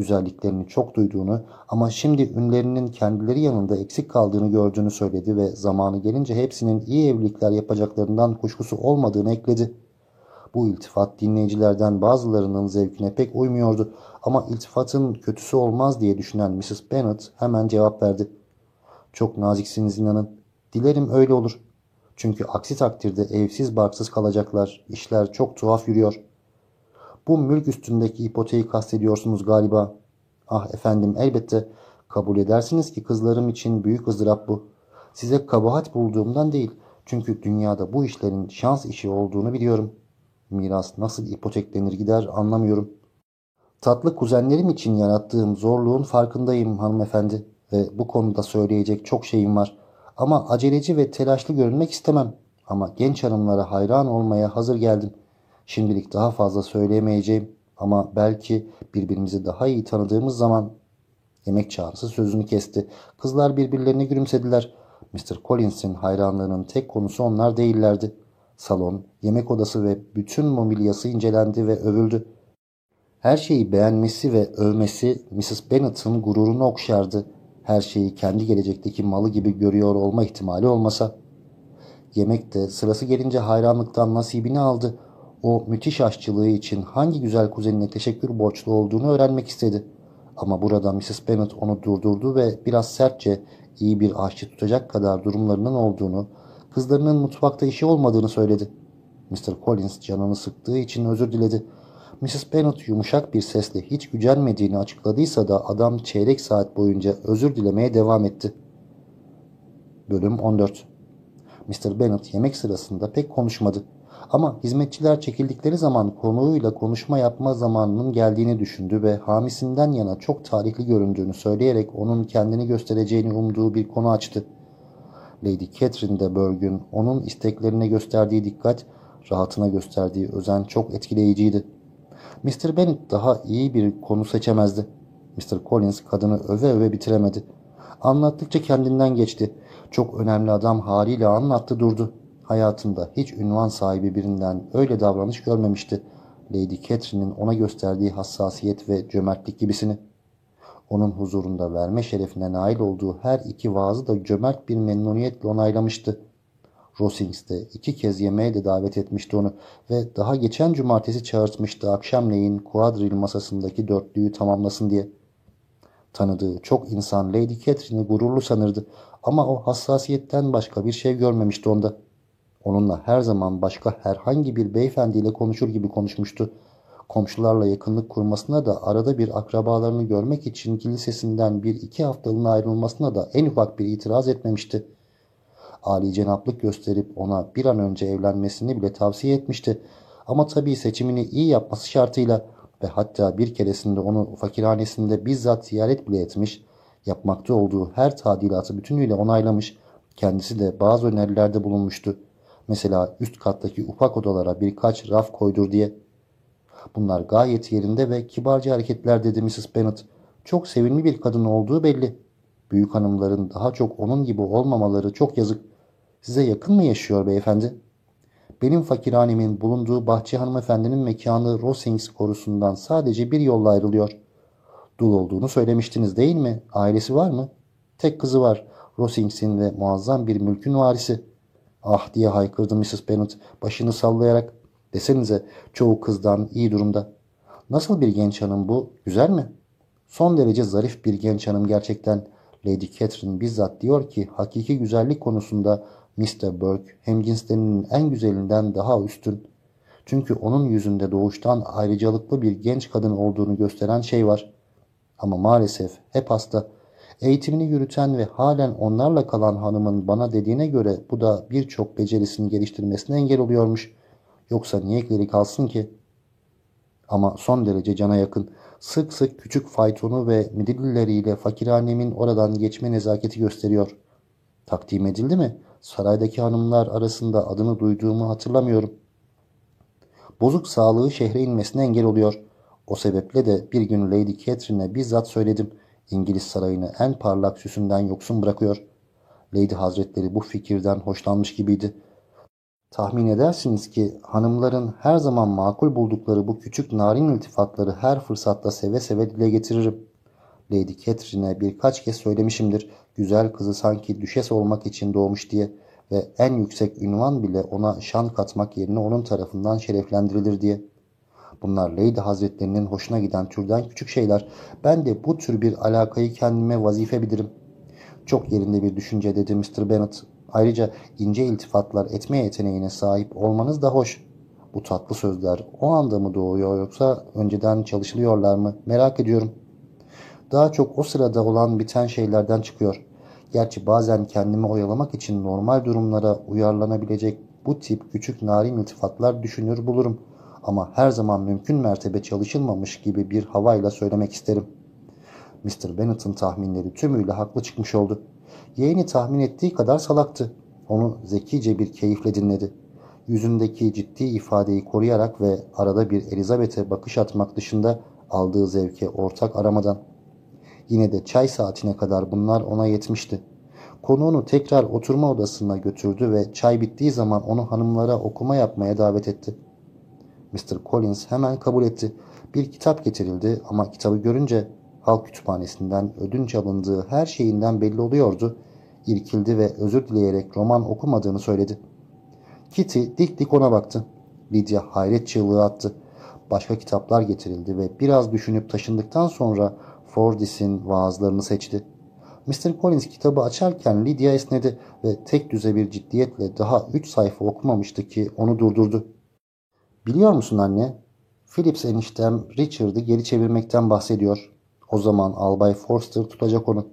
Güzelliklerini çok duyduğunu ama şimdi ünlerinin kendileri yanında eksik kaldığını gördüğünü söyledi ve zamanı gelince hepsinin iyi evlilikler yapacaklarından kuşkusu olmadığını ekledi. Bu iltifat dinleyicilerden bazılarının zevkine pek uymuyordu ama iltifatın kötüsü olmaz diye düşünen Mrs. Bennet hemen cevap verdi. Çok naziksiniz inanın. Dilerim öyle olur. Çünkü aksi takdirde evsiz barksız kalacaklar. İşler çok tuhaf yürüyor. Bu mülk üstündeki ipoteği kastediyorsunuz galiba. Ah efendim elbette kabul edersiniz ki kızlarım için büyük ızdırap bu. Size kabahat bulduğumdan değil. Çünkü dünyada bu işlerin şans işi olduğunu biliyorum. Miras nasıl ipoteklenir gider anlamıyorum. Tatlı kuzenlerim için yarattığım zorluğun farkındayım hanımefendi ve bu konuda söyleyecek çok şeyim var. Ama aceleci ve telaşlı görünmek istemem. Ama genç hanımlara hayran olmaya hazır geldim. Şimdilik daha fazla söyleyemeyeceğim ama belki birbirimizi daha iyi tanıdığımız zaman yemek çağrısı sözünü kesti. Kızlar birbirlerine gülümsediler. Mr. Collins'in hayranlığının tek konusu onlar değillerdi. Salon, yemek odası ve bütün mobilyası incelendi ve övüldü. Her şeyi beğenmesi ve övmesi Mrs. Bennet'ın gururunu okşardı. Her şeyi kendi gelecekteki malı gibi görüyor olma ihtimali olmasa. Yemek de sırası gelince hayranlıktan nasibini aldı. O müthiş aşçılığı için hangi güzel kuzenine teşekkür borçlu olduğunu öğrenmek istedi. Ama burada Mrs. Bennet onu durdurdu ve biraz sertçe iyi bir aşçı tutacak kadar durumlarının olduğunu, kızlarının mutfakta işi olmadığını söyledi. Mr. Collins canını sıktığı için özür diledi. Mrs. Bennet yumuşak bir sesle hiç gücenmediğini açıkladıysa da adam çeyrek saat boyunca özür dilemeye devam etti. Bölüm 14 Mr. Bennet yemek sırasında pek konuşmadı. Ama hizmetçiler çekildikleri zaman konuğuyla konuşma yapma zamanının geldiğini düşündü ve hamisinden yana çok tarihli göründüğünü söyleyerek onun kendini göstereceğini umduğu bir konu açtı. Lady Catherine de Berg'ün onun isteklerine gösterdiği dikkat, rahatına gösterdiği özen çok etkileyiciydi. Mr. Bennet daha iyi bir konu seçemezdi. Mr. Collins kadını öve öve bitiremedi. Anlattıkça kendinden geçti. Çok önemli adam haliyle anlattı durdu. Hayatında hiç ünvan sahibi birinden öyle davranış görmemişti. Lady Catherine'in ona gösterdiği hassasiyet ve cömertlik gibisini. Onun huzurunda verme şerefine nail olduğu her iki vaazı da cömert bir memnuniyetle onaylamıştı. Rosings de iki kez yemeğe de davet etmişti onu ve daha geçen cumartesi çağırtmıştı akşamleyin kuadril masasındaki dörtlüyü tamamlasın diye. Tanıdığı çok insan Lady Catherine'i gururlu sanırdı ama o hassasiyetten başka bir şey görmemişti onda. Onunla her zaman başka herhangi bir beyefendiyle konuşur gibi konuşmuştu. Komşularla yakınlık kurmasına da arada bir akrabalarını görmek için kilisesinden bir iki haftalığına ayrılmasına da en ufak bir itiraz etmemişti. Ali cenaplık gösterip ona bir an önce evlenmesini bile tavsiye etmişti. Ama tabii seçimini iyi yapması şartıyla ve hatta bir keresinde onu fakirhanesinde bizzat ziyaret bile etmiş, yapmakta olduğu her tadilatı bütünüyle onaylamış, kendisi de bazı önerilerde bulunmuştu. Mesela üst kattaki ufak odalara birkaç raf koydur diye. Bunlar gayet yerinde ve kibarca hareketler dedi Mrs. Bennet. Çok sevimli bir kadın olduğu belli. Büyük hanımların daha çok onun gibi olmamaları çok yazık. Size yakın mı yaşıyor beyefendi? Benim fakirhanemin bulunduğu bahçe hanımefendinin mekanı Rosings korusundan sadece bir yolla ayrılıyor. Dul olduğunu söylemiştiniz değil mi? Ailesi var mı? Tek kızı var. Rosings'in ve muazzam bir mülkün varisi. Ah diye haykırdı Mrs. Bennet başını sallayarak. Desenize çoğu kızdan iyi durumda. Nasıl bir genç hanım bu? Güzel mi? Son derece zarif bir genç hanım gerçekten. Lady Catherine bizzat diyor ki hakiki güzellik konusunda Mr. Burke hem cinslerinin en güzelinden daha üstün. Çünkü onun yüzünde doğuştan ayrıcalıklı bir genç kadın olduğunu gösteren şey var. Ama maalesef hep hasta. Eğitimini yürüten ve halen onlarla kalan hanımın bana dediğine göre bu da birçok becerisini geliştirmesine engel oluyormuş. Yoksa niye geri kalsın ki? Ama son derece cana yakın. Sık sık küçük faytonu ve midillileriyle fakirhanemin oradan geçme nezaketi gösteriyor. Takdim edildi mi? Saraydaki hanımlar arasında adını duyduğumu hatırlamıyorum. Bozuk sağlığı şehre inmesine engel oluyor. O sebeple de bir gün Lady Catherine'e bizzat söyledim. İngiliz sarayını en parlak süsünden yoksun bırakıyor. Lady Hazretleri bu fikirden hoşlanmış gibiydi. Tahmin edersiniz ki hanımların her zaman makul buldukları bu küçük narin iltifatları her fırsatta seve seve dile getiririm. Lady Catherine'e birkaç kez söylemişimdir. Güzel kızı sanki düşes olmak için doğmuş diye ve en yüksek ünvan bile ona şan katmak yerine onun tarafından şereflendirilir diye. Bunlar Lady Hazretlerinin hoşuna giden türden küçük şeyler. Ben de bu tür bir alakayı kendime vazife bilirim. Çok yerinde bir düşünce dedi Mr. Bennet. Ayrıca ince iltifatlar etme yeteneğine sahip olmanız da hoş. Bu tatlı sözler o anda mı doğuyor yoksa önceden çalışılıyorlar mı merak ediyorum. Daha çok o sırada olan biten şeylerden çıkıyor. Gerçi bazen kendimi oyalamak için normal durumlara uyarlanabilecek bu tip küçük narin iltifatlar düşünür bulurum. Ama her zaman mümkün mertebe çalışılmamış gibi bir havayla söylemek isterim. Mr. Bennet'ın tahminleri tümüyle haklı çıkmış oldu. Yeğeni tahmin ettiği kadar salaktı. Onu zekice bir keyifle dinledi. Yüzündeki ciddi ifadeyi koruyarak ve arada bir Elizabeth'e bakış atmak dışında aldığı zevke ortak aramadan. Yine de çay saatine kadar bunlar ona yetmişti. Konuğunu tekrar oturma odasına götürdü ve çay bittiği zaman onu hanımlara okuma yapmaya davet etti. Mr. Collins hemen kabul etti. Bir kitap getirildi ama kitabı görünce halk kütüphanesinden ödünç alındığı her şeyinden belli oluyordu. İrkildi ve özür dileyerek roman okumadığını söyledi. Kitty dik dik ona baktı. Lydia hayret çığlığı attı. Başka kitaplar getirildi ve biraz düşünüp taşındıktan sonra Fordis'in vaazlarını seçti. Mr. Collins kitabı açarken Lydia esnedi ve tek düze bir ciddiyetle daha üç sayfa okumamıştı ki onu durdurdu. Biliyor musun anne? Phillips eniştem Richard'ı geri çevirmekten bahsediyor. O zaman Albay Forster tutacak onu.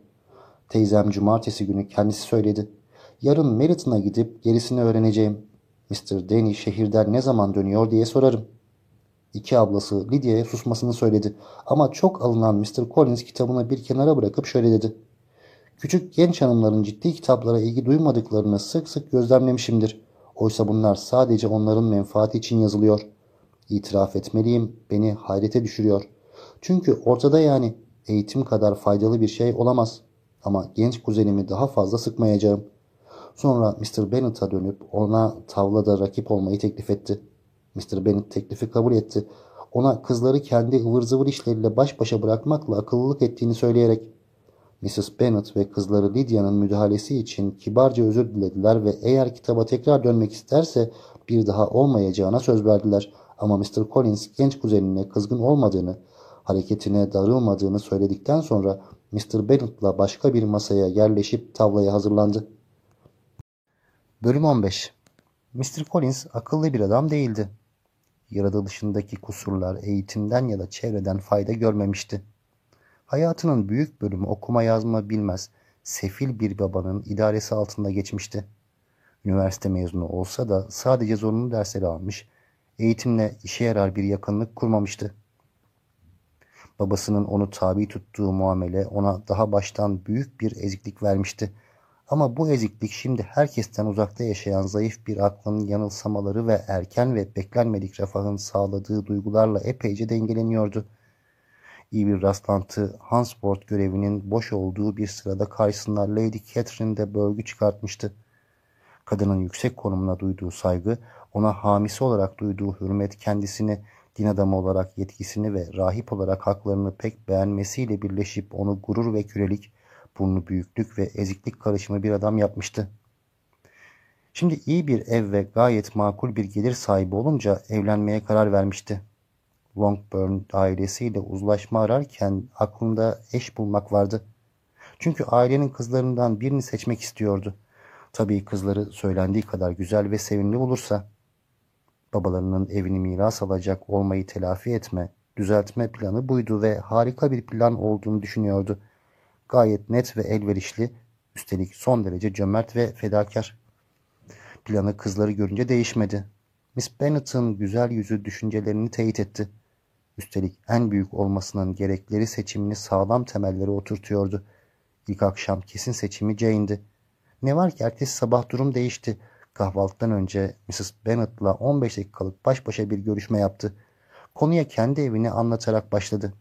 Teyzem cumartesi günü kendisi söyledi. Yarın Meriton'a gidip gerisini öğreneceğim. Mr. Denny şehirden ne zaman dönüyor diye sorarım. İki ablası Lydia'ya susmasını söyledi. Ama çok alınan Mr. Collins kitabını bir kenara bırakıp şöyle dedi. Küçük genç hanımların ciddi kitaplara ilgi duymadıklarını sık sık gözlemlemişimdir. Oysa bunlar sadece onların menfaati için yazılıyor. İtiraf etmeliyim beni hayrete düşürüyor. Çünkü ortada yani eğitim kadar faydalı bir şey olamaz. ama genç kuzenimi daha fazla sıkmayacağım. Sonra Mr. Bennet'a dönüp ona tavlada rakip olmayı teklif etti. Mr. Bennet teklifi kabul etti. Ona kızları kendi ıvır zıvır işleriyle baş başa bırakmakla akıllılık ettiğini söyleyerek Mrs. Bennet ve kızları Lydia'nın müdahalesi için kibarca özür dilediler ve eğer kitaba tekrar dönmek isterse bir daha olmayacağına söz verdiler. Ama Mr. Collins genç kuzenine kızgın olmadığını, hareketine darılmadığını söyledikten sonra Mr. Bennet'la başka bir masaya yerleşip tavlaya hazırlandı. Bölüm 15 Mr. Collins akıllı bir adam değildi. Yaratılışındaki kusurlar eğitimden ya da çevreden fayda görmemişti. Hayatının büyük bölümü okuma yazma bilmez, sefil bir babanın idaresi altında geçmişti. Üniversite mezunu olsa da sadece zorunlu dersleri almış, eğitimle işe yarar bir yakınlık kurmamıştı. Babasının onu tabi tuttuğu muamele ona daha baştan büyük bir eziklik vermişti. Ama bu eziklik şimdi herkesten uzakta yaşayan zayıf bir aklın yanılsamaları ve erken ve beklenmedik refahın sağladığı duygularla epeyce dengeleniyordu. İyi bir rastlantı Hansport görevinin boş olduğu bir sırada karşısına Lady Catherine de bölgü çıkartmıştı. Kadının yüksek konumuna duyduğu saygı, ona hamisi olarak duyduğu hürmet kendisini din adamı olarak yetkisini ve rahip olarak haklarını pek beğenmesiyle birleşip onu gurur ve kürelik, burnu büyüklük ve eziklik karışımı bir adam yapmıştı. Şimdi iyi bir ev ve gayet makul bir gelir sahibi olunca evlenmeye karar vermişti. Longburn ailesiyle uzlaşma ararken aklında eş bulmak vardı. Çünkü ailenin kızlarından birini seçmek istiyordu. Tabii kızları söylendiği kadar güzel ve sevimli olursa. Babalarının evini miras alacak olmayı telafi etme, düzeltme planı buydu ve harika bir plan olduğunu düşünüyordu. Gayet net ve elverişli, üstelik son derece cömert ve fedakar. Planı kızları görünce değişmedi. Miss Bennet'ın güzel yüzü düşüncelerini teyit etti. Üstelik en büyük olmasının gerekleri seçimini sağlam temelleri oturtuyordu. İlk akşam kesin seçimi Jane'di. Ne var ki ertesi sabah durum değişti. Kahvaltıdan önce Mrs. Bennet'la 15 dakikalık baş başa bir görüşme yaptı. Konuya kendi evini anlatarak başladı.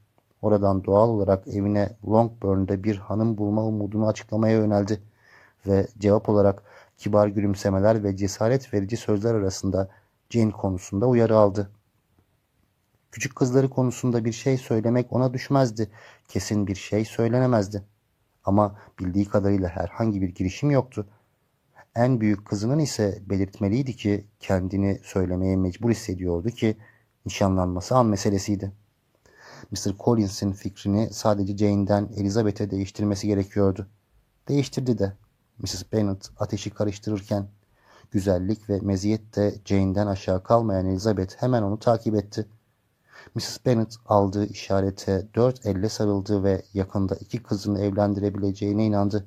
Oradan doğal olarak evine Longburn'da bir hanım bulma umudunu açıklamaya yöneldi. Ve cevap olarak kibar gülümsemeler ve cesaret verici sözler arasında Jane konusunda uyarı aldı. Küçük kızları konusunda bir şey söylemek ona düşmezdi. Kesin bir şey söylenemezdi. Ama bildiği kadarıyla herhangi bir girişim yoktu. En büyük kızının ise belirtmeliydi ki kendini söylemeye mecbur hissediyordu ki nişanlanması an meselesiydi. Mr. Collins'in fikrini sadece Jane'den Elizabeth'e değiştirmesi gerekiyordu. Değiştirdi de. Mrs. Bennet ateşi karıştırırken güzellik ve meziyet de Jane'den aşağı kalmayan Elizabeth hemen onu takip etti. Mrs. Bennet aldığı işarete dört elle sarıldı ve yakında iki kızını evlendirebileceğine inandı.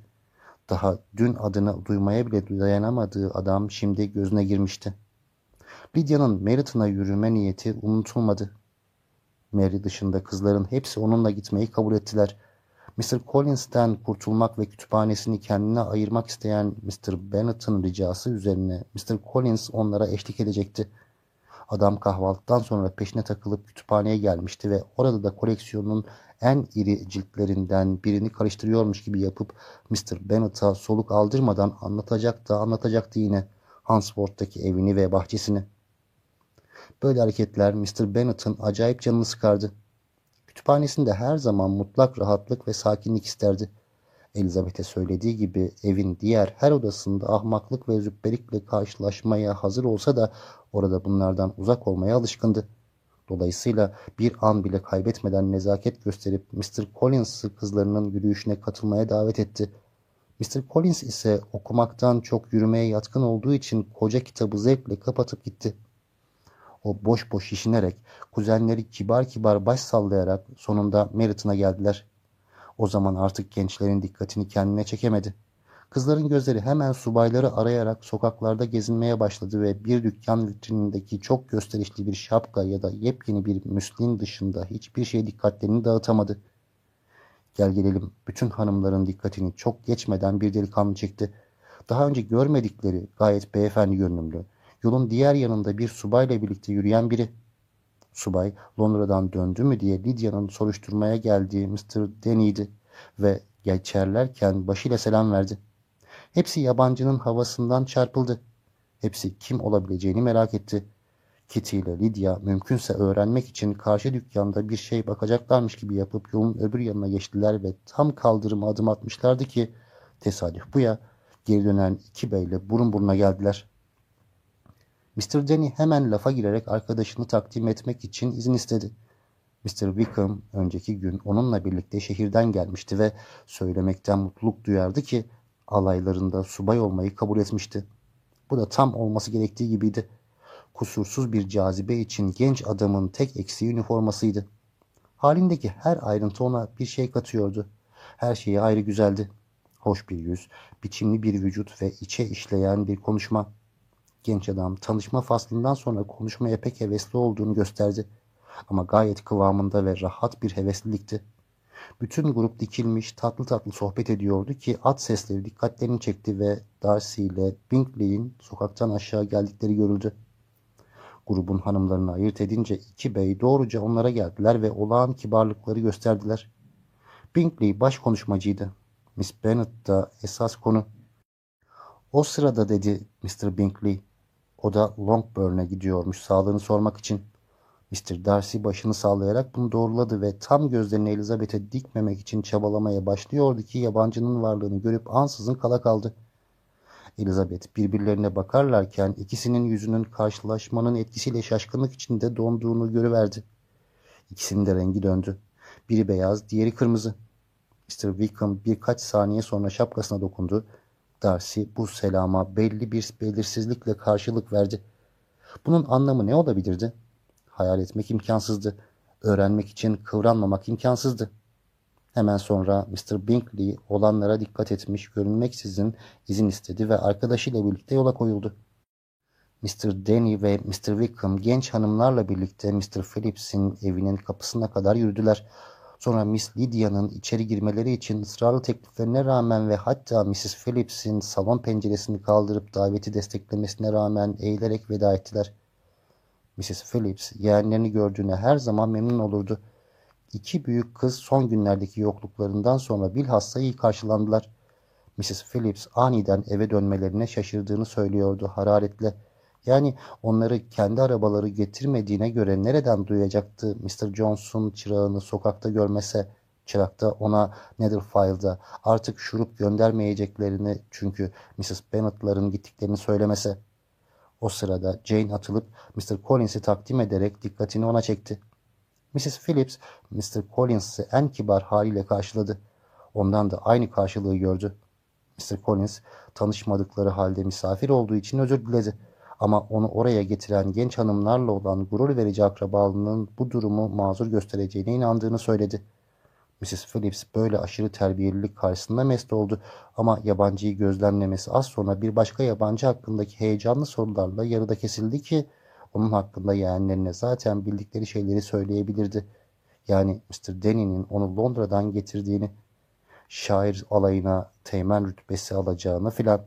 Daha dün adını duymaya bile dayanamadığı adam şimdi gözüne girmişti. Lydia'nın Meryton'a yürüme niyeti unutulmadı. Mary dışında kızların hepsi onunla gitmeyi kabul ettiler. Mr. Collins'ten kurtulmak ve kütüphanesini kendine ayırmak isteyen Mr. Bennet'ın ricası üzerine Mr. Collins onlara eşlik edecekti. Adam kahvaltıdan sonra peşine takılıp kütüphaneye gelmişti ve orada da koleksiyonun en iri ciltlerinden birini karıştırıyormuş gibi yapıp Mr. Bennett'a soluk aldırmadan anlatacak da anlatacaktı yine Hansford'daki evini ve bahçesini. Böyle hareketler Mr. Bennett'ın acayip canını sıkardı. Kütüphanesinde her zaman mutlak rahatlık ve sakinlik isterdi. Elizabeth'e söylediği gibi evin diğer her odasında ahmaklık ve züppelikle karşılaşmaya hazır olsa da orada bunlardan uzak olmaya alışkındı. Dolayısıyla bir an bile kaybetmeden nezaket gösterip Mr. Collins'ı kızlarının yürüyüşüne katılmaya davet etti. Mr. Collins ise okumaktan çok yürümeye yatkın olduğu için koca kitabı zevkle kapatıp gitti. O boş boş işinerek, kuzenleri kibar kibar baş sallayarak sonunda Meryton'a geldiler. O zaman artık gençlerin dikkatini kendine çekemedi. Kızların gözleri hemen subayları arayarak sokaklarda gezinmeye başladı ve bir dükkan vitrinindeki çok gösterişli bir şapka ya da yepyeni bir müslin dışında hiçbir şey dikkatlerini dağıtamadı. Gel gelelim bütün hanımların dikkatini çok geçmeden bir delikanlı çekti. Daha önce görmedikleri gayet beyefendi görünümlü, yolun diğer yanında bir subayla birlikte yürüyen biri. Subay Londra'dan döndü mü diye Lydia'nın soruşturmaya geldiği Mr. Denny'di ve Geçerlerken başıyla selam verdi. Hepsi yabancının havasından çarpıldı. Hepsi kim olabileceğini merak etti. Kitty ile Lydia mümkünse öğrenmek için karşı dükkanda bir şey bakacaklarmış gibi yapıp yolun öbür yanına geçtiler ve tam kaldırıma adım atmışlardı ki tesadüf bu ya geri dönen iki beyle burun buruna geldiler. Mr. Denny hemen lafa girerek arkadaşını takdim etmek için izin istedi. Mr. Wickham önceki gün onunla birlikte şehirden gelmişti ve söylemekten mutluluk duyardı ki alaylarında subay olmayı kabul etmişti. Bu da tam olması gerektiği gibiydi. Kusursuz bir cazibe için genç adamın tek eksiği üniformasıydı. Halindeki her ayrıntı ona bir şey katıyordu. Her şeyi ayrı güzeldi. Hoş bir yüz, biçimli bir vücut ve içe işleyen bir konuşma. Genç adam tanışma faslından sonra konuşmaya pek hevesli olduğunu gösterdi. Ama gayet kıvamında ve rahat bir heveslilikti. Bütün grup dikilmiş tatlı tatlı sohbet ediyordu ki at sesleri dikkatlerini çekti ve Darcy ile Bingley'in sokaktan aşağı geldikleri görüldü. Grubun hanımlarını ayırt edince iki bey doğruca onlara geldiler ve olağan kibarlıkları gösterdiler. Bingley baş konuşmacıydı. Miss Bennet da esas konu. O sırada dedi Mr. Bingley. O da Longburn'e gidiyormuş sağlığını sormak için. Mr. Darcy başını sallayarak bunu doğruladı ve tam gözlerini Elizabeth'e dikmemek için çabalamaya başlıyordu ki yabancının varlığını görüp ansızın kala kaldı. Elizabeth birbirlerine bakarlarken ikisinin yüzünün karşılaşmanın etkisiyle şaşkınlık içinde donduğunu görüverdi. İkisinin de rengi döndü. Biri beyaz, diğeri kırmızı. Mr. Wickham birkaç saniye sonra şapkasına dokundu. Darcy bu selama belli bir belirsizlikle karşılık verdi. Bunun anlamı ne olabilirdi? Hayal etmek imkansızdı. Öğrenmek için kıvranmamak imkansızdı. Hemen sonra Mr. Bingley olanlara dikkat etmiş, görünmeksizin izin istedi ve arkadaşıyla birlikte yola koyuldu. Mr. Denny ve Mr. Wickham genç hanımlarla birlikte Mr. Phillips'in evinin kapısına kadar yürüdüler. Sonra Miss Lydia'nın içeri girmeleri için ısrarlı tekliflerine rağmen ve hatta Mrs. Phillips'in salon penceresini kaldırıp daveti desteklemesine rağmen eğilerek veda ettiler. Mrs. Phillips yeğenlerini gördüğüne her zaman memnun olurdu. İki büyük kız son günlerdeki yokluklarından sonra bilhassa iyi karşılandılar. Mrs. Phillips aniden eve dönmelerine şaşırdığını söylüyordu hararetle. Yani onları kendi arabaları getirmediğine göre nereden duyacaktı Mr. Johnson çırağını sokakta görmese, çırakta ona Netherfield'a artık şurup göndermeyeceklerini çünkü Mrs. Bennet'ların gittiklerini söylemese. O sırada Jane atılıp Mr. Collins'i takdim ederek dikkatini ona çekti. Mrs. Phillips, Mr. Collins'i en kibar haliyle karşıladı. Ondan da aynı karşılığı gördü. Mr. Collins, tanışmadıkları halde misafir olduğu için özür diledi. Ama onu oraya getiren genç hanımlarla olan gurur verici akrabalığının bu durumu mazur göstereceğine inandığını söyledi. Mrs. Phillips böyle aşırı terbiyelilik karşısında mest oldu ama yabancıyı gözlemlemesi az sonra bir başka yabancı hakkındaki heyecanlı sorularla yarıda kesildi ki onun hakkında yeğenlerine zaten bildikleri şeyleri söyleyebilirdi. Yani Mr. Denny'nin onu Londra'dan getirdiğini, şair alayına teğmen rütbesi alacağını filan.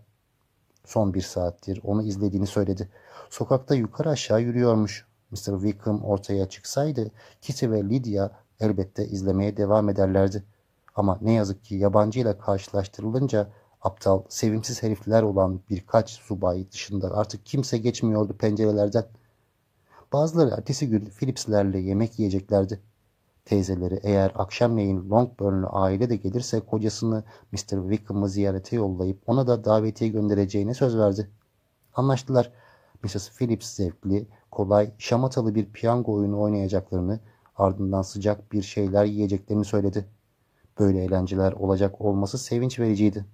Son bir saattir onu izlediğini söyledi. Sokakta yukarı aşağı yürüyormuş. Mr. Wickham ortaya çıksaydı Kitty ve Lydia elbette izlemeye devam ederlerdi. Ama ne yazık ki yabancıyla karşılaştırılınca aptal, sevimsiz herifler olan birkaç subay dışında artık kimse geçmiyordu pencerelerden. Bazıları ertesi gün Phillips'lerle yemek yiyeceklerdi. Teyzeleri eğer akşamleyin Longburn'lu aile de gelirse kocasını Mr. Wickham'ı ziyarete yollayıp ona da davetiye göndereceğine söz verdi. Anlaştılar. Mrs. Phillips zevkli, kolay, şamatalı bir piyango oyunu oynayacaklarını, ardından sıcak bir şeyler yiyeceklerini söyledi. Böyle eğlenceler olacak olması sevinç vericiydi.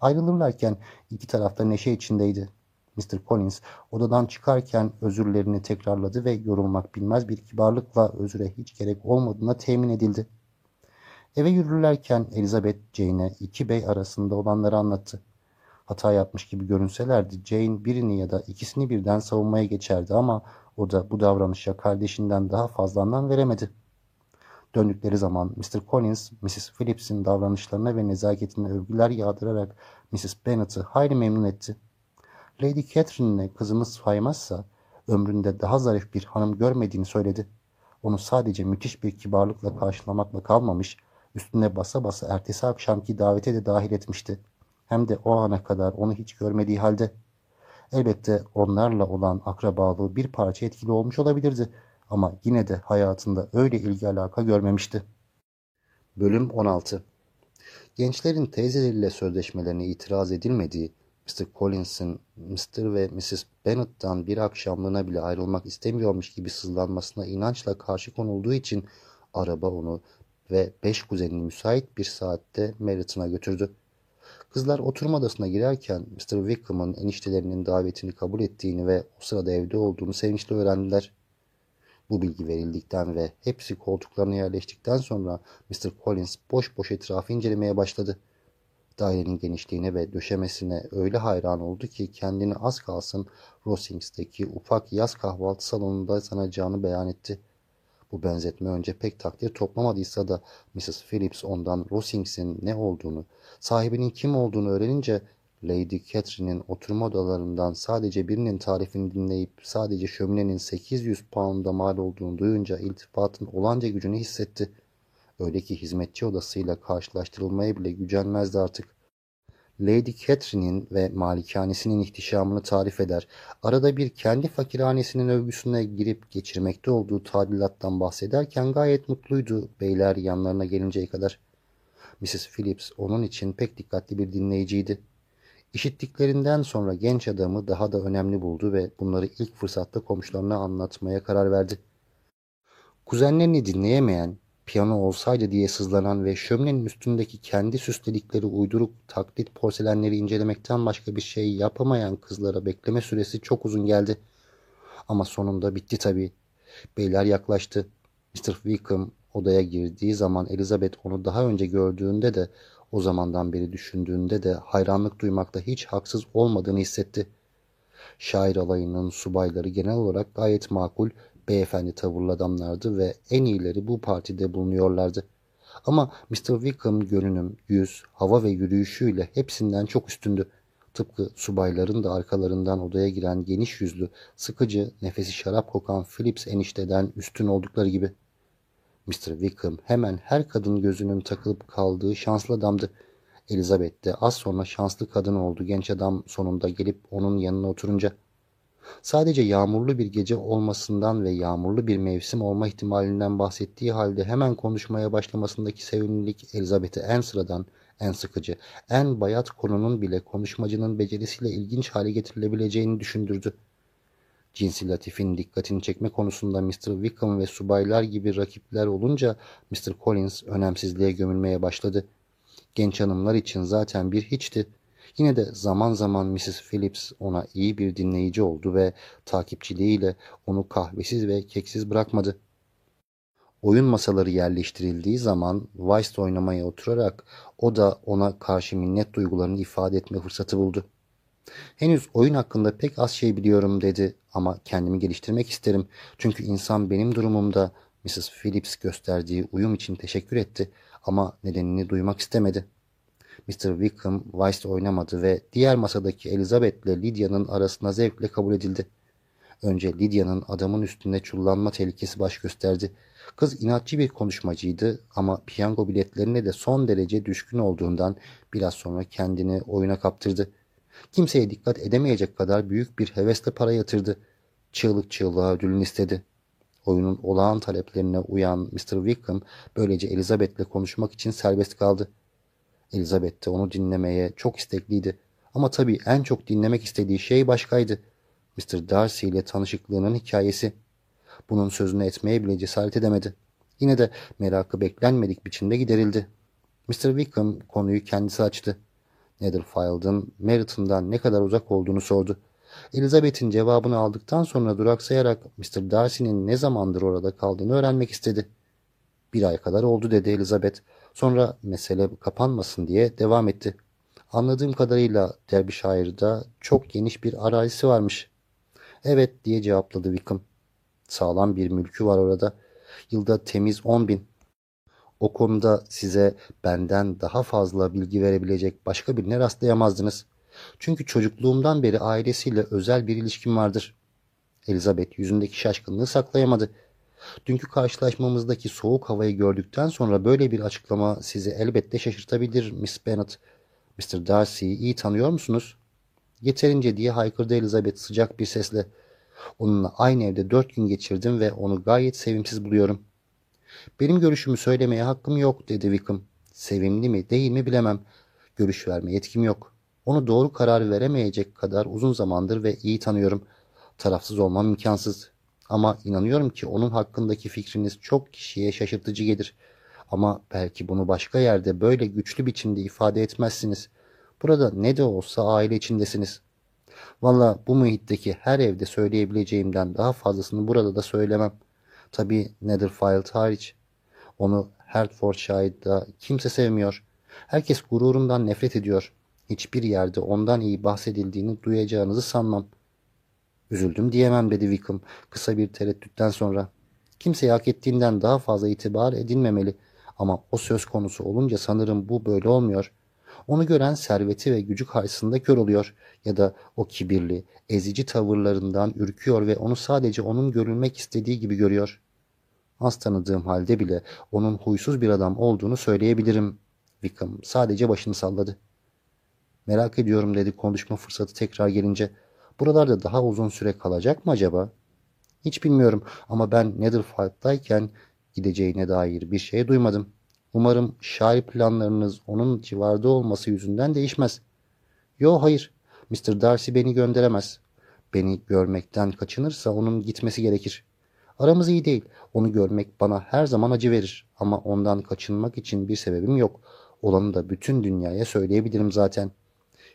Ayrılırlarken iki tarafta neşe içindeydi. Mr. Collins odadan çıkarken özürlerini tekrarladı ve yorulmak bilmez bir kibarlıkla özüre hiç gerek olmadığına temin edildi. Eve yürürlerken Elizabeth Jane'e iki bey arasında olanları anlattı. Hata yapmış gibi görünselerdi Jane birini ya da ikisini birden savunmaya geçerdi ama o da bu davranışa kardeşinden daha fazla anlam veremedi. Döndükleri zaman Mr. Collins, Mrs. Phillips'in davranışlarına ve nezaketine övgüler yağdırarak Mrs. Bennet'ı hayli memnun etti. Lady Catherine'le kızımız saymazsa ömründe daha zarif bir hanım görmediğini söyledi. Onu sadece müthiş bir kibarlıkla karşılamakla kalmamış, Üstüne basa basa ertesi akşamki davete de dahil etmişti. Hem de o ana kadar onu hiç görmediği halde. Elbette onlarla olan akrabalığı bir parça etkili olmuş olabilirdi ama yine de hayatında öyle ilgi alaka görmemişti. Bölüm 16 Gençlerin teyzeleriyle sözleşmelerine itiraz edilmediği, Mr. Collins'in Mr. ve Mrs. Bennet'tan bir akşamlığına bile ayrılmak istemiyormuş gibi sızlanmasına inançla karşı konulduğu için araba onu ve beş kuzenini müsait bir saatte Meryton'a götürdü. Kızlar oturma odasına girerken Mr. Wickham'ın eniştelerinin davetini kabul ettiğini ve o sırada evde olduğunu sevinçle öğrendiler. Bu bilgi verildikten ve hepsi koltuklarına yerleştikten sonra Mr. Collins boş boş etrafı incelemeye başladı. Dairenin genişliğine ve döşemesine öyle hayran oldu ki kendini az kalsın Rosings'teki ufak yaz kahvaltı salonunda sanacağını beyan etti. Bu benzetme önce pek takdir toplamadıysa da Mrs. Phillips ondan Rosings'in ne olduğunu, sahibinin kim olduğunu öğrenince Lady Catherine'in oturma odalarından sadece birinin tarifini dinleyip sadece şöminenin 800 pound'a mal olduğunu duyunca iltifatın olanca gücünü hissetti. Öyle ki hizmetçi odasıyla karşılaştırılmaya bile gücenmezdi artık. Lady Catherine'in ve malikanesinin ihtişamını tarif eder. Arada bir kendi fakirhanesinin övgüsüne girip geçirmekte olduğu tadilattan bahsederken gayet mutluydu beyler yanlarına gelinceye kadar. Mrs. Phillips onun için pek dikkatli bir dinleyiciydi. İşittiklerinden sonra genç adamı daha da önemli buldu ve bunları ilk fırsatta komşularına anlatmaya karar verdi. Kuzenlerini dinleyemeyen, piyano olsaydı diye sızlanan ve şöminenin üstündeki kendi süsledikleri uyduruk taklit porselenleri incelemekten başka bir şey yapamayan kızlara bekleme süresi çok uzun geldi. Ama sonunda bitti tabii. Beyler yaklaştı. Mr. Wickham odaya girdiği zaman Elizabeth onu daha önce gördüğünde de o zamandan beri düşündüğünde de hayranlık duymakta hiç haksız olmadığını hissetti. Şair alayının subayları genel olarak gayet makul, beyefendi tavırlı adamlardı ve en iyileri bu partide bulunuyorlardı. Ama Mr. Wickham görünüm, yüz, hava ve yürüyüşüyle hepsinden çok üstündü. Tıpkı subayların da arkalarından odaya giren geniş yüzlü, sıkıcı, nefesi şarap kokan Phillips enişteden üstün oldukları gibi.'' Mr. Wickham hemen her kadın gözünün takılıp kaldığı şanslı adamdı. Elizabeth de az sonra şanslı kadın oldu genç adam sonunda gelip onun yanına oturunca. Sadece yağmurlu bir gece olmasından ve yağmurlu bir mevsim olma ihtimalinden bahsettiği halde hemen konuşmaya başlamasındaki sevimlilik Elizabeth'e en sıradan, en sıkıcı, en bayat konunun bile konuşmacının becerisiyle ilginç hale getirilebileceğini düşündürdü. Cinsi Latif'in dikkatini çekme konusunda Mr. Wickham ve subaylar gibi rakipler olunca Mr. Collins önemsizliğe gömülmeye başladı. Genç hanımlar için zaten bir hiçti. Yine de zaman zaman Mrs. Phillips ona iyi bir dinleyici oldu ve takipçiliğiyle onu kahvesiz ve keksiz bırakmadı. Oyun masaları yerleştirildiği zaman Whist oynamaya oturarak o da ona karşı minnet duygularını ifade etme fırsatı buldu. Henüz oyun hakkında pek az şey biliyorum dedi ama kendimi geliştirmek isterim. Çünkü insan benim durumumda Mrs. Phillips gösterdiği uyum için teşekkür etti ama nedenini duymak istemedi. Mr. Wickham Weiss oynamadı ve diğer masadaki Elizabeth ile Lydia'nın arasına zevkle kabul edildi. Önce Lydia'nın adamın üstünde çullanma tehlikesi baş gösterdi. Kız inatçı bir konuşmacıydı ama piyango biletlerine de son derece düşkün olduğundan biraz sonra kendini oyuna kaptırdı. Kimseye dikkat edemeyecek kadar büyük bir hevesle para yatırdı. Çığlık çığlığa ödülünü istedi. Oyunun olağan taleplerine uyan Mr. Wickham böylece Elizabeth'le konuşmak için serbest kaldı. Elizabeth de onu dinlemeye çok istekliydi. Ama tabii en çok dinlemek istediği şey başkaydı. Mr. Darcy ile tanışıklığının hikayesi. Bunun sözünü etmeye bile cesaret edemedi. Yine de merakı beklenmedik biçimde giderildi. Mr. Wickham konuyu kendisi açtı. Netherfield'ın Meryton'dan ne kadar uzak olduğunu sordu. Elizabeth'in cevabını aldıktan sonra duraksayarak Mr. Darcy'nin ne zamandır orada kaldığını öğrenmek istedi. Bir ay kadar oldu dedi Elizabeth. Sonra mesele kapanmasın diye devam etti. Anladığım kadarıyla Derbyshire'da çok geniş bir arazisi varmış. Evet diye cevapladı Wickham. Sağlam bir mülkü var orada. Yılda temiz on bin. O konuda size benden daha fazla bilgi verebilecek başka birine rastlayamazdınız. Çünkü çocukluğumdan beri ailesiyle özel bir ilişkim vardır. Elizabeth yüzündeki şaşkınlığı saklayamadı. Dünkü karşılaşmamızdaki soğuk havayı gördükten sonra böyle bir açıklama sizi elbette şaşırtabilir Miss Bennet. Mr. Darcy'yi iyi tanıyor musunuz? Yeterince diye haykırdı Elizabeth sıcak bir sesle. Onunla aynı evde dört gün geçirdim ve onu gayet sevimsiz buluyorum. Benim görüşümü söylemeye hakkım yok dedi Wickham. Sevimli mi değil mi bilemem. Görüş verme yetkim yok. Onu doğru karar veremeyecek kadar uzun zamandır ve iyi tanıyorum. Tarafsız olmam imkansız. Ama inanıyorum ki onun hakkındaki fikriniz çok kişiye şaşırtıcı gelir. Ama belki bunu başka yerde böyle güçlü biçimde ifade etmezsiniz. Burada ne de olsa aile içindesiniz. Valla bu muhitteki her evde söyleyebileceğimden daha fazlasını burada da söylemem. Tabi Netherfield hariç. Onu Hertfordshire'da kimse sevmiyor. Herkes gururundan nefret ediyor. Hiçbir yerde ondan iyi bahsedildiğini duyacağınızı sanmam. Üzüldüm diyemem dedi Wickham kısa bir tereddütten sonra. Kimseye hak ettiğinden daha fazla itibar edilmemeli. Ama o söz konusu olunca sanırım bu böyle olmuyor. Onu gören serveti ve gücü karşısında kör oluyor ya da o kibirli, ezici tavırlarından ürküyor ve onu sadece onun görülmek istediği gibi görüyor. Az tanıdığım halde bile onun huysuz bir adam olduğunu söyleyebilirim. Wickham sadece başını salladı. Merak ediyorum dedi konuşma fırsatı tekrar gelince. Buralarda daha uzun süre kalacak mı acaba? Hiç bilmiyorum ama ben Netherfield'dayken gideceğine dair bir şey duymadım. Umarım şair planlarınız onun civarda olması yüzünden değişmez. Yo hayır. Mr. Darcy beni gönderemez. Beni görmekten kaçınırsa onun gitmesi gerekir. Aramız iyi değil. Onu görmek bana her zaman acı verir. Ama ondan kaçınmak için bir sebebim yok. Olanı da bütün dünyaya söyleyebilirim zaten.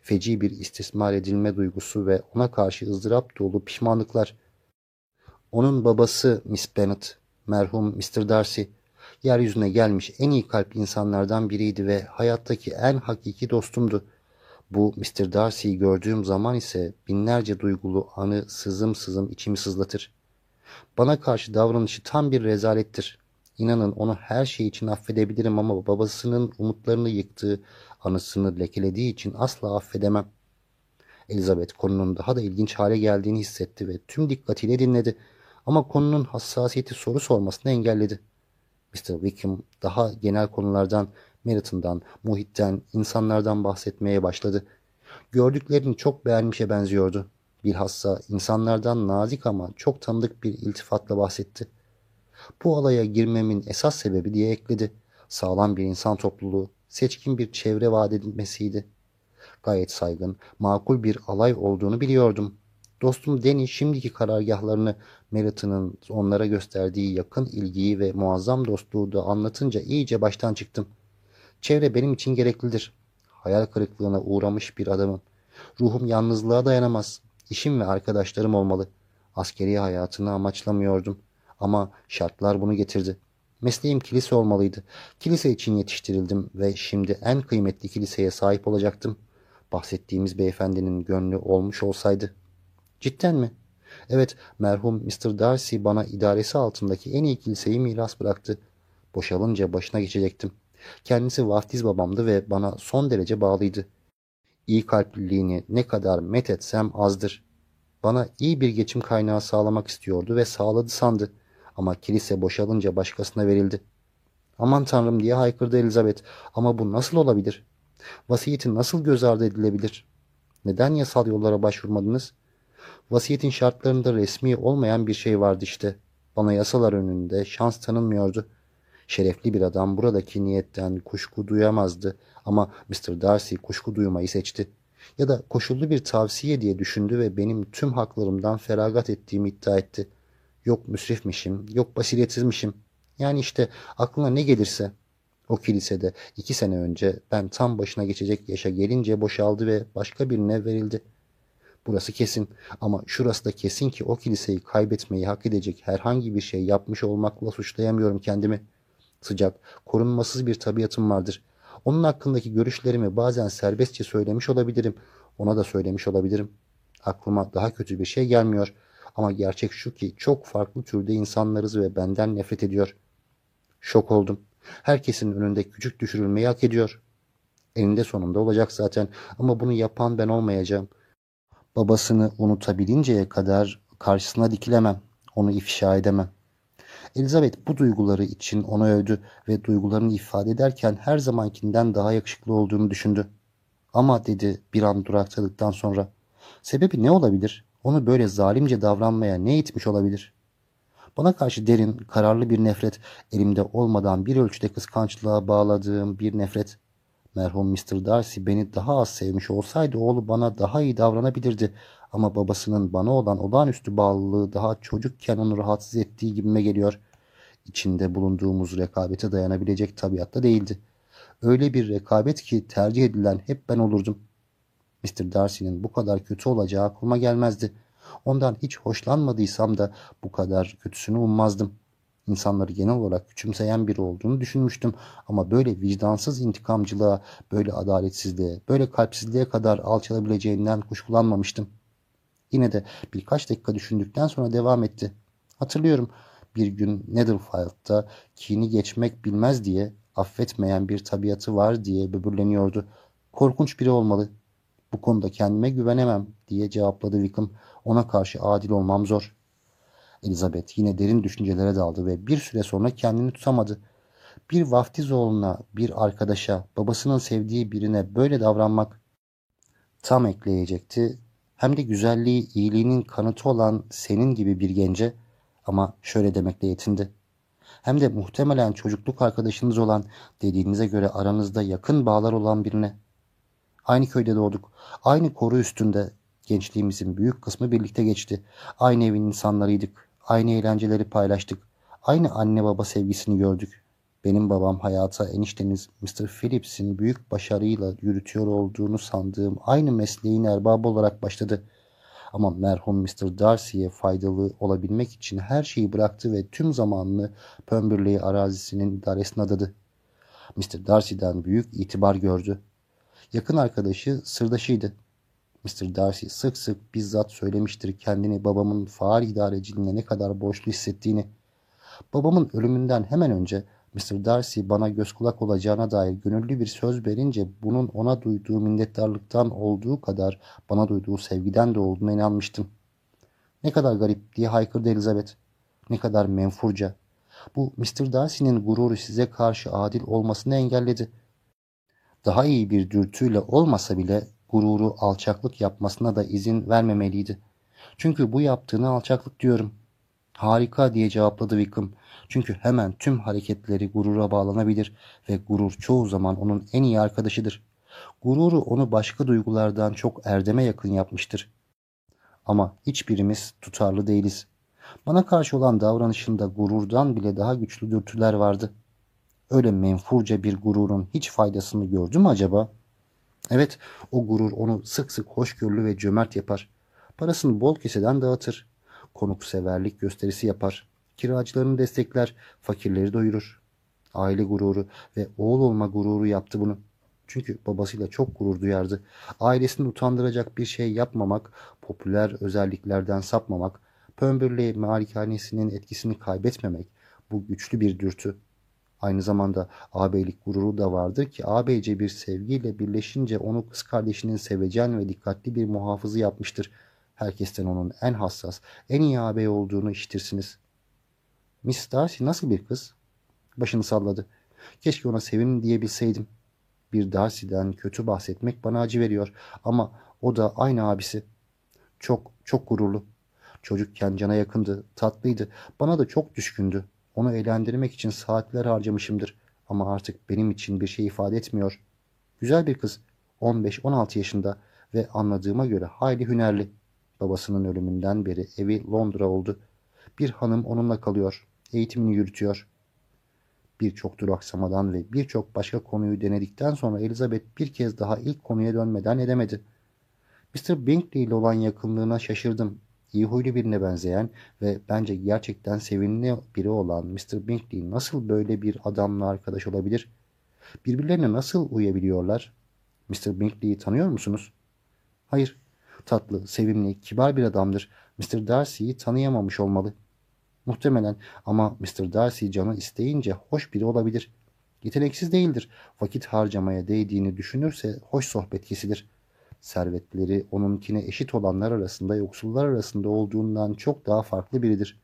Feci bir istismar edilme duygusu ve ona karşı ızdırap dolu pişmanlıklar. Onun babası Miss Bennet, merhum Mr. Darcy, yeryüzüne gelmiş en iyi kalp insanlardan biriydi ve hayattaki en hakiki dostumdu. Bu Mr. Darcy'yi gördüğüm zaman ise binlerce duygulu anı sızım sızım içimi sızlatır. Bana karşı davranışı tam bir rezalettir. İnanın onu her şey için affedebilirim ama babasının umutlarını yıktığı, anısını lekelediği için asla affedemem. Elizabeth konunun daha da ilginç hale geldiğini hissetti ve tüm dikkatiyle dinledi. Ama konunun hassasiyeti soru sormasını engelledi. Mr. Wickham daha genel konulardan, Merit'ından, muhitten, insanlardan bahsetmeye başladı. Gördüklerini çok beğenmişe benziyordu. Bilhassa insanlardan nazik ama çok tanıdık bir iltifatla bahsetti. Bu alaya girmemin esas sebebi diye ekledi. Sağlam bir insan topluluğu, seçkin bir çevre vaat edilmesiydi. Gayet saygın, makul bir alay olduğunu biliyordum. Dostum Deni şimdiki karargahlarını Merit'inin onlara gösterdiği yakın ilgiyi ve muazzam dostluğu da anlatınca iyice baştan çıktım. Çevre benim için gereklidir. Hayal kırıklığına uğramış bir adamım. Ruhum yalnızlığa dayanamaz. İşim ve arkadaşlarım olmalı. Askeri hayatını amaçlamıyordum. Ama şartlar bunu getirdi. Mesleğim kilise olmalıydı. Kilise için yetiştirildim ve şimdi en kıymetli kiliseye sahip olacaktım. Bahsettiğimiz beyefendinin gönlü olmuş olsaydı. Cidden mi? Evet, merhum Mr. Darcy bana idaresi altındaki en iyi kiliseyi miras bıraktı. Boşalınca başına geçecektim. Kendisi vaftiz babamdı ve bana son derece bağlıydı. İyi kalpliliğini ne kadar met etsem azdır. Bana iyi bir geçim kaynağı sağlamak istiyordu ve sağladı sandı. Ama kilise boşalınca başkasına verildi. Aman tanrım diye haykırdı Elizabeth. Ama bu nasıl olabilir? Vasiyeti nasıl göz ardı edilebilir? Neden yasal yollara başvurmadınız? Vasiyetin şartlarında resmi olmayan bir şey vardı işte. Bana yasalar önünde şans tanınmıyordu. Şerefli bir adam buradaki niyetten kuşku duyamazdı ama Mr. Darcy kuşku duymayı seçti. Ya da koşullu bir tavsiye diye düşündü ve benim tüm haklarımdan feragat ettiğimi iddia etti. Yok müsrifmişim, yok basiretsizmişim. Yani işte aklına ne gelirse. O kilisede iki sene önce ben tam başına geçecek yaşa gelince boşaldı ve başka birine verildi. Burası kesin ama şurası da kesin ki o kiliseyi kaybetmeyi hak edecek herhangi bir şey yapmış olmakla suçlayamıyorum kendimi. Sıcak, korunmasız bir tabiatım vardır. Onun hakkındaki görüşlerimi bazen serbestçe söylemiş olabilirim. Ona da söylemiş olabilirim. Aklıma daha kötü bir şey gelmiyor. Ama gerçek şu ki çok farklı türde insanlarız ve benden nefret ediyor. Şok oldum. Herkesin önünde küçük düşürülmeyi hak ediyor. Eninde sonunda olacak zaten ama bunu yapan ben olmayacağım. Babasını unutabilinceye kadar karşısına dikilemem. Onu ifşa edemem. Elizabeth bu duyguları için onu övdü ve duygularını ifade ederken her zamankinden daha yakışıklı olduğunu düşündü. Ama dedi bir an duraksadıktan sonra. Sebebi ne olabilir? Onu böyle zalimce davranmaya ne itmiş olabilir? Bana karşı derin, kararlı bir nefret, elimde olmadan bir ölçüde kıskançlığa bağladığım bir nefret. Merhum Mr. Darcy beni daha az sevmiş olsaydı oğlu bana daha iyi davranabilirdi. Ama babasının bana olan olağanüstü bağlılığı daha çocukken onu rahatsız ettiği gibime geliyor. İçinde bulunduğumuz rekabete dayanabilecek tabiatta değildi. Öyle bir rekabet ki tercih edilen hep ben olurdum. Mr. Darcy'nin bu kadar kötü olacağı aklıma gelmezdi. Ondan hiç hoşlanmadıysam da bu kadar kötüsünü ummazdım. İnsanları genel olarak küçümseyen biri olduğunu düşünmüştüm ama böyle vicdansız intikamcılığa, böyle adaletsizliğe, böyle kalpsizliğe kadar alçalabileceğinden kuşkulanmamıştım. Yine de birkaç dakika düşündükten sonra devam etti. Hatırlıyorum bir gün Netherfield'da kini geçmek bilmez diye, affetmeyen bir tabiatı var diye böbürleniyordu. Korkunç biri olmalı. Bu konuda kendime güvenemem diye cevapladı Wickham. Ona karşı adil olmam zor. Elizabeth yine derin düşüncelere daldı ve bir süre sonra kendini tutamadı. Bir vaftiz oğluna, bir arkadaşa, babasının sevdiği birine böyle davranmak tam ekleyecekti. Hem de güzelliği, iyiliğinin kanıtı olan senin gibi bir gence ama şöyle demekle yetindi. Hem de muhtemelen çocukluk arkadaşınız olan dediğinize göre aranızda yakın bağlar olan birine. Aynı köyde doğduk. Aynı koru üstünde gençliğimizin büyük kısmı birlikte geçti. Aynı evin insanlarıydık. Aynı eğlenceleri paylaştık. Aynı anne baba sevgisini gördük. Benim babam hayata enişteniz Mr. Phillips'in büyük başarıyla yürütüyor olduğunu sandığım aynı mesleğin erbabı olarak başladı. Ama merhum Mr. Darcy'ye faydalı olabilmek için her şeyi bıraktı ve tüm zamanını Pemberley arazisinin idaresine adadı. Mr. Darcy'den büyük itibar gördü. Yakın arkadaşı sırdaşıydı. Mr. Darcy sık sık bizzat söylemiştir kendini babamın faal idareciliğine ne kadar borçlu hissettiğini. Babamın ölümünden hemen önce Mr. Darcy bana göz kulak olacağına dair gönüllü bir söz verince bunun ona duyduğu minnettarlıktan olduğu kadar bana duyduğu sevgiden de olduğuna inanmıştım. Ne kadar garip diye haykırdı Elizabeth. Ne kadar menfurca. Bu Mr. Darcy'nin gururu size karşı adil olmasını engelledi. Daha iyi bir dürtüyle olmasa bile gururu alçaklık yapmasına da izin vermemeliydi. Çünkü bu yaptığını alçaklık diyorum. Harika diye cevapladı Wickham. Çünkü hemen tüm hareketleri gurura bağlanabilir ve gurur çoğu zaman onun en iyi arkadaşıdır. Gururu onu başka duygulardan çok erdeme yakın yapmıştır. Ama hiçbirimiz tutarlı değiliz. Bana karşı olan davranışında gururdan bile daha güçlü dürtüler vardı. Öyle menfurca bir gururun hiç faydasını gördü mü acaba? Evet, o gurur onu sık sık hoşgörülü ve cömert yapar. Parasını bol keseden dağıtır. Konukseverlik gösterisi yapar. Kiracılarını destekler, fakirleri doyurur. Aile gururu ve oğul olma gururu yaptı bunu. Çünkü babasıyla çok gurur duyardı. Ailesini utandıracak bir şey yapmamak, popüler özelliklerden sapmamak, Pemberley malikanesinin etkisini kaybetmemek bu güçlü bir dürtü. Aynı zamanda ağabeylik gururu da vardır ki ağabeyce bir sevgiyle birleşince onu kız kardeşinin sevecen ve dikkatli bir muhafızı yapmıştır. Herkesten onun en hassas, en iyi ağabey olduğunu işitirsiniz. Miss Darcy nasıl bir kız? Başını salladı. Keşke ona sevin diyebilseydim. Bir Darcy'den kötü bahsetmek bana acı veriyor ama o da aynı abisi. Çok, çok gururlu. Çocukken cana yakındı, tatlıydı. Bana da çok düşkündü. Onu eğlendirmek için saatler harcamışımdır. Ama artık benim için bir şey ifade etmiyor. Güzel bir kız. 15-16 yaşında ve anladığıma göre hayli hünerli. Babasının ölümünden beri evi Londra oldu. Bir hanım onunla kalıyor. Eğitimini yürütüyor. Birçok duraksamadan ve birçok başka konuyu denedikten sonra Elizabeth bir kez daha ilk konuya dönmeden edemedi. Mr. Bingley ile olan yakınlığına şaşırdım iyi huylu birine benzeyen ve bence gerçekten sevimli biri olan Mr. Bingley nasıl böyle bir adamla arkadaş olabilir? Birbirlerine nasıl uyabiliyorlar? Mr. Bingley'i tanıyor musunuz? Hayır. Tatlı, sevimli, kibar bir adamdır. Mr. Darcy'yi tanıyamamış olmalı. Muhtemelen ama Mr. Darcy canı isteyince hoş biri olabilir. Yeteneksiz değildir. Vakit harcamaya değdiğini düşünürse hoş sohbet kesilir servetleri onunkine eşit olanlar arasında yoksullar arasında olduğundan çok daha farklı biridir.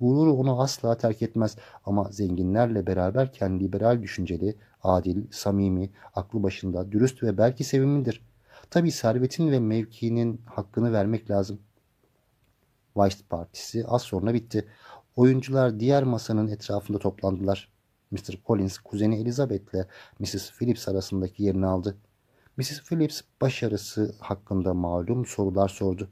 Gururu onu asla terk etmez ama zenginlerle beraberken liberal düşünceli, adil, samimi, aklı başında, dürüst ve belki sevimlidir. Tabi servetin ve mevkinin hakkını vermek lazım. Vice Partisi az sonra bitti. Oyuncular diğer masanın etrafında toplandılar. Mr. Collins kuzeni Elizabeth ile Mrs. Phillips arasındaki yerini aldı. Mrs. Phillips başarısı hakkında malum sorular sordu.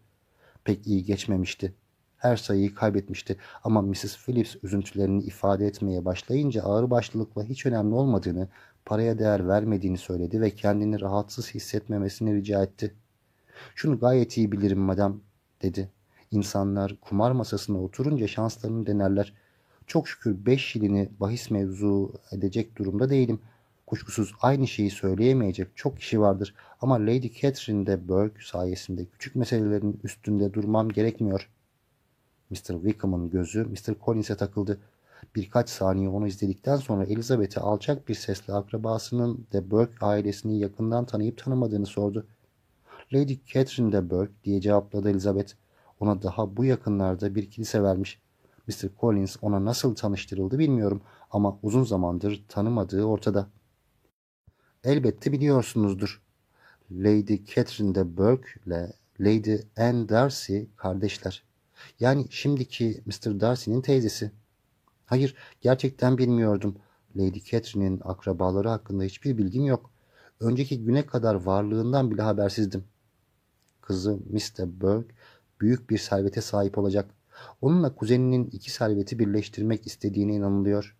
Pek iyi geçmemişti. Her sayıyı kaybetmişti ama Mrs. Phillips üzüntülerini ifade etmeye başlayınca ağırbaşlılıkla hiç önemli olmadığını, paraya değer vermediğini söyledi ve kendini rahatsız hissetmemesini rica etti. Şunu gayet iyi bilirim madam, dedi. İnsanlar kumar masasına oturunca şanslarını denerler. Çok şükür beş şilini bahis mevzu edecek durumda değilim. Kuşkusuz aynı şeyi söyleyemeyecek çok kişi vardır ama Lady Catherine de Burke sayesinde küçük meselelerin üstünde durmam gerekmiyor. Mr. Wickham'ın gözü Mr. Collins'e takıldı. Birkaç saniye onu izledikten sonra Elizabeth'e alçak bir sesle akrabasının de Burke ailesini yakından tanıyıp tanımadığını sordu. Lady Catherine de Burke diye cevapladı Elizabeth. Ona daha bu yakınlarda bir kilise vermiş. Mr. Collins ona nasıl tanıştırıldı bilmiyorum ama uzun zamandır tanımadığı ortada. Elbette biliyorsunuzdur. Lady Catherine de Burke ile Lady Anne Darcy kardeşler. Yani şimdiki Mr. Darcy'nin teyzesi. Hayır, gerçekten bilmiyordum. Lady Catherine'in akrabaları hakkında hiçbir bilgim yok. Önceki güne kadar varlığından bile habersizdim. Kızı Mr. Burke büyük bir servete sahip olacak. Onunla kuzeninin iki serveti birleştirmek istediğine inanılıyor.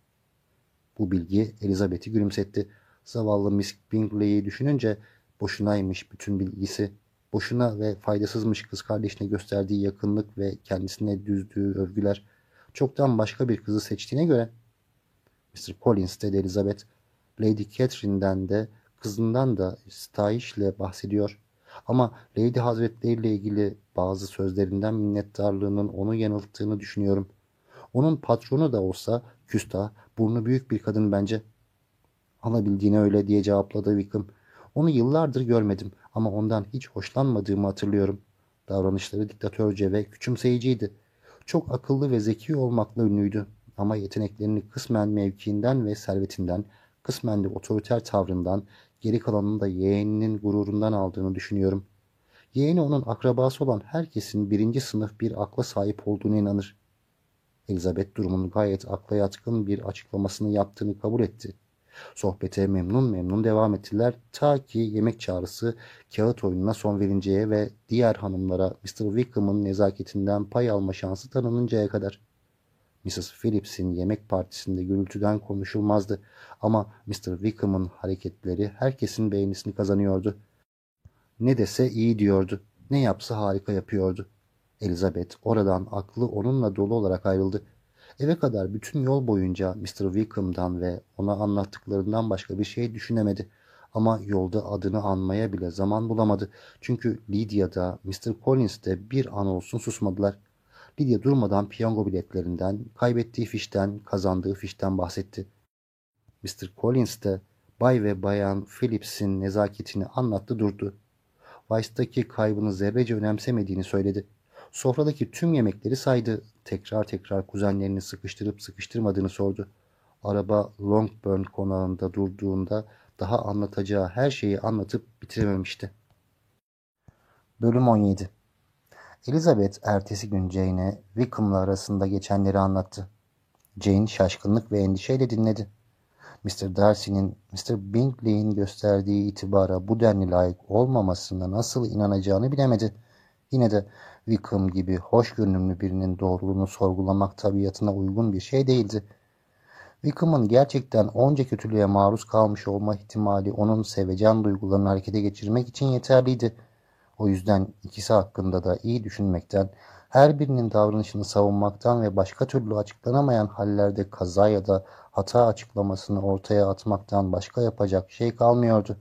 Bu bilgi Elizabeth'i gülümsetti. Zavallı Miss Bingley'i düşününce boşunaymış bütün bilgisi. Boşuna ve faydasızmış kız kardeşine gösterdiği yakınlık ve kendisine düzdüğü övgüler. Çoktan başka bir kızı seçtiğine göre Mr. Collins dedi Elizabeth. Lady Catherine'den de kızından da stayişle bahsediyor. Ama Lady Hazretleri ile ilgili bazı sözlerinden minnettarlığının onu yanılttığını düşünüyorum. Onun patronu da olsa küstah, burnu büyük bir kadın bence. Alabildiğine öyle diye cevapladı Wickham. Onu yıllardır görmedim ama ondan hiç hoşlanmadığımı hatırlıyorum. Davranışları diktatörce ve küçümseyiciydi. Çok akıllı ve zeki olmakla ünlüydü. Ama yeteneklerini kısmen mevkiinden ve servetinden, kısmen de otoriter tavrından, geri kalanını da yeğeninin gururundan aldığını düşünüyorum. Yeğeni onun akrabası olan herkesin birinci sınıf bir akla sahip olduğunu inanır. Elizabeth durumun gayet akla yatkın bir açıklamasını yaptığını kabul etti. Sohbete memnun memnun devam ettiler ta ki yemek çağrısı kağıt oyununa son verinceye ve diğer hanımlara Mr. Wickham'ın nezaketinden pay alma şansı tanınıncaya kadar. Mrs. Phillips'in yemek partisinde gürültüden konuşulmazdı ama Mr. Wickham'ın hareketleri herkesin beğenisini kazanıyordu. Ne dese iyi diyordu, ne yapsa harika yapıyordu. Elizabeth oradan aklı onunla dolu olarak ayrıldı. Eve kadar bütün yol boyunca Mr. Wickham'dan ve ona anlattıklarından başka bir şey düşünemedi. Ama yolda adını anmaya bile zaman bulamadı. Çünkü Lydia da Mr. Collins de bir an olsun susmadılar. Lydia durmadan piyango biletlerinden, kaybettiği fişten, kazandığı fişten bahsetti. Mr. Collins de Bay ve Bayan Phillips'in nezaketini anlattı durdu. Weiss'taki kaybını zerrece önemsemediğini söyledi. Sofradaki tüm yemekleri saydı. Tekrar tekrar kuzenlerini sıkıştırıp sıkıştırmadığını sordu. Araba Longbourn konağında durduğunda daha anlatacağı her şeyi anlatıp bitirememişti. Bölüm 17 Elizabeth ertesi gün Jane'e Wickham'la arasında geçenleri anlattı. Jane şaşkınlık ve endişeyle dinledi. Mr. Darcy'nin Mr. Bingley'in gösterdiği itibara bu denli layık olmamasına nasıl inanacağını bilemedi. Yine de Wickham gibi hoş görünümlü birinin doğruluğunu sorgulamak tabiatına uygun bir şey değildi. Wickham'ın gerçekten onca kötülüğe maruz kalmış olma ihtimali onun sevecen duygularını harekete geçirmek için yeterliydi. O yüzden ikisi hakkında da iyi düşünmekten, her birinin davranışını savunmaktan ve başka türlü açıklanamayan hallerde kaza ya da hata açıklamasını ortaya atmaktan başka yapacak şey kalmıyordu.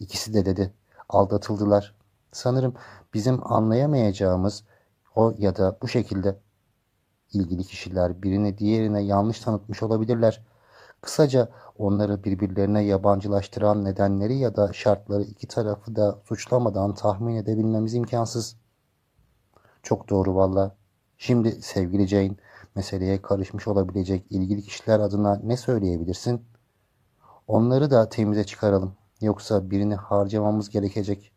İkisi de dedi, aldatıldılar. Sanırım bizim anlayamayacağımız o ya da bu şekilde ilgili kişiler birini diğerine yanlış tanıtmış olabilirler. Kısaca onları birbirlerine yabancılaştıran nedenleri ya da şartları iki tarafı da suçlamadan tahmin edebilmemiz imkansız. Çok doğru valla. Şimdi sevgili Jane, meseleye karışmış olabilecek ilgili kişiler adına ne söyleyebilirsin? Onları da temize çıkaralım. Yoksa birini harcamamız gerekecek.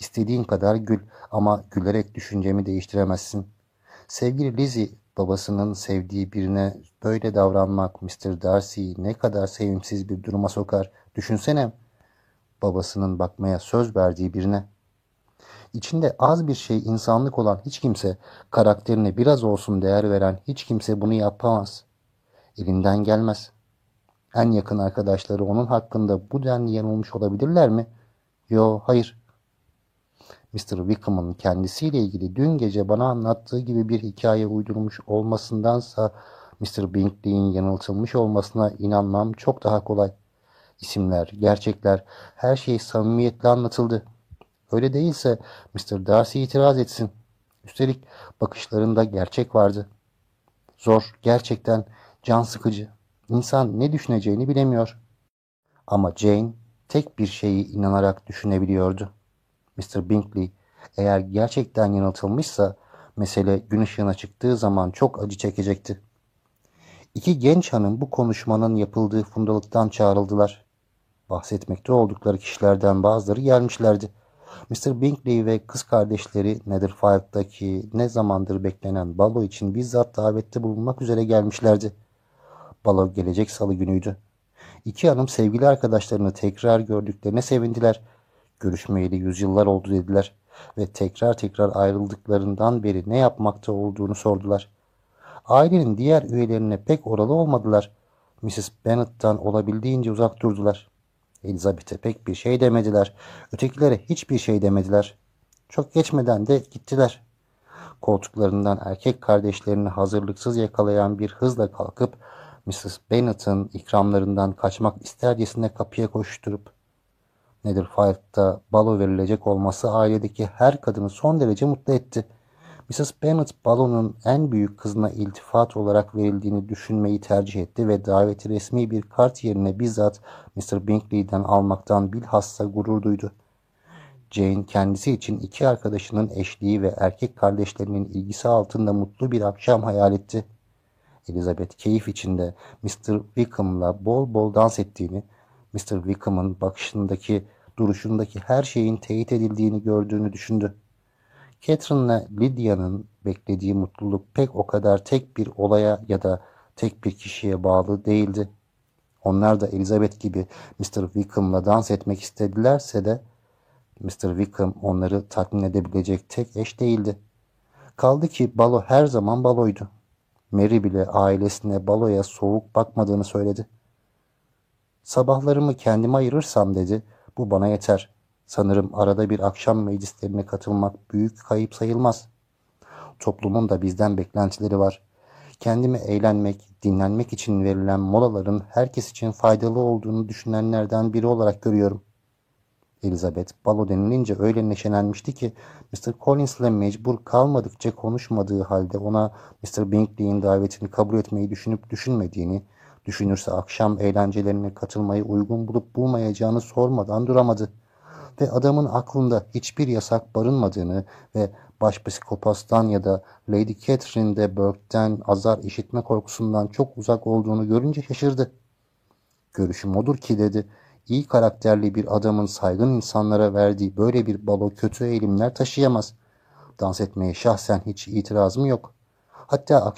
İstediğin kadar gül ama gülerek düşüncemi değiştiremezsin. Sevgili Lizzie, babasının sevdiği birine böyle davranmak Mr. Darcy'yi ne kadar sevimsiz bir duruma sokar. Düşünsene, babasının bakmaya söz verdiği birine. İçinde az bir şey insanlık olan hiç kimse, karakterine biraz olsun değer veren hiç kimse bunu yapamaz. Elinden gelmez. En yakın arkadaşları onun hakkında bu denli yanılmış olabilirler mi? Yo, hayır. Mr. Wickham'ın kendisiyle ilgili dün gece bana anlattığı gibi bir hikaye uydurmuş olmasındansa Mr. Bingley'in yanıltılmış olmasına inanmam çok daha kolay. İsimler, gerçekler, her şey samimiyetle anlatıldı. Öyle değilse Mr. Darcy itiraz etsin. Üstelik bakışlarında gerçek vardı. Zor, gerçekten can sıkıcı. İnsan ne düşüneceğini bilemiyor. Ama Jane tek bir şeyi inanarak düşünebiliyordu. Mr. Bingley eğer gerçekten yanıltılmışsa mesele gün ışığına çıktığı zaman çok acı çekecekti. İki genç hanım bu konuşmanın yapıldığı fundalıktan çağrıldılar. Bahsetmekte oldukları kişilerden bazıları gelmişlerdi. Mr. Bingley ve kız kardeşleri Netherfield'daki ne zamandır beklenen balo için bizzat davette bulunmak üzere gelmişlerdi. Balo gelecek salı günüydü. İki hanım sevgili arkadaşlarını tekrar gördüklerine sevindiler. Görüşmeyeli yüzyıllar oldu dediler ve tekrar tekrar ayrıldıklarından beri ne yapmakta olduğunu sordular. Ailenin diğer üyelerine pek oralı olmadılar. Mrs. Bennet'tan olabildiğince uzak durdular. Elizabeth'e pek bir şey demediler. Ötekilere hiçbir şey demediler. Çok geçmeden de gittiler. Koltuklarından erkek kardeşlerini hazırlıksız yakalayan bir hızla kalkıp Mrs. Bennet'ın ikramlarından kaçmak istercesine kapıya koşturup Netherfield'da balo verilecek olması ailedeki her kadını son derece mutlu etti. Mrs. Bennet balonun en büyük kızına iltifat olarak verildiğini düşünmeyi tercih etti ve daveti resmi bir kart yerine bizzat Mr. Bingley'den almaktan bilhassa gurur duydu. Jane kendisi için iki arkadaşının eşliği ve erkek kardeşlerinin ilgisi altında mutlu bir akşam hayal etti. Elizabeth keyif içinde Mr. Wickham'la bol bol dans ettiğini, Mr. Wickham'ın bakışındaki, duruşundaki her şeyin teyit edildiğini gördüğünü düşündü. Catherine'la Lydia'nın beklediği mutluluk pek o kadar tek bir olaya ya da tek bir kişiye bağlı değildi. Onlar da Elizabeth gibi Mr. Wickham'la dans etmek istedilerse de Mr. Wickham onları tatmin edebilecek tek eş değildi. Kaldı ki balo her zaman baloydu. Mary bile ailesine baloya soğuk bakmadığını söyledi. Sabahlarımı kendime ayırırsam dedi, bu bana yeter. Sanırım arada bir akşam meclislerine katılmak büyük kayıp sayılmaz. Toplumun da bizden beklentileri var. Kendimi eğlenmek, dinlenmek için verilen molaların herkes için faydalı olduğunu düşünenlerden biri olarak görüyorum. Elizabeth balo denilince öyle neşelenmişti ki Mr. Collins ile mecbur kalmadıkça konuşmadığı halde ona Mr. Bingley'in davetini kabul etmeyi düşünüp düşünmediğini, düşünürse akşam eğlencelerine katılmayı uygun bulup bulmayacağını sormadan duramadı. Ve adamın aklında hiçbir yasak barınmadığını ve başpsikopastan ya da Lady Catherine de Burke'den azar işitme korkusundan çok uzak olduğunu görünce şaşırdı. Görüşüm odur ki dedi, iyi karakterli bir adamın saygın insanlara verdiği böyle bir balo kötü eğilimler taşıyamaz. Dans etmeye şahsen hiç itirazım yok. Hatta akşam